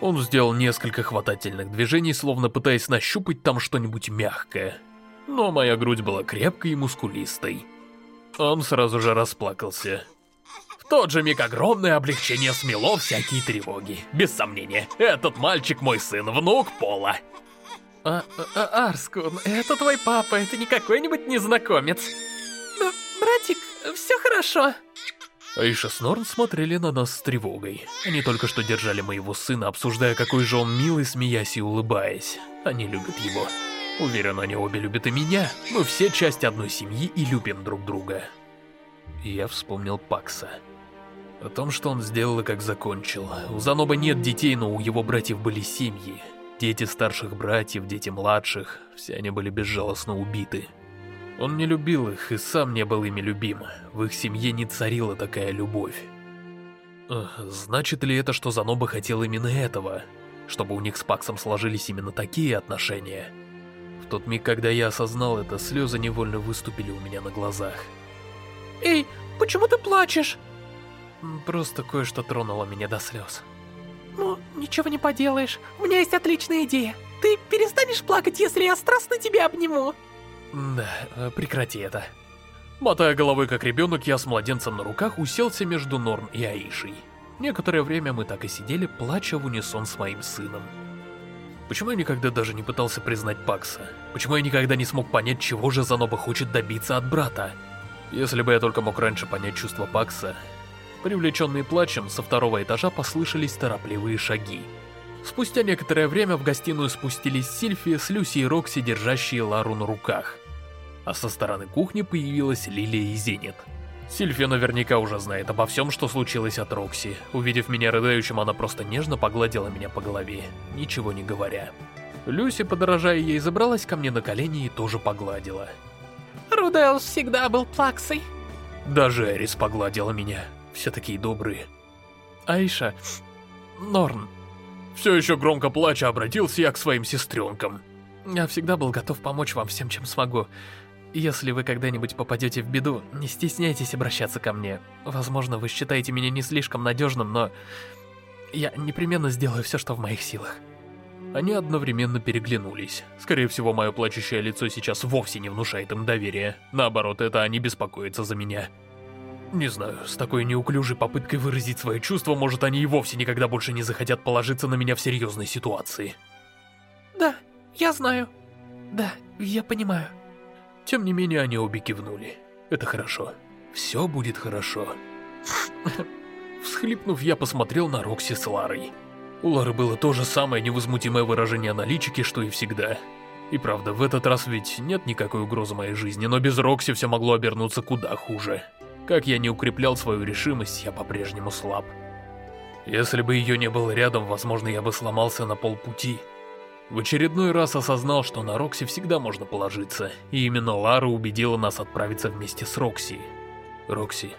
Он сделал несколько хватательных движений, словно пытаясь нащупать там что-нибудь мягкое. Но моя грудь была крепкой и мускулистой. Он сразу же расплакался тот же миг огромное облегчение смело всякие тревоги. Без сомнения, этот мальчик мой сын, внук Пола. А, а, Арскун, это твой папа, это не какой-нибудь незнакомец. Но, братик, все хорошо. Аиша с Норн смотрели на нас с тревогой. Они только что держали моего сына, обсуждая, какой же он милый, смеясь и улыбаясь. Они любят его. Уверен, они обе любят и меня. Мы все часть одной семьи и любим друг друга. Я вспомнил Пакса. О том, что он сделал и как закончил. У Заноба нет детей, но у его братьев были семьи. Дети старших братьев, дети младших, все они были безжалостно убиты. Он не любил их и сам не был ими любим. В их семье не царила такая любовь. Значит ли это, что Заноба хотел именно этого? Чтобы у них с Паксом сложились именно такие отношения? Тот миг, когда я осознал это, слезы невольно выступили у меня на глазах. «Эй, почему ты плачешь?» Просто кое-что тронуло меня до слез. Ну, ничего не поделаешь. У меня есть отличная идея. Ты перестанешь плакать, если я страстно тебя обниму? Да, э, прекрати это. Мотая головой как ребенок, я с младенцем на руках уселся между Норн и Аишей. Некоторое время мы так и сидели, плача в унисон с моим сыном. Почему я никогда даже не пытался признать Пакса? Почему я никогда не смог понять, чего же Заноба хочет добиться от брата? Если бы я только мог раньше понять чувства Пакса, Привлеченные плачем, со второго этажа послышались торопливые шаги. Спустя некоторое время в гостиную спустились Сильфи с Люси и Рокси, держащие Лару на руках. А со стороны кухни появилась Лилия и Зенит. Сильфи наверняка уже знает обо всем, что случилось от Рокси. Увидев меня рыдающим, она просто нежно погладила меня по голове, ничего не говоря. Люси, подражая ей, забралась ко мне на колени и тоже погладила. Руделс всегда был плаксой. Даже Эрис погладила меня. Все такие добрые. Аиша... Норн... Все еще громко плача обратился я к своим сестренкам. Я всегда был готов помочь вам всем, чем смогу. Если вы когда-нибудь попадете в беду, не стесняйтесь обращаться ко мне. Возможно, вы считаете меня не слишком надежным, но... Я непременно сделаю все, что в моих силах. Они одновременно переглянулись. Скорее всего, мое плачущее лицо сейчас вовсе не внушает им доверия. Наоборот, это они беспокоятся за меня. Не знаю, с такой неуклюжей попыткой выразить свои чувства, может, они и вовсе никогда больше не захотят положиться на меня в серьезной ситуации. Да, я знаю. Да, я понимаю. Тем не менее, они обе кивнули. Это хорошо. Все будет хорошо. Всхлипнув, я посмотрел на Рокси с Ларой. У Лары было то же самое невозмутимое выражение на личике, что и всегда. И правда, в этот раз ведь нет никакой угрозы моей жизни, но без Рокси все могло обернуться куда хуже. Как я не укреплял свою решимость, я по-прежнему слаб. Если бы ее не было рядом, возможно, я бы сломался на полпути. В очередной раз осознал, что на Рокси всегда можно положиться, и именно Лара убедила нас отправиться вместе с Рокси. Рокси,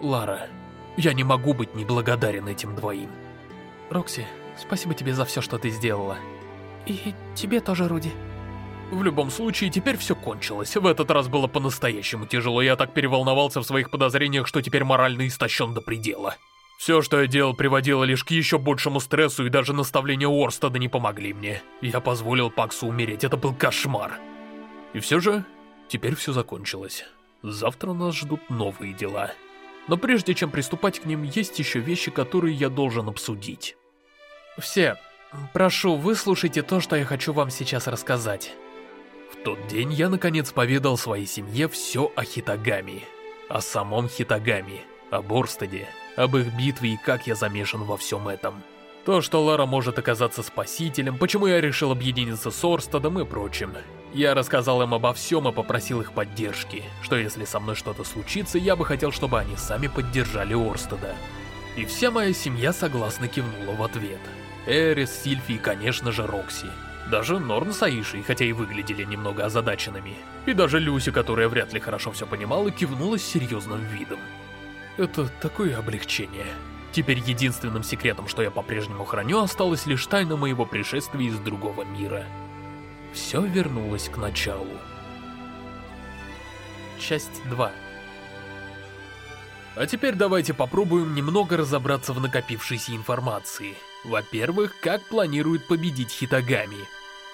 Лара, я не могу быть неблагодарен этим двоим. Рокси, спасибо тебе за все, что ты сделала. И тебе тоже, Руди. В любом случае, теперь все кончилось. В этот раз было по-настоящему тяжело. Я так переволновался в своих подозрениях, что теперь морально истощен до предела. Все, что я делал, приводило лишь к еще большему стрессу, и даже наставления Орстада не помогли мне. Я позволил Паксу умереть, это был кошмар. И все же, теперь все закончилось. Завтра нас ждут новые дела. Но прежде чем приступать к ним, есть еще вещи, которые я должен обсудить. Все, прошу, выслушайте то, что я хочу вам сейчас рассказать. В тот день я наконец поведал своей семье все о Хитагами. О самом Хитагами, о Борстеде, об их битве и как я замешан во всем этом. То, что Лара может оказаться спасителем, почему я решил объединиться с Орстадом и прочим. Я рассказал им обо всем и попросил их поддержки, что если со мной что-то случится, я бы хотел, чтобы они сами поддержали Орстада. И вся моя семья согласно кивнула в ответ. Эрис, Сильфи и, конечно же, Рокси. Даже Норн с Аишей, хотя и выглядели немного озадаченными. И даже Люси, которая вряд ли хорошо все понимала, кивнула с серьезным видом. Это такое облегчение. Теперь единственным секретом, что я по-прежнему храню, осталась лишь тайна моего пришествия из другого мира. Все вернулось к началу. Часть 2 А теперь давайте попробуем немного разобраться в накопившейся информации. Во-первых, как планирует победить Хитагами.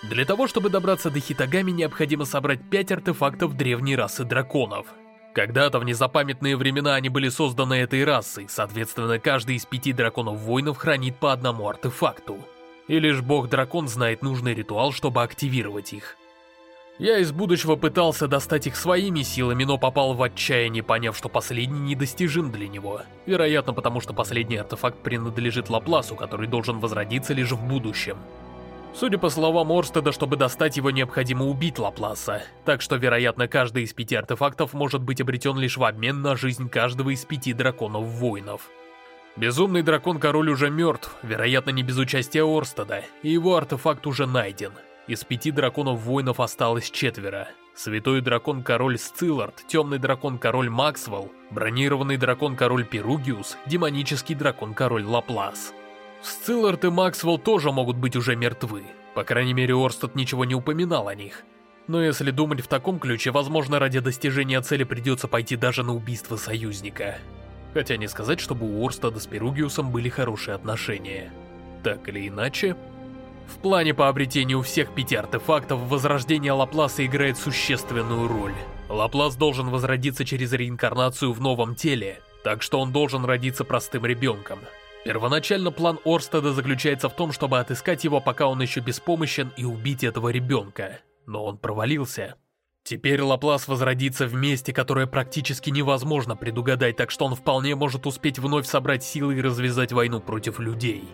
Для того, чтобы добраться до Хитагами, необходимо собрать 5 артефактов древней расы драконов – когда-то в незапамятные времена они были созданы этой расой, соответственно, каждый из пяти драконов-воинов хранит по одному артефакту. И лишь бог-дракон знает нужный ритуал, чтобы активировать их. Я из будущего пытался достать их своими силами, но попал в отчаяние, поняв, что последний недостижим для него. Вероятно, потому что последний артефакт принадлежит Лапласу, который должен возродиться лишь в будущем. Судя по словам Орстеда, чтобы достать его, необходимо убить Лапласа. Так что, вероятно, каждый из пяти артефактов может быть обретен лишь в обмен на жизнь каждого из пяти драконов-воинов. Безумный дракон-король уже мертв, вероятно, не без участия Орстеда, и его артефакт уже найден. Из пяти драконов-воинов осталось четверо. Святой дракон-король Сциллард, темный дракон-король Максвелл, бронированный дракон-король Перугиус, демонический дракон-король Лаплас. Сциллард и Максвелл тоже могут быть уже мертвы. По крайней мере, Орстед ничего не упоминал о них. Но если думать в таком ключе, возможно, ради достижения цели придется пойти даже на убийство союзника. Хотя не сказать, чтобы у Орстеда с Перугиусом были хорошие отношения. Так или иначе... В плане по обретению всех пяти артефактов, возрождение Лапласа играет существенную роль. Лаплас должен возродиться через реинкарнацию в новом теле, так что он должен родиться простым ребенком. Первоначально план Орстеда заключается в том, чтобы отыскать его, пока он еще беспомощен, и убить этого ребенка. Но он провалился. Теперь Лаплас возродится в месте, которое практически невозможно предугадать, так что он вполне может успеть вновь собрать силы и развязать войну против людей.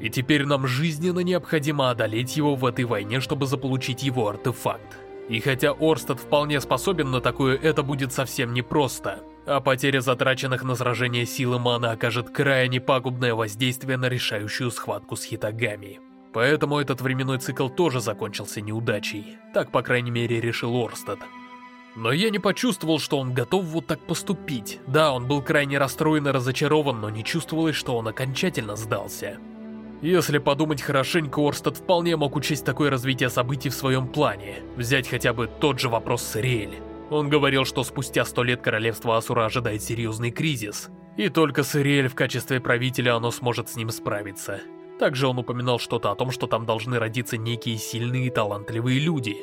И теперь нам жизненно необходимо одолеть его в этой войне, чтобы заполучить его артефакт. И хотя Орстед вполне способен на такое, это будет совсем непросто а потеря затраченных на сражение силы мана окажет крайне пагубное воздействие на решающую схватку с Хитагами. Поэтому этот временной цикл тоже закончился неудачей. Так, по крайней мере, решил Орстед. Но я не почувствовал, что он готов вот так поступить. Да, он был крайне расстроен и разочарован, но не чувствовалось, что он окончательно сдался. Если подумать хорошенько, Орстед вполне мог учесть такое развитие событий в своем плане. Взять хотя бы тот же вопрос с Риэль. Он говорил, что спустя сто лет королевство Асура ожидает серьезный кризис, и только с Ириэль в качестве правителя оно сможет с ним справиться. Также он упоминал что-то о том, что там должны родиться некие сильные и талантливые люди.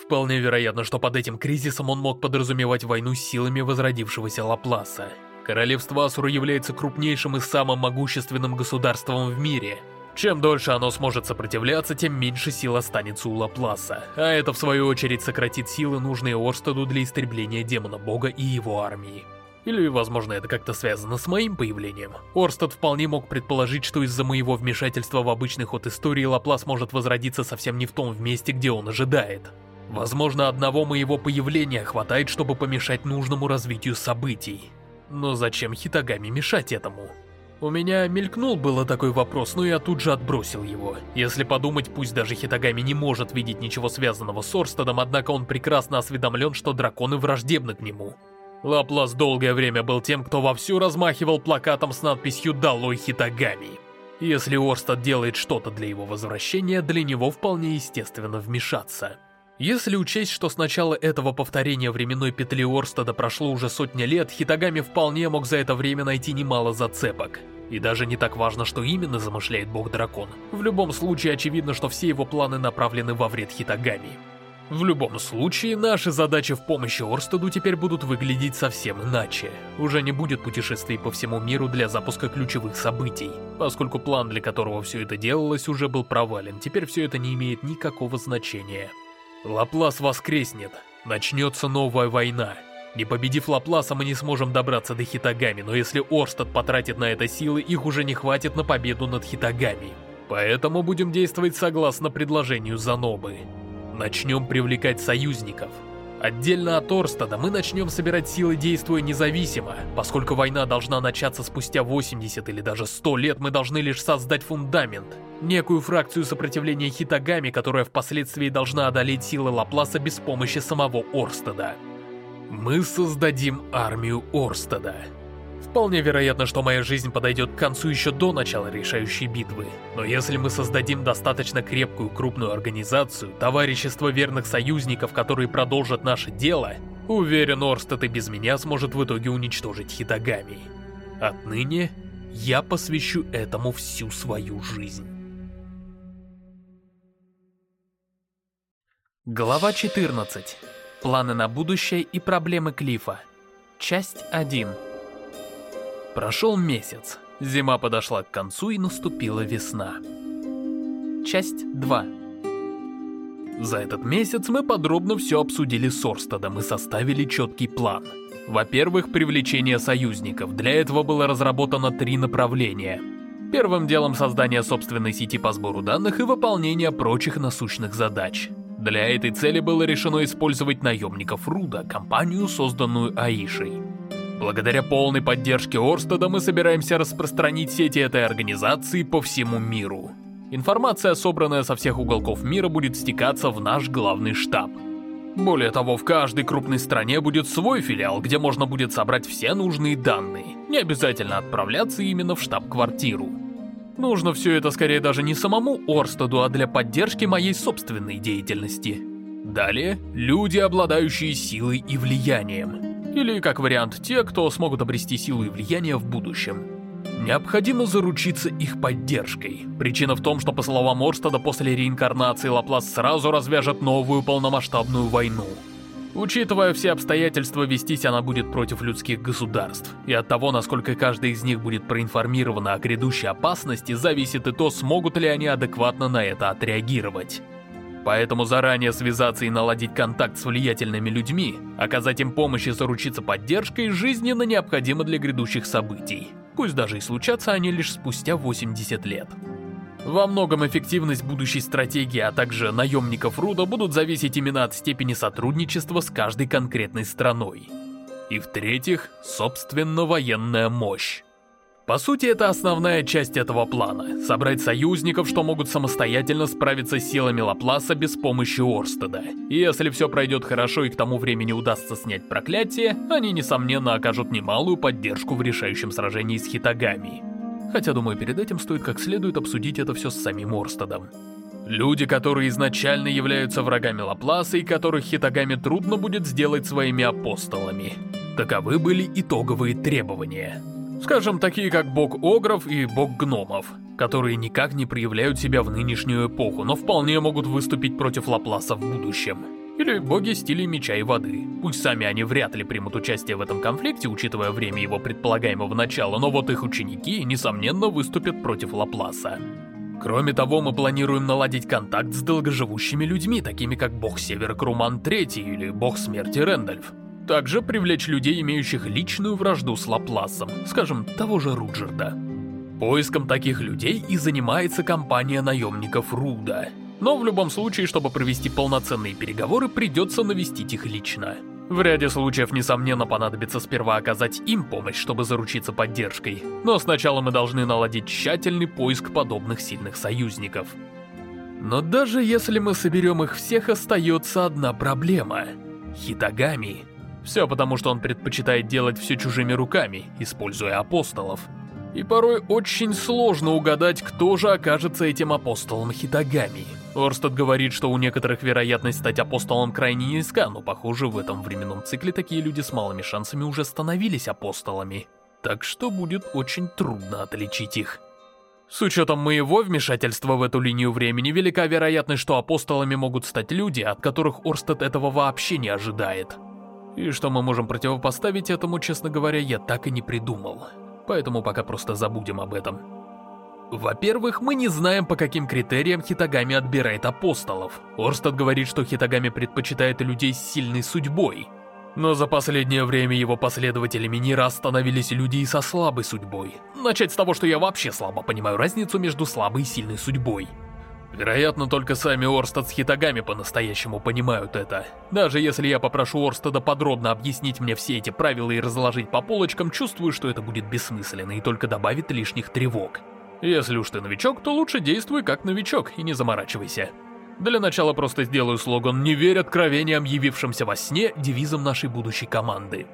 Вполне вероятно, что под этим кризисом он мог подразумевать войну с силами возродившегося Лапласа. Королевство Асура является крупнейшим и самым могущественным государством в мире – чем дольше оно сможет сопротивляться, тем меньше сил останется у Лапласа, а это в свою очередь сократит силы, нужные Орстеду для истребления демона-бога и его армии. Или, возможно, это как-то связано с моим появлением. Орстед вполне мог предположить, что из-за моего вмешательства в обычный ход истории Лаплас может возродиться совсем не в том месте, где он ожидает. Возможно, одного моего появления хватает, чтобы помешать нужному развитию событий. Но зачем Хитагами мешать этому? У меня мелькнул было такой вопрос, но я тут же отбросил его. Если подумать, пусть даже Хитагами не может видеть ничего связанного с Орстедом, однако он прекрасно осведомлен, что драконы враждебны к нему. Лаплас долгое время был тем, кто вовсю размахивал плакатом с надписью «Долой Хитагами». Если Орстед делает что-то для его возвращения, для него вполне естественно вмешаться. Если учесть, что с начала этого повторения временной петли Орстеда прошло уже сотня лет, Хитагами вполне мог за это время найти немало зацепок. И даже не так важно, что именно замышляет бог-дракон. В любом случае, очевидно, что все его планы направлены во вред Хитагами. В любом случае, наши задачи в помощи Орстеду теперь будут выглядеть совсем иначе. Уже не будет путешествий по всему миру для запуска ключевых событий. Поскольку план, для которого все это делалось, уже был провален, теперь все это не имеет никакого значения. Лаплас воскреснет. Начнется новая война. Не победив Лапласа, мы не сможем добраться до Хитагами, но если Орстад потратит на это силы, их уже не хватит на победу над Хитагами. Поэтому будем действовать согласно предложению Занобы. Начнем привлекать союзников. Отдельно от Орстада мы начнем собирать силы, действуя независимо. Поскольку война должна начаться спустя 80 или даже 100 лет, мы должны лишь создать фундамент. Некую фракцию сопротивления Хитагами, которая впоследствии должна одолеть силы Лапласа без помощи самого Орстада. Мы создадим армию Орстада. Вполне вероятно, что моя жизнь подойдет к концу еще до начала решающей битвы. Но если мы создадим достаточно крепкую крупную организацию, товарищество верных союзников, которые продолжат наше дело, уверен, Орстед и без меня сможет в итоге уничтожить Хитагами. Отныне я посвящу этому всю свою жизнь. Глава 14. Планы на будущее и проблемы Клифа. Часть 1. Прошел месяц. Зима подошла к концу и наступила весна. Часть 2. За этот месяц мы подробно все обсудили с Орстадом и составили четкий план. Во-первых, привлечение союзников. Для этого было разработано три направления. Первым делом создание собственной сети по сбору данных и выполнение прочих насущных задач. Для этой цели было решено использовать наемников Руда, компанию, созданную Аишей. Благодаря полной поддержке Орстеда мы собираемся распространить сети этой организации по всему миру. Информация, собранная со всех уголков мира, будет стекаться в наш главный штаб. Более того, в каждой крупной стране будет свой филиал, где можно будет собрать все нужные данные. Не обязательно отправляться именно в штаб-квартиру. Нужно все это скорее даже не самому Орстеду, а для поддержки моей собственной деятельности. Далее, люди, обладающие силой и влиянием. Или, как вариант, те, кто смогут обрести силу и влияние в будущем. Необходимо заручиться их поддержкой. Причина в том, что, по словам Орстеда, после реинкарнации Лаплас сразу развяжет новую полномасштабную войну. Учитывая все обстоятельства, вестись она будет против людских государств. И от того, насколько каждый из них будет проинформирована о грядущей опасности, зависит и то, смогут ли они адекватно на это отреагировать. Поэтому заранее связаться и наладить контакт с влиятельными людьми, оказать им помощь и заручиться поддержкой жизненно необходимо для грядущих событий. Пусть даже и случатся они лишь спустя 80 лет. Во многом эффективность будущей стратегии, а также наемников Руда будут зависеть именно от степени сотрудничества с каждой конкретной страной. И в-третьих, собственно, военная мощь. По сути, это основная часть этого плана — собрать союзников, что могут самостоятельно справиться с силами Лапласа без помощи Орстеда. И если все пройдет хорошо и к тому времени удастся снять проклятие, они, несомненно, окажут немалую поддержку в решающем сражении с Хитагами. Хотя, думаю, перед этим стоит как следует обсудить это все с самим Орстедом. Люди, которые изначально являются врагами Лапласа и которых Хитагами трудно будет сделать своими апостолами. Таковы были итоговые требования. Скажем, такие как бог Огров и бог Гномов, которые никак не проявляют себя в нынешнюю эпоху, но вполне могут выступить против Лапласа в будущем. Или боги стилей меча и воды. Пусть сами они вряд ли примут участие в этом конфликте, учитывая время его предполагаемого начала, но вот их ученики, несомненно, выступят против Лапласа. Кроме того, мы планируем наладить контакт с долгоживущими людьми, такими как бог Севера Круман III или бог смерти Рэндальф. Также привлечь людей, имеющих личную вражду с Лапласом, скажем, того же Руджерда. Поиском таких людей и занимается компания наемников Руда. Но в любом случае, чтобы провести полноценные переговоры, придется навестить их лично. В ряде случаев, несомненно, понадобится сперва оказать им помощь, чтобы заручиться поддержкой. Но сначала мы должны наладить тщательный поиск подобных сильных союзников. Но даже если мы соберем их всех, остается одна проблема. Хитагами. Все потому, что он предпочитает делать все чужими руками, используя апостолов и порой очень сложно угадать, кто же окажется этим апостолом Хитагами. Орстед говорит, что у некоторых вероятность стать апостолом крайне низка, но похоже в этом временном цикле такие люди с малыми шансами уже становились апостолами. Так что будет очень трудно отличить их. С учетом моего вмешательства в эту линию времени, велика вероятность, что апостолами могут стать люди, от которых Орстед этого вообще не ожидает. И что мы можем противопоставить этому, честно говоря, я так и не придумал поэтому пока просто забудем об этом. Во-первых, мы не знаем, по каким критериям Хитагами отбирает апостолов. Орстад говорит, что Хитагами предпочитает людей с сильной судьбой. Но за последнее время его последователями не раз становились люди и со слабой судьбой. Начать с того, что я вообще слабо понимаю разницу между слабой и сильной судьбой. Вероятно, только сами Орстад с Хитагами по-настоящему понимают это. Даже если я попрошу Орстада подробно объяснить мне все эти правила и разложить по полочкам, чувствую, что это будет бессмысленно и только добавит лишних тревог. Если уж ты новичок, то лучше действуй как новичок и не заморачивайся. Для начала просто сделаю слоган «Не верь откровениям, явившимся во сне» девизом нашей будущей команды.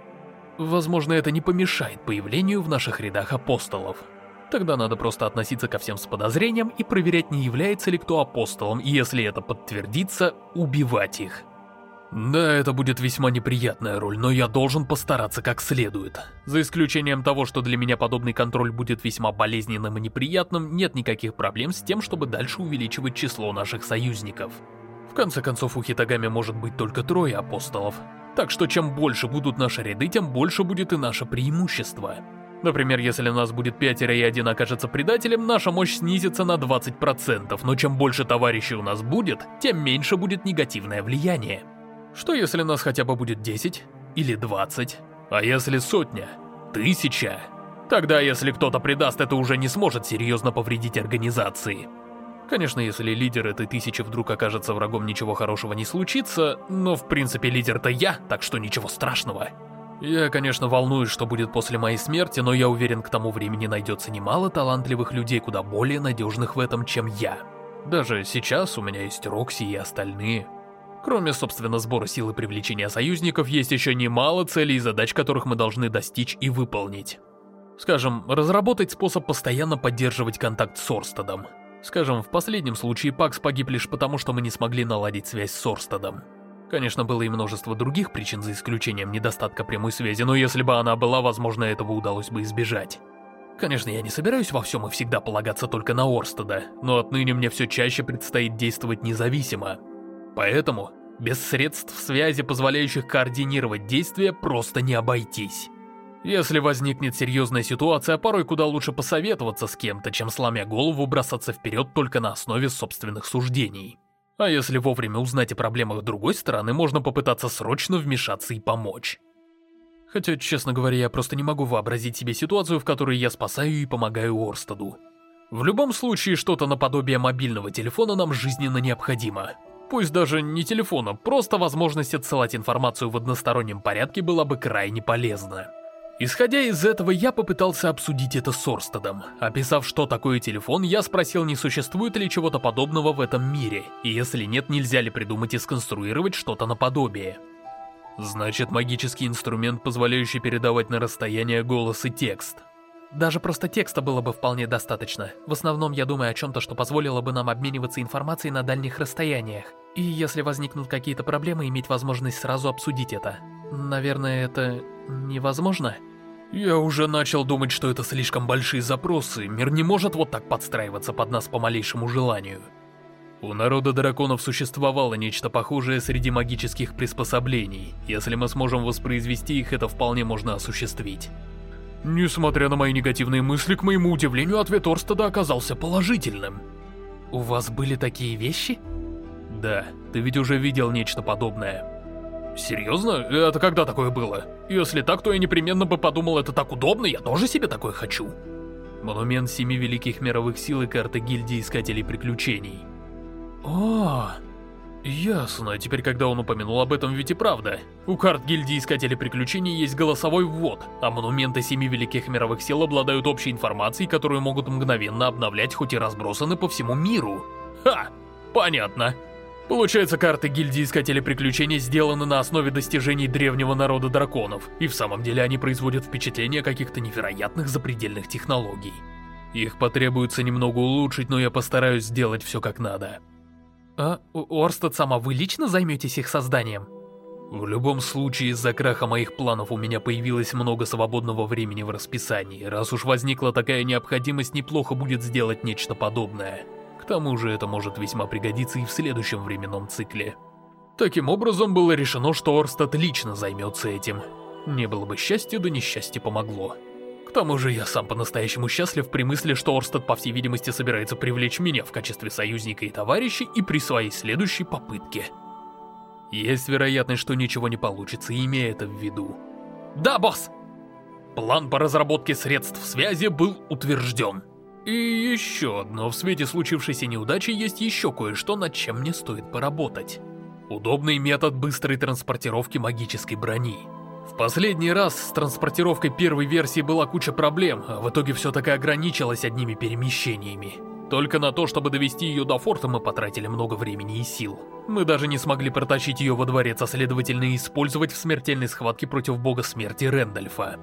Возможно, это не помешает появлению в наших рядах апостолов. Тогда надо просто относиться ко всем с подозрением и проверять, не является ли кто апостолом, и если это подтвердится, убивать их. Да, это будет весьма неприятная роль, но я должен постараться как следует. За исключением того, что для меня подобный контроль будет весьма болезненным и неприятным, нет никаких проблем с тем, чтобы дальше увеличивать число наших союзников. В конце концов, у Хитагами может быть только трое апостолов. Так что чем больше будут наши ряды, тем больше будет и наше преимущество. Например, если нас будет пятеро и один окажется предателем, наша мощь снизится на 20%, но чем больше товарищей у нас будет, тем меньше будет негативное влияние. Что если нас хотя бы будет 10 или 20? А если сотня? Тысяча? Тогда, если кто-то предаст, это уже не сможет серьезно повредить организации. Конечно, если лидер этой тысячи вдруг окажется врагом, ничего хорошего не случится, но в принципе лидер-то я, так что ничего страшного. Я, конечно, волнуюсь, что будет после моей смерти, но я уверен, к тому времени найдется немало талантливых людей, куда более надежных в этом, чем я. Даже сейчас у меня есть Рокси и остальные. Кроме, собственно, сбора силы привлечения союзников, есть еще немало целей и задач, которых мы должны достичь и выполнить. Скажем, разработать способ постоянно поддерживать контакт с Орстадом. Скажем, в последнем случае Пакс погиб лишь потому, что мы не смогли наладить связь с Орстадом. Конечно, было и множество других причин, за исключением недостатка прямой связи, но если бы она была, возможно, этого удалось бы избежать. Конечно, я не собираюсь во всем и всегда полагаться только на Орстеда, но отныне мне все чаще предстоит действовать независимо. Поэтому без средств связи, позволяющих координировать действия, просто не обойтись. Если возникнет серьезная ситуация, порой куда лучше посоветоваться с кем-то, чем сломя голову бросаться вперед только на основе собственных суждений. А если вовремя узнать о проблемах другой стороны, можно попытаться срочно вмешаться и помочь. Хотя, честно говоря, я просто не могу вообразить себе ситуацию, в которой я спасаю и помогаю Орстаду. В любом случае, что-то наподобие мобильного телефона нам жизненно необходимо. Пусть даже не телефона, просто возможность отсылать информацию в одностороннем порядке была бы крайне полезна. Исходя из этого, я попытался обсудить это с Орстедом. Описав, что такое телефон, я спросил, не существует ли чего-то подобного в этом мире, и если нет, нельзя ли придумать и сконструировать что-то наподобие. Значит, магический инструмент, позволяющий передавать на расстояние голос и текст. Даже просто текста было бы вполне достаточно. В основном я думаю о чем-то, что позволило бы нам обмениваться информацией на дальних расстояниях. И если возникнут какие-то проблемы, иметь возможность сразу обсудить это. Наверное, это невозможно? Я уже начал думать, что это слишком большие запросы. Мир не может вот так подстраиваться под нас по малейшему желанию. У народа драконов существовало нечто похожее среди магических приспособлений. Если мы сможем воспроизвести их, это вполне можно осуществить. Несмотря на мои негативные мысли, к моему удивлению, ответ Орстеда оказался положительным. У вас были такие вещи? Да, ты ведь уже видел нечто подобное. Серьезно? Это когда такое было? Если так, то я непременно бы подумал, это так удобно, я тоже себе такое хочу. Монумент Семи Великих Мировых Сил и карта Гильдии Искателей Приключений. О, ясно. Теперь, когда он упомянул об этом, ведь и правда. У карт Гильдии Искателей Приключений есть голосовой ввод, а монументы Семи Великих Мировых Сил обладают общей информацией, которую могут мгновенно обновлять, хоть и разбросаны по всему миру. Ха! Понятно. Получается, карты гильдии Искателей Приключений сделаны на основе достижений древнего народа драконов, и в самом деле они производят впечатление каких-то невероятных запредельных технологий. Их потребуется немного улучшить, но я постараюсь сделать все как надо. А, Орстед, сама вы лично займетесь их созданием? В любом случае, из-за краха моих планов у меня появилось много свободного времени в расписании. Раз уж возникла такая необходимость, неплохо будет сделать нечто подобное. К тому же это может весьма пригодиться и в следующем временном цикле. Таким образом, было решено, что Орстад лично займется этим. Не было бы счастья, да несчастье помогло. К тому же я сам по-настоящему счастлив при мысли, что Орстад, по всей видимости, собирается привлечь меня в качестве союзника и товарища и при своей следующей попытке. Есть вероятность, что ничего не получится, имея это в виду. Да, босс! План по разработке средств связи был утвержден. И еще одно, в свете случившейся неудачи есть еще кое-что, над чем мне стоит поработать. Удобный метод быстрой транспортировки магической брони. В последний раз с транспортировкой первой версии была куча проблем, а в итоге все так и ограничилось одними перемещениями. Только на то, чтобы довести ее до форта, мы потратили много времени и сил. Мы даже не смогли протащить ее во дворец, а следовательно использовать в смертельной схватке против бога смерти Рэндальфа.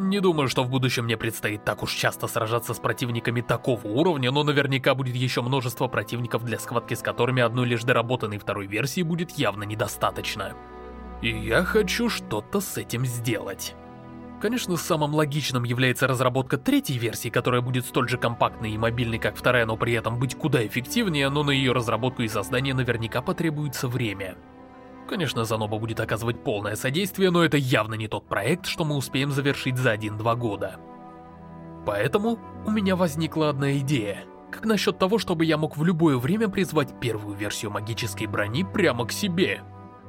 Не думаю, что в будущем мне предстоит так уж часто сражаться с противниками такого уровня, но наверняка будет еще множество противников для схватки, с которыми одной лишь доработанной второй версии будет явно недостаточно. И я хочу что-то с этим сделать. Конечно, самым логичным является разработка третьей версии, которая будет столь же компактной и мобильной, как вторая, но при этом быть куда эффективнее, но на ее разработку и создание наверняка потребуется время. Конечно, Заноба будет оказывать полное содействие, но это явно не тот проект, что мы успеем завершить за 1-2 года. Поэтому у меня возникла одна идея. Как насчет того, чтобы я мог в любое время призвать первую версию магической брони прямо к себе?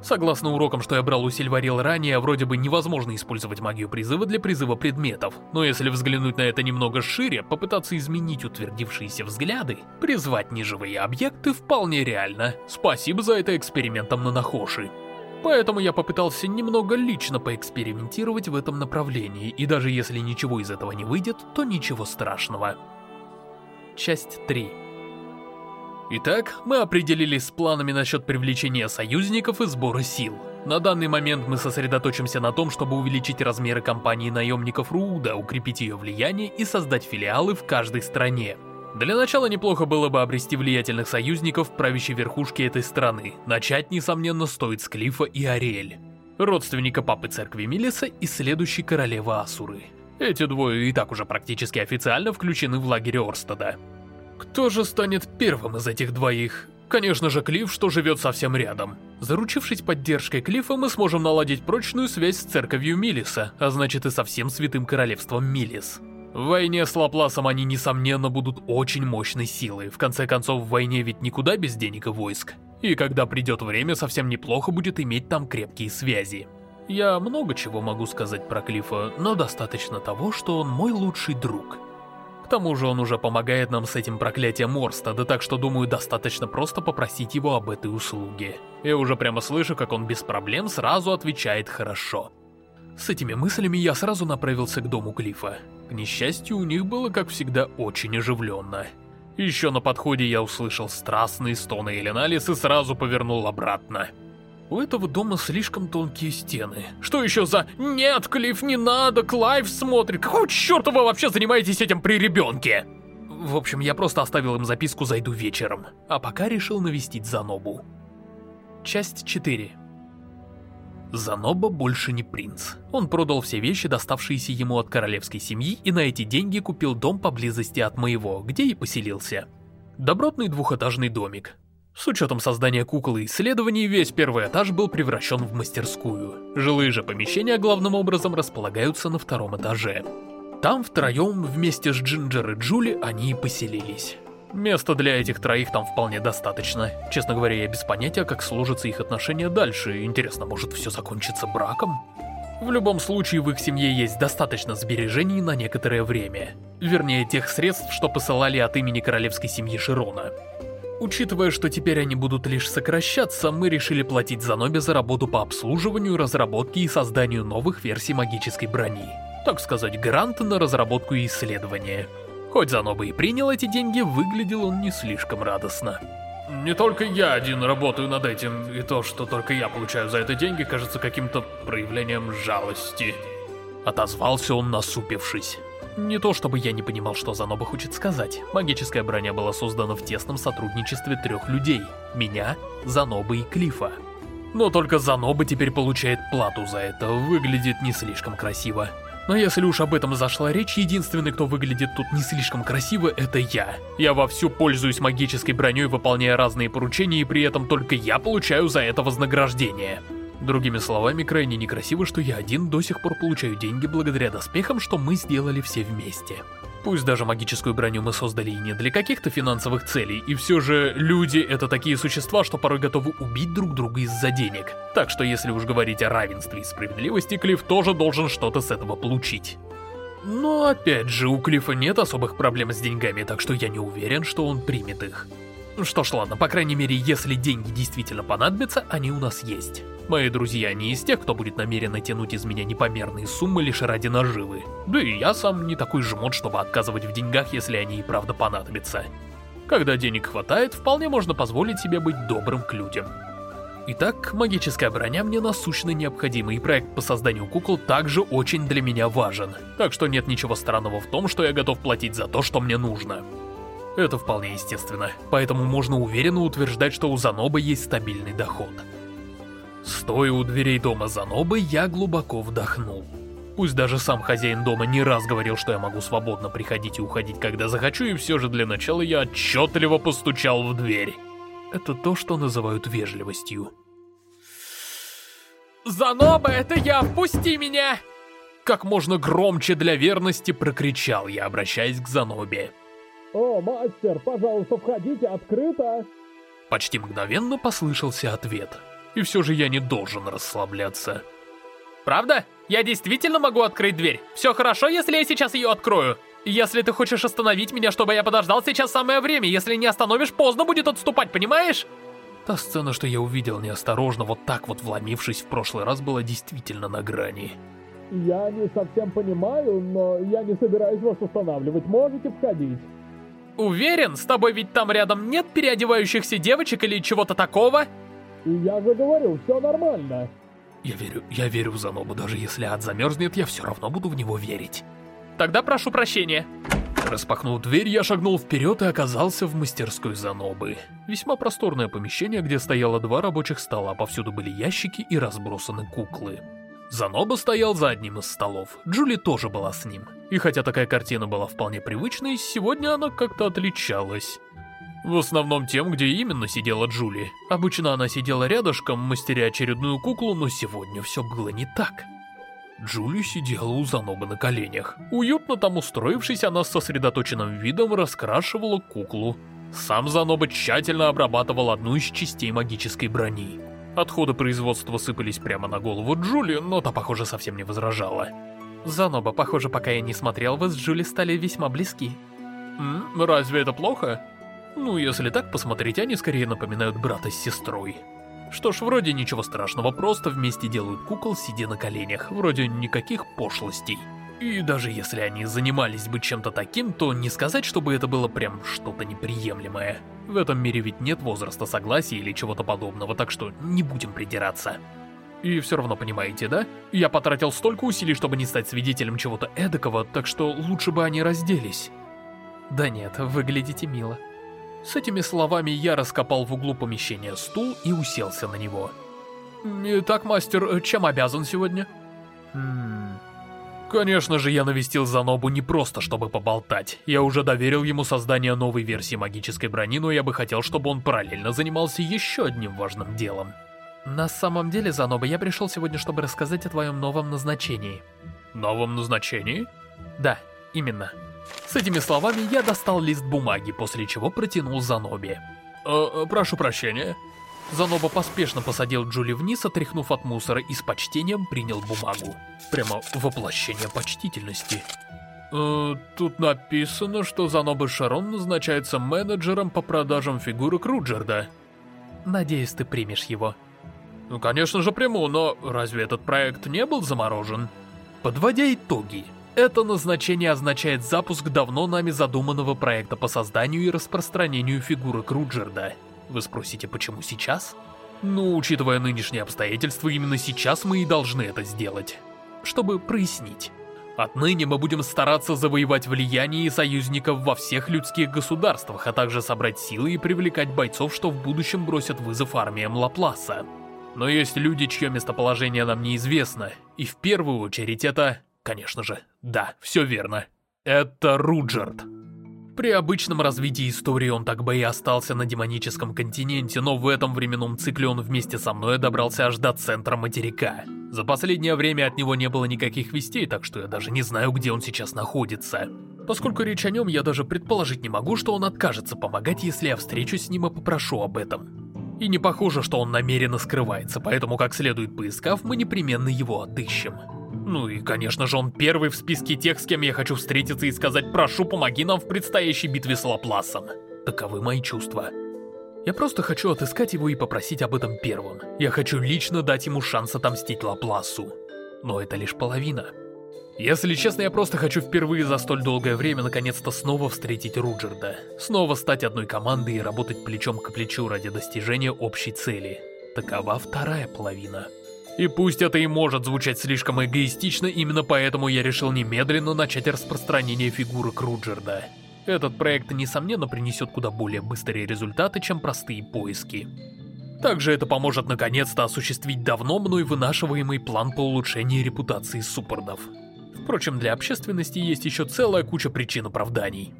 Согласно урокам, что я брал у Сильварил ранее, вроде бы невозможно использовать магию призыва для призыва предметов, но если взглянуть на это немного шире, попытаться изменить утвердившиеся взгляды, призвать неживые объекты вполне реально. Спасибо за это экспериментом на Нахоши. Поэтому я попытался немного лично поэкспериментировать в этом направлении, и даже если ничего из этого не выйдет, то ничего страшного. Часть 3 Итак, мы определились с планами насчет привлечения союзников и сбора сил. На данный момент мы сосредоточимся на том, чтобы увеличить размеры компании наемников Руда, укрепить ее влияние и создать филиалы в каждой стране. Для начала неплохо было бы обрести влиятельных союзников в правящей верхушке этой страны. Начать, несомненно, стоит с Клифа и Ариэль. Родственника папы церкви Милиса и следующей королевы Асуры. Эти двое и так уже практически официально включены в лагерь Орстада. Кто же станет первым из этих двоих? Конечно же, Клифф, что живет совсем рядом. Заручившись поддержкой Клиффа, мы сможем наладить прочную связь с церковью Милиса, а значит и со всем святым королевством Милис. В войне с Лапласом они, несомненно, будут очень мощной силой. В конце концов, в войне ведь никуда без денег и войск. И когда придет время, совсем неплохо будет иметь там крепкие связи. Я много чего могу сказать про Клифа, но достаточно того, что он мой лучший друг. К тому же он уже помогает нам с этим проклятием Морста, да так что, думаю, достаточно просто попросить его об этой услуге. Я уже прямо слышу, как он без проблем сразу отвечает «хорошо». С этими мыслями я сразу направился к дому Клифа. К несчастью, у них было, как всегда, очень оживленно. Еще на подходе я услышал страстные стоны Эленалис и сразу повернул обратно. У этого дома слишком тонкие стены. Что еще за... Нет, Клифф, не надо, Клайв смотрит. Какого черта вы вообще занимаетесь этим при ребенке? В общем, я просто оставил им записку «Зайду вечером», а пока решил навестить Занобу. Часть 4 Заноба больше не принц. Он продал все вещи, доставшиеся ему от королевской семьи, и на эти деньги купил дом поблизости от моего, где и поселился. Добротный двухэтажный домик. С учетом создания куклы и исследований, весь первый этаж был превращен в мастерскую. Жилые же помещения главным образом располагаются на втором этаже. Там втроем вместе с Джинджер и Джули они и поселились. Места для этих троих там вполне достаточно. Честно говоря, я без понятия, как сложатся их отношения дальше. Интересно, может все закончится браком? В любом случае, в их семье есть достаточно сбережений на некоторое время. Вернее, тех средств, что посылали от имени королевской семьи Широна. Учитывая, что теперь они будут лишь сокращаться, мы решили платить Занобе за работу по обслуживанию, разработке и созданию новых версий магической брони. Так сказать, грант на разработку и исследование. Хоть Заноба и принял эти деньги, выглядел он не слишком радостно. Не только я один работаю над этим, и то, что только я получаю за это деньги, кажется каким-то проявлением жалости. Отозвался он, насупившись. Не то чтобы я не понимал, что Заноба хочет сказать. Магическая броня была создана в тесном сотрудничестве трех людей. Меня, Занобы и Клифа. Но только Заноба теперь получает плату за это, выглядит не слишком красиво. Но если уж об этом зашла речь, единственный, кто выглядит тут не слишком красиво, это я. Я вовсю пользуюсь магической броней, выполняя разные поручения, и при этом только я получаю за это вознаграждение. Другими словами, крайне некрасиво, что я один до сих пор получаю деньги благодаря доспехам, что мы сделали все вместе. Пусть даже магическую броню мы создали и не для каких-то финансовых целей, и все же люди — это такие существа, что порой готовы убить друг друга из-за денег. Так что если уж говорить о равенстве и справедливости, Клифф тоже должен что-то с этого получить. Но опять же, у Клиффа нет особых проблем с деньгами, так что я не уверен, что он примет их. Что ж, ладно, по крайней мере, если деньги действительно понадобятся, они у нас есть. Мои друзья не из тех, кто будет намеренно тянуть из меня непомерные суммы лишь ради наживы. Да и я сам не такой жмот, чтобы отказывать в деньгах, если они и правда понадобятся. Когда денег хватает, вполне можно позволить себе быть добрым к людям. Итак, магическая броня мне насущно необходима, и проект по созданию кукол также очень для меня важен. Так что нет ничего странного в том, что я готов платить за то, что мне нужно. Это вполне естественно, поэтому можно уверенно утверждать, что у Занобы есть стабильный доход. Стоя у дверей дома Занобы, я глубоко вдохнул. Пусть даже сам хозяин дома не раз говорил, что я могу свободно приходить и уходить, когда захочу, и все же для начала я отчетливо постучал в дверь. Это то, что называют вежливостью. «Заноба, это я! Впусти меня!» Как можно громче для верности прокричал я, обращаясь к Занобе. «О, мастер, пожалуйста, входите, открыто!» Почти мгновенно послышался ответ. И все же я не должен расслабляться. «Правда? Я действительно могу открыть дверь? Все хорошо, если я сейчас ее открою? Если ты хочешь остановить меня, чтобы я подождал, сейчас самое время. Если не остановишь, поздно будет отступать, понимаешь?» Та сцена, что я увидел неосторожно, вот так вот вломившись в прошлый раз, была действительно на грани. «Я не совсем понимаю, но я не собираюсь вас останавливать. Можете входить». Уверен, с тобой ведь там рядом нет переодевающихся девочек или чего-то такого? Я же говорю, все нормально. Я верю, я верю в Занобу, даже если ад замерзнет, я все равно буду в него верить. Тогда прошу прощения. Распахнув дверь, я шагнул вперед и оказался в мастерской Занобы. Весьма просторное помещение, где стояло два рабочих стола, повсюду были ящики и разбросаны куклы. Заноба стоял за одним из столов, Джули тоже была с ним. И хотя такая картина была вполне привычной, сегодня она как-то отличалась. В основном тем, где именно сидела Джули. Обычно она сидела рядышком, мастеря очередную куклу, но сегодня все было не так. Джули сидела у Занобы на коленях. Уютно там устроившись, она с сосредоточенным видом раскрашивала куклу. Сам Заноба тщательно обрабатывал одну из частей магической брони. Отходы производства сыпались прямо на голову Джули, но та, похоже, совсем не возражала. Заноба, похоже, пока я не смотрел, вы с Джули стали весьма близки. М? Разве это плохо? Ну, если так посмотреть, они скорее напоминают брата с сестрой. Что ж, вроде ничего страшного, просто вместе делают кукол, сидя на коленях. Вроде никаких пошлостей. И даже если они занимались бы чем-то таким, то не сказать, чтобы это было прям что-то неприемлемое. В этом мире ведь нет возраста согласия или чего-то подобного, так что не будем придираться. И все равно понимаете, да? Я потратил столько усилий, чтобы не стать свидетелем чего-то эдакого, так что лучше бы они разделись. Да нет, выглядите мило. С этими словами я раскопал в углу помещения стул и уселся на него. Итак, мастер, чем обязан сегодня? Хм... Конечно же, я навестил Занобу не просто, чтобы поболтать. Я уже доверил ему создание новой версии магической брони, но я бы хотел, чтобы он параллельно занимался еще одним важным делом. На самом деле, Заноба, я пришел сегодня, чтобы рассказать о твоем новом назначении. Новом назначении? Да, именно. С этими словами я достал лист бумаги, после чего протянул Занобе. Э, э, прошу прощения. Заноба поспешно посадил Джули вниз, отряхнув от мусора, и с почтением принял бумагу. Прямо воплощение почтительности. Э, тут написано, что Заноба Шарон назначается менеджером по продажам фигурок Руджерда. Надеюсь, ты примешь его. Ну, конечно же приму, но разве этот проект не был заморожен? Подводя итоги, это назначение означает запуск давно нами задуманного проекта по созданию и распространению фигурок Руджерда. Вы спросите, почему сейчас? Ну, учитывая нынешние обстоятельства, именно сейчас мы и должны это сделать. Чтобы прояснить. Отныне мы будем стараться завоевать влияние и союзников во всех людских государствах, а также собрать силы и привлекать бойцов, что в будущем бросят вызов армиям Лапласа. Но есть люди, чье местоположение нам неизвестно, и в первую очередь это, конечно же, да, все верно, это Руджерд. При обычном развитии истории он так бы и остался на демоническом континенте, но в этом временном цикле он вместе со мной добрался аж до центра материка. За последнее время от него не было никаких вестей, так что я даже не знаю, где он сейчас находится. Поскольку речь о нем, я даже предположить не могу, что он откажется помогать, если я встречусь с ним и попрошу об этом. И не похоже, что он намеренно скрывается, поэтому как следует поискав, мы непременно его отыщем. Ну и, конечно же, он первый в списке тех, с кем я хочу встретиться и сказать «прошу, помоги нам в предстоящей битве с Лапласом». Таковы мои чувства. Я просто хочу отыскать его и попросить об этом первым. Я хочу лично дать ему шанс отомстить Лапласу. Но это лишь половина. Если честно, я просто хочу впервые за столь долгое время наконец-то снова встретить Руджерда. Снова стать одной командой и работать плечом к плечу ради достижения общей цели. Такова вторая половина. И пусть это и может звучать слишком эгоистично, именно поэтому я решил немедленно начать распространение фигурок Руджерда. Этот проект, несомненно, принесет куда более быстрые результаты, чем простые поиски. Также это поможет наконец-то осуществить давно мной вынашиваемый план по улучшению репутации суппордов. Впрочем, для общественности есть еще целая куча причин оправданий.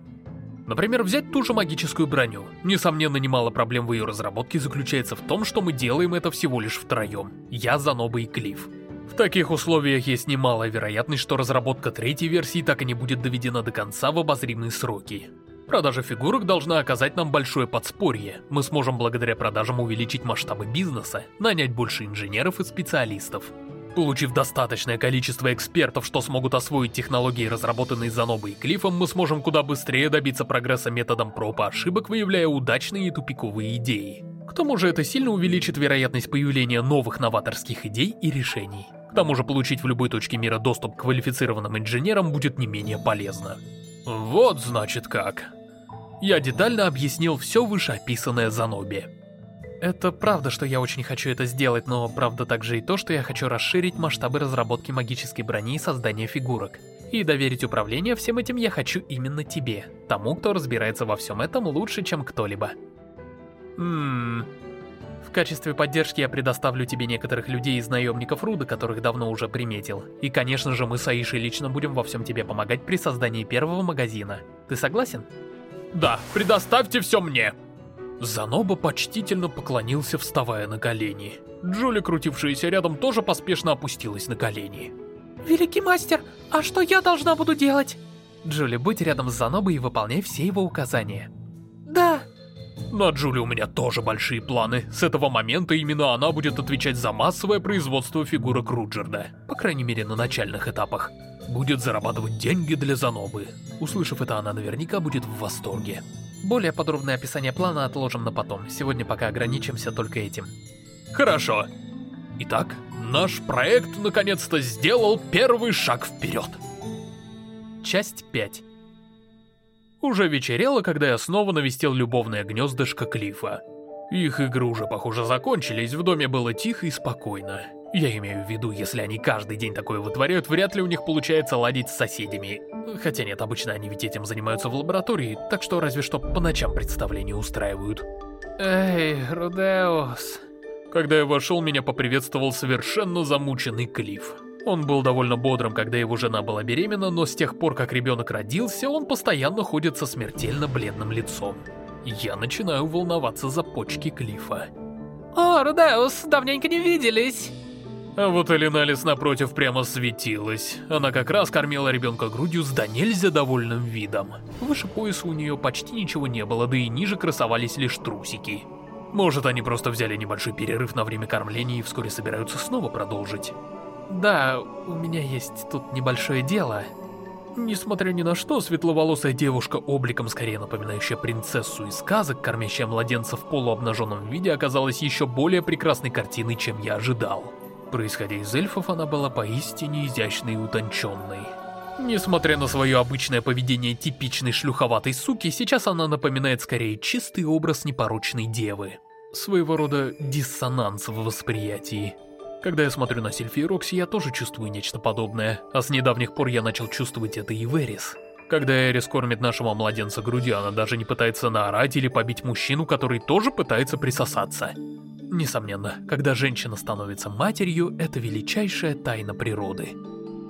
Например, взять ту же магическую броню. Несомненно, немало проблем в ее разработке заключается в том, что мы делаем это всего лишь втроем. Я, Заноба и Клифф. В таких условиях есть немалая вероятность, что разработка третьей версии так и не будет доведена до конца в обозримые сроки. Продажа фигурок должна оказать нам большое подспорье. Мы сможем благодаря продажам увеличить масштабы бизнеса, нанять больше инженеров и специалистов. Получив достаточное количество экспертов, что смогут освоить технологии, разработанные Занобой и Клиффом, мы сможем куда быстрее добиться прогресса методом проб и ошибок, выявляя удачные и тупиковые идеи. К тому же это сильно увеличит вероятность появления новых новаторских идей и решений. К тому же получить в любой точке мира доступ к квалифицированным инженерам будет не менее полезно. Вот значит как. Я детально объяснил все вышеописанное Занобе. Это правда, что я очень хочу это сделать, но правда также и то, что я хочу расширить масштабы разработки магической брони и создания фигурок. И доверить управление всем этим я хочу именно тебе, тому, кто разбирается во всем этом лучше, чем кто-либо. Ммм... В качестве поддержки я предоставлю тебе некоторых людей из наемников Руда, которых давно уже приметил. И, конечно же, мы с Аишей лично будем во всем тебе помогать при создании первого магазина. Ты согласен? Да, предоставьте все мне. Заноба почтительно поклонился, вставая на колени. Джули, крутившаяся рядом, тоже поспешно опустилась на колени. «Великий мастер, а что я должна буду делать?» Джули, будь рядом с Занобой и выполняй все его указания. «Да». На Джули у меня тоже большие планы. С этого момента именно она будет отвечать за массовое производство фигурок Руджерда. По крайней мере, на начальных этапах. Будет зарабатывать деньги для Занобы. Услышав это, она наверняка будет в восторге. Более подробное описание плана отложим на потом. Сегодня пока ограничимся только этим. Хорошо. Итак, наш проект наконец-то сделал первый шаг вперед. Часть 5 Уже вечерело, когда я снова навестил любовное гнездышко Клифа. Их игры уже, похоже, закончились, в доме было тихо и спокойно. Я имею в виду, если они каждый день такое вытворяют, вряд ли у них получается ладить с соседями. Хотя нет, обычно они ведь этим занимаются в лаборатории, так что разве что по ночам представления устраивают. Эй, Рудеус. Когда я вошел, меня поприветствовал совершенно замученный Клифф. Он был довольно бодрым, когда его жена была беременна, но с тех пор, как ребенок родился, он постоянно ходит со смертельно бледным лицом. Я начинаю волноваться за почки Клифа. «О, Рудеус, давненько не виделись!» А вот Элиналис напротив прямо светилась. Она как раз кормила ребенка грудью с да нельзя довольным видом. Выше пояса у нее почти ничего не было, да и ниже красовались лишь трусики. Может, они просто взяли небольшой перерыв на время кормления и вскоре собираются снова продолжить. Да, у меня есть тут небольшое дело. Несмотря ни на что, светловолосая девушка, обликом скорее напоминающая принцессу из сказок, кормящая младенца в полуобнаженном виде, оказалась еще более прекрасной картиной, чем я ожидал. Происходя из эльфов, она была поистине изящной и утонченной. Несмотря на свое обычное поведение типичной шлюховатой суки, сейчас она напоминает скорее чистый образ непорочной девы. Своего рода диссонанс в восприятии. Когда я смотрю на Сильфи и Рокси, я тоже чувствую нечто подобное, а с недавних пор я начал чувствовать это и в Эрис. Когда Эрис кормит нашего младенца грудью, она даже не пытается наорать или побить мужчину, который тоже пытается присосаться. Несомненно, когда женщина становится матерью, это величайшая тайна природы.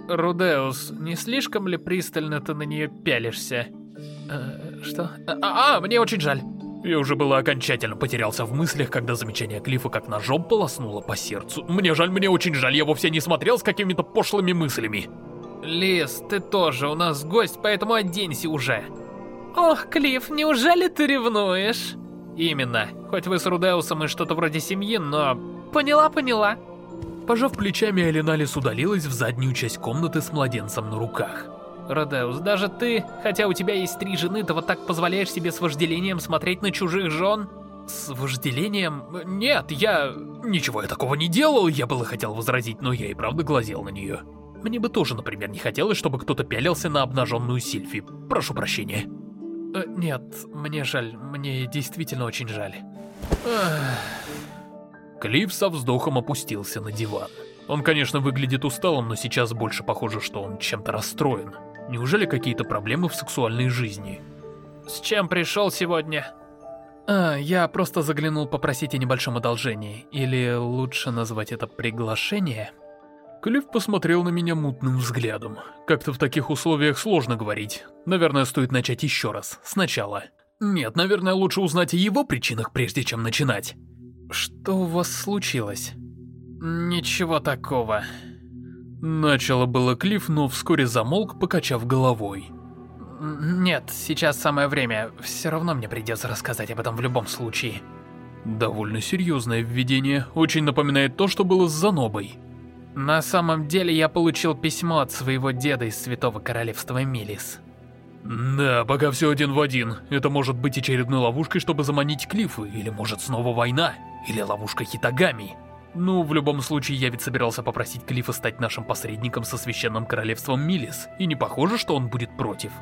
Рудеус, не слишком ли пристально ты на нее пялишься? Э, что? А, а, мне очень жаль. Я уже было окончательно потерялся в мыслях, когда замечание Клифа как ножом полоснуло по сердцу. Мне жаль, мне очень жаль, я вовсе не смотрел с какими-то пошлыми мыслями. Лис, ты тоже у нас гость, поэтому оденься уже. Ох, Клифф, неужели ты ревнуешь? Именно. Хоть вы с Рудеусом и что-то вроде семьи, но... Поняла, поняла. Пожав плечами, Алиналис удалилась в заднюю часть комнаты с младенцем на руках. Родеус, даже ты, хотя у тебя есть три жены, ты вот так позволяешь себе с вожделением смотреть на чужих жен? С вожделением? Нет, я... Ничего я такого не делал, я было хотел возразить, но я и правда глазел на нее. Мне бы тоже, например, не хотелось, чтобы кто-то пялился на обнаженную Сильфи. Прошу прощения. Э, нет, мне жаль, мне действительно очень жаль. Клифф со вздохом опустился на диван. Он, конечно, выглядит усталым, но сейчас больше похоже, что он чем-то расстроен. Неужели какие-то проблемы в сексуальной жизни? С чем пришел сегодня? А, я просто заглянул попросить о небольшом одолжении. Или лучше назвать это приглашение? Клифф посмотрел на меня мутным взглядом. Как-то в таких условиях сложно говорить. Наверное, стоит начать еще раз, сначала. Нет, наверное, лучше узнать о его причинах, прежде чем начинать. Что у вас случилось? Ничего такого. Начало было Клифф, но вскоре замолк, покачав головой. Нет, сейчас самое время. Все равно мне придется рассказать об этом в любом случае. Довольно серьезное введение, очень напоминает то, что было с Занобой. На самом деле я получил письмо от своего деда из Святого Королевства Милис. Да, пока все один в один. Это может быть очередной ловушкой, чтобы заманить Клиффы, или может снова война, или ловушка Хитагами. Ну, в любом случае, я ведь собирался попросить Клиффа стать нашим посредником со Священным Королевством Милис, и не похоже, что он будет против.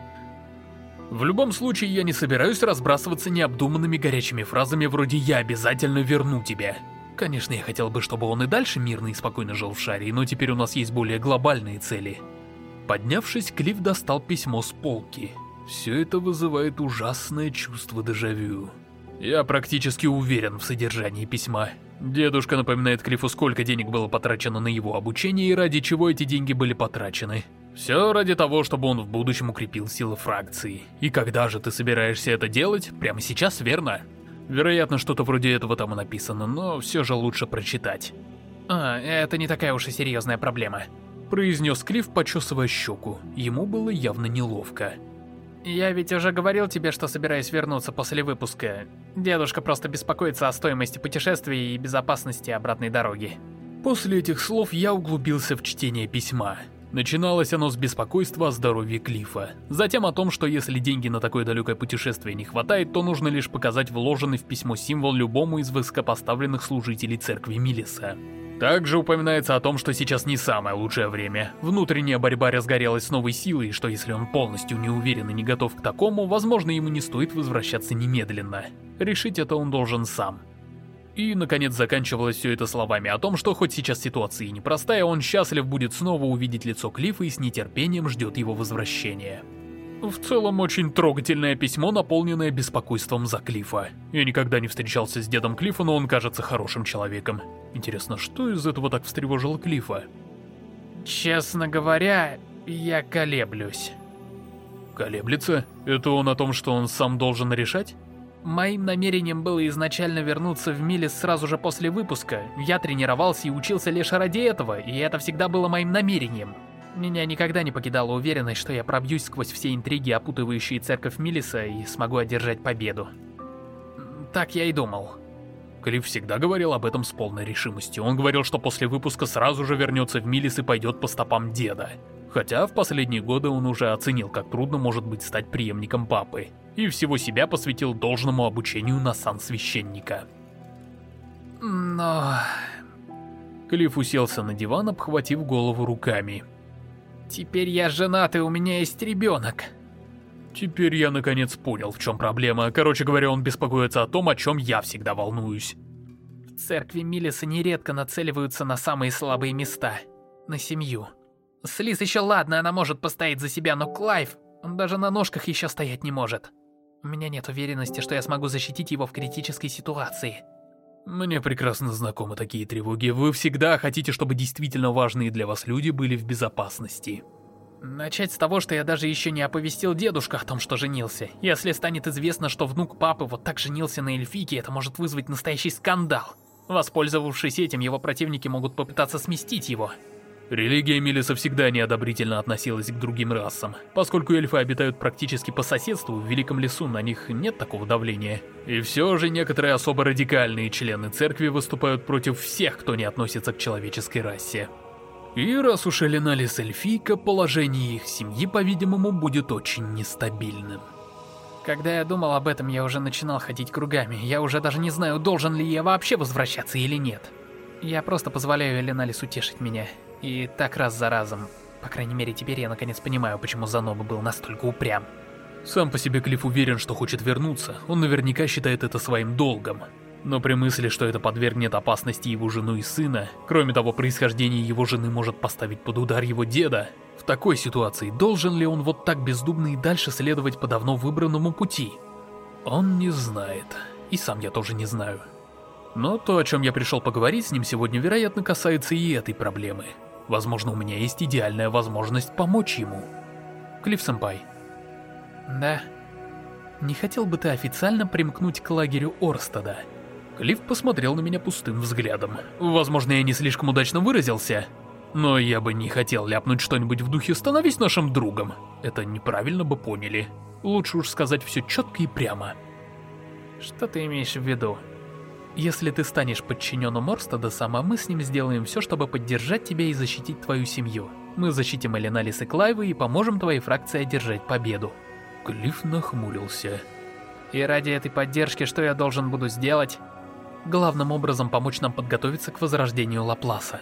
В любом случае, я не собираюсь разбрасываться необдуманными горячими фразами вроде «я обязательно верну тебя». Конечно, я хотел бы, чтобы он и дальше мирно и спокойно жил в шаре, но теперь у нас есть более глобальные цели. Поднявшись, Клифф достал письмо с полки. Все это вызывает ужасное чувство дежавю. Я практически уверен в содержании письма. Дедушка напоминает Клиффу, сколько денег было потрачено на его обучение и ради чего эти деньги были потрачены. Все ради того, чтобы он в будущем укрепил силы фракции. И когда же ты собираешься это делать? Прямо сейчас, верно? Вероятно, что-то вроде этого там написано, но все же лучше прочитать. А, это не такая уж и серьезная проблема. Произнес Клифф, почесывая щеку. Ему было явно неловко. Я ведь уже говорил тебе, что собираюсь вернуться после выпуска. Дедушка просто беспокоится о стоимости путешествий и безопасности обратной дороги. После этих слов я углубился в чтение письма. Начиналось оно с беспокойства о здоровье Клифа. Затем о том, что если деньги на такое далекое путешествие не хватает, то нужно лишь показать вложенный в письмо символ любому из высокопоставленных служителей церкви Милиса. Также упоминается о том, что сейчас не самое лучшее время. Внутренняя борьба разгорелась с новой силой, и что если он полностью не уверен и не готов к такому, возможно, ему не стоит возвращаться немедленно. Решить это он должен сам. И, наконец, заканчивалось все это словами о том, что хоть сейчас ситуация и непростая, он счастлив будет снова увидеть лицо Клиффа и с нетерпением ждет его возвращения. В целом, очень трогательное письмо, наполненное беспокойством за Клиффа. Я никогда не встречался с дедом Клиффа, но он кажется хорошим человеком. Интересно, что из этого так встревожило Клиффа? Честно говоря, я колеблюсь. Колеблется? Это он о том, что он сам должен решать? Моим намерением было изначально вернуться в Милис сразу же после выпуска. Я тренировался и учился лишь ради этого, и это всегда было моим намерением. Меня никогда не покидала уверенность, что я пробьюсь сквозь все интриги, опутывающие церковь Милиса, и смогу одержать победу. Так я и думал. Клифф всегда говорил об этом с полной решимостью. Он говорил, что после выпуска сразу же вернется в Милис и пойдет по стопам деда. Хотя в последние годы он уже оценил, как трудно может быть стать преемником папы и всего себя посвятил должному обучению на сан священника. Но... Клифф уселся на диван, обхватив голову руками. Теперь я женат, и у меня есть ребенок. Теперь я наконец понял, в чем проблема. Короче говоря, он беспокоится о том, о чем я всегда волнуюсь. В церкви Милиса нередко нацеливаются на самые слабые места. На семью. Слиз еще ладно, она может постоять за себя, но Клайв, он даже на ножках еще стоять не может. У меня нет уверенности, что я смогу защитить его в критической ситуации. Мне прекрасно знакомы такие тревоги. Вы всегда хотите, чтобы действительно важные для вас люди были в безопасности. Начать с того, что я даже еще не оповестил дедушку о том, что женился. Если станет известно, что внук папы вот так женился на эльфийке, это может вызвать настоящий скандал. Воспользовавшись этим, его противники могут попытаться сместить его. Религия Милиса всегда неодобрительно относилась к другим расам. Поскольку эльфы обитают практически по соседству, в Великом Лесу на них нет такого давления. И все же некоторые особо радикальные члены церкви выступают против всех, кто не относится к человеческой расе. И раз уж Элиналис эльфийка, положение их семьи, по-видимому, будет очень нестабильным. Когда я думал об этом, я уже начинал ходить кругами. Я уже даже не знаю, должен ли я вообще возвращаться или нет. Я просто позволяю Элиналис утешить меня. И так раз за разом. По крайней мере, теперь я наконец понимаю, почему Заноба был настолько упрям. Сам по себе Клифф уверен, что хочет вернуться. Он наверняка считает это своим долгом. Но при мысли, что это подвергнет опасности его жену и сына, кроме того, происхождение его жены может поставить под удар его деда, в такой ситуации должен ли он вот так бездумно и дальше следовать по давно выбранному пути? Он не знает. И сам я тоже не знаю. Но то, о чем я пришел поговорить с ним сегодня, вероятно, касается и этой проблемы. Возможно, у меня есть идеальная возможность помочь ему. Клифф-сэмпай. Да. Не хотел бы ты официально примкнуть к лагерю Орстада? Клифф посмотрел на меня пустым взглядом. Возможно, я не слишком удачно выразился, но я бы не хотел ляпнуть что-нибудь в духе «становись нашим другом». Это неправильно бы поняли. Лучше уж сказать все четко и прямо. Что ты имеешь в виду? Если ты станешь подчиненным Орстада сама, мы с ним сделаем все, чтобы поддержать тебя и защитить твою семью. Мы защитим Эленалис и Клайвы и поможем твоей фракции одержать победу. Клифф нахмурился. И ради этой поддержки что я должен буду сделать? Главным образом помочь нам подготовиться к возрождению Лапласа.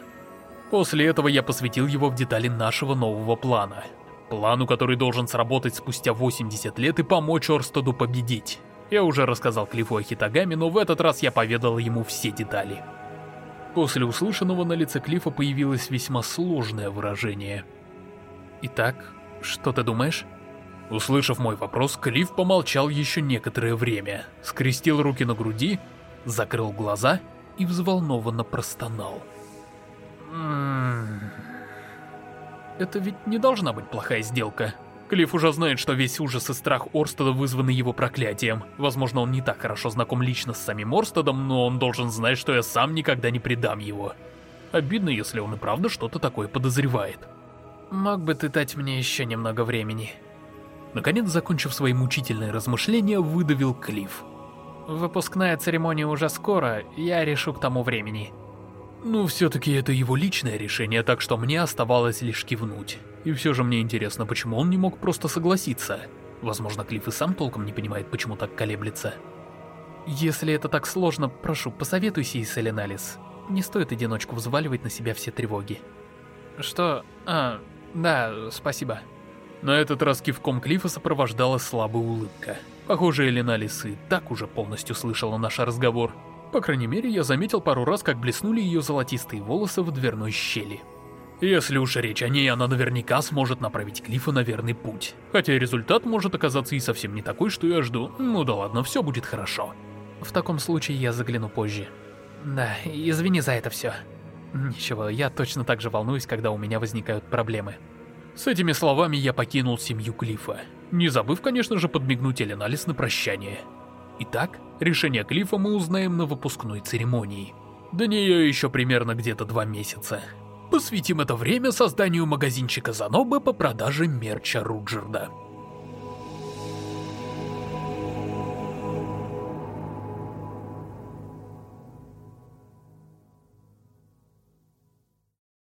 После этого я посвятил его в детали нашего нового плана. Плану, который должен сработать спустя 80 лет и помочь Орстаду победить. Я уже рассказал Клиффу о Хитагаме, но в этот раз я поведал ему все детали. После услышанного на лице Клиффа появилось весьма сложное выражение. «Итак, что ты думаешь?» Услышав мой вопрос, Клифф помолчал еще некоторое время, скрестил руки на груди, закрыл глаза и взволнованно простонал. «Ммм... Это ведь не должна быть плохая сделка. Клифф уже знает, что весь ужас и страх Орстеда вызваны его проклятием. Возможно, он не так хорошо знаком лично с самим Орстедом, но он должен знать, что я сам никогда не предам его. Обидно, если он и правда что-то такое подозревает. Мог бы ты дать мне еще немного времени? Наконец, закончив свои мучительные размышления, выдавил Клифф. Выпускная церемония уже скоро, я решу к тому времени. Ну, все-таки это его личное решение, так что мне оставалось лишь кивнуть. И все же мне интересно, почему он не мог просто согласиться. Возможно, Клифф и сам толком не понимает, почему так колеблется. Если это так сложно, прошу, посоветуйся и с Эленалис. Не стоит одиночку взваливать на себя все тревоги. Что? А, да, спасибо. На этот раз кивком Клиффа сопровождала слабая улыбка. Похоже, Эленалис и так уже полностью слышала наш разговор. По крайней мере, я заметил пару раз, как блеснули ее золотистые волосы в дверной щели. Если уж речь о ней, она наверняка сможет направить Клиффа на верный путь. Хотя результат может оказаться и совсем не такой, что я жду. Ну да ладно, все будет хорошо. В таком случае я загляну позже. Да, извини за это все. Ничего, я точно так же волнуюсь, когда у меня возникают проблемы. С этими словами я покинул семью Клиффа, не забыв, конечно же, подмигнуть Эленалис на прощание. Итак, решение Клиффа мы узнаем на выпускной церемонии. До нее еще примерно где-то два месяца. Посвятим это время созданию магазинчика Занобы по продаже мерча Руджерда.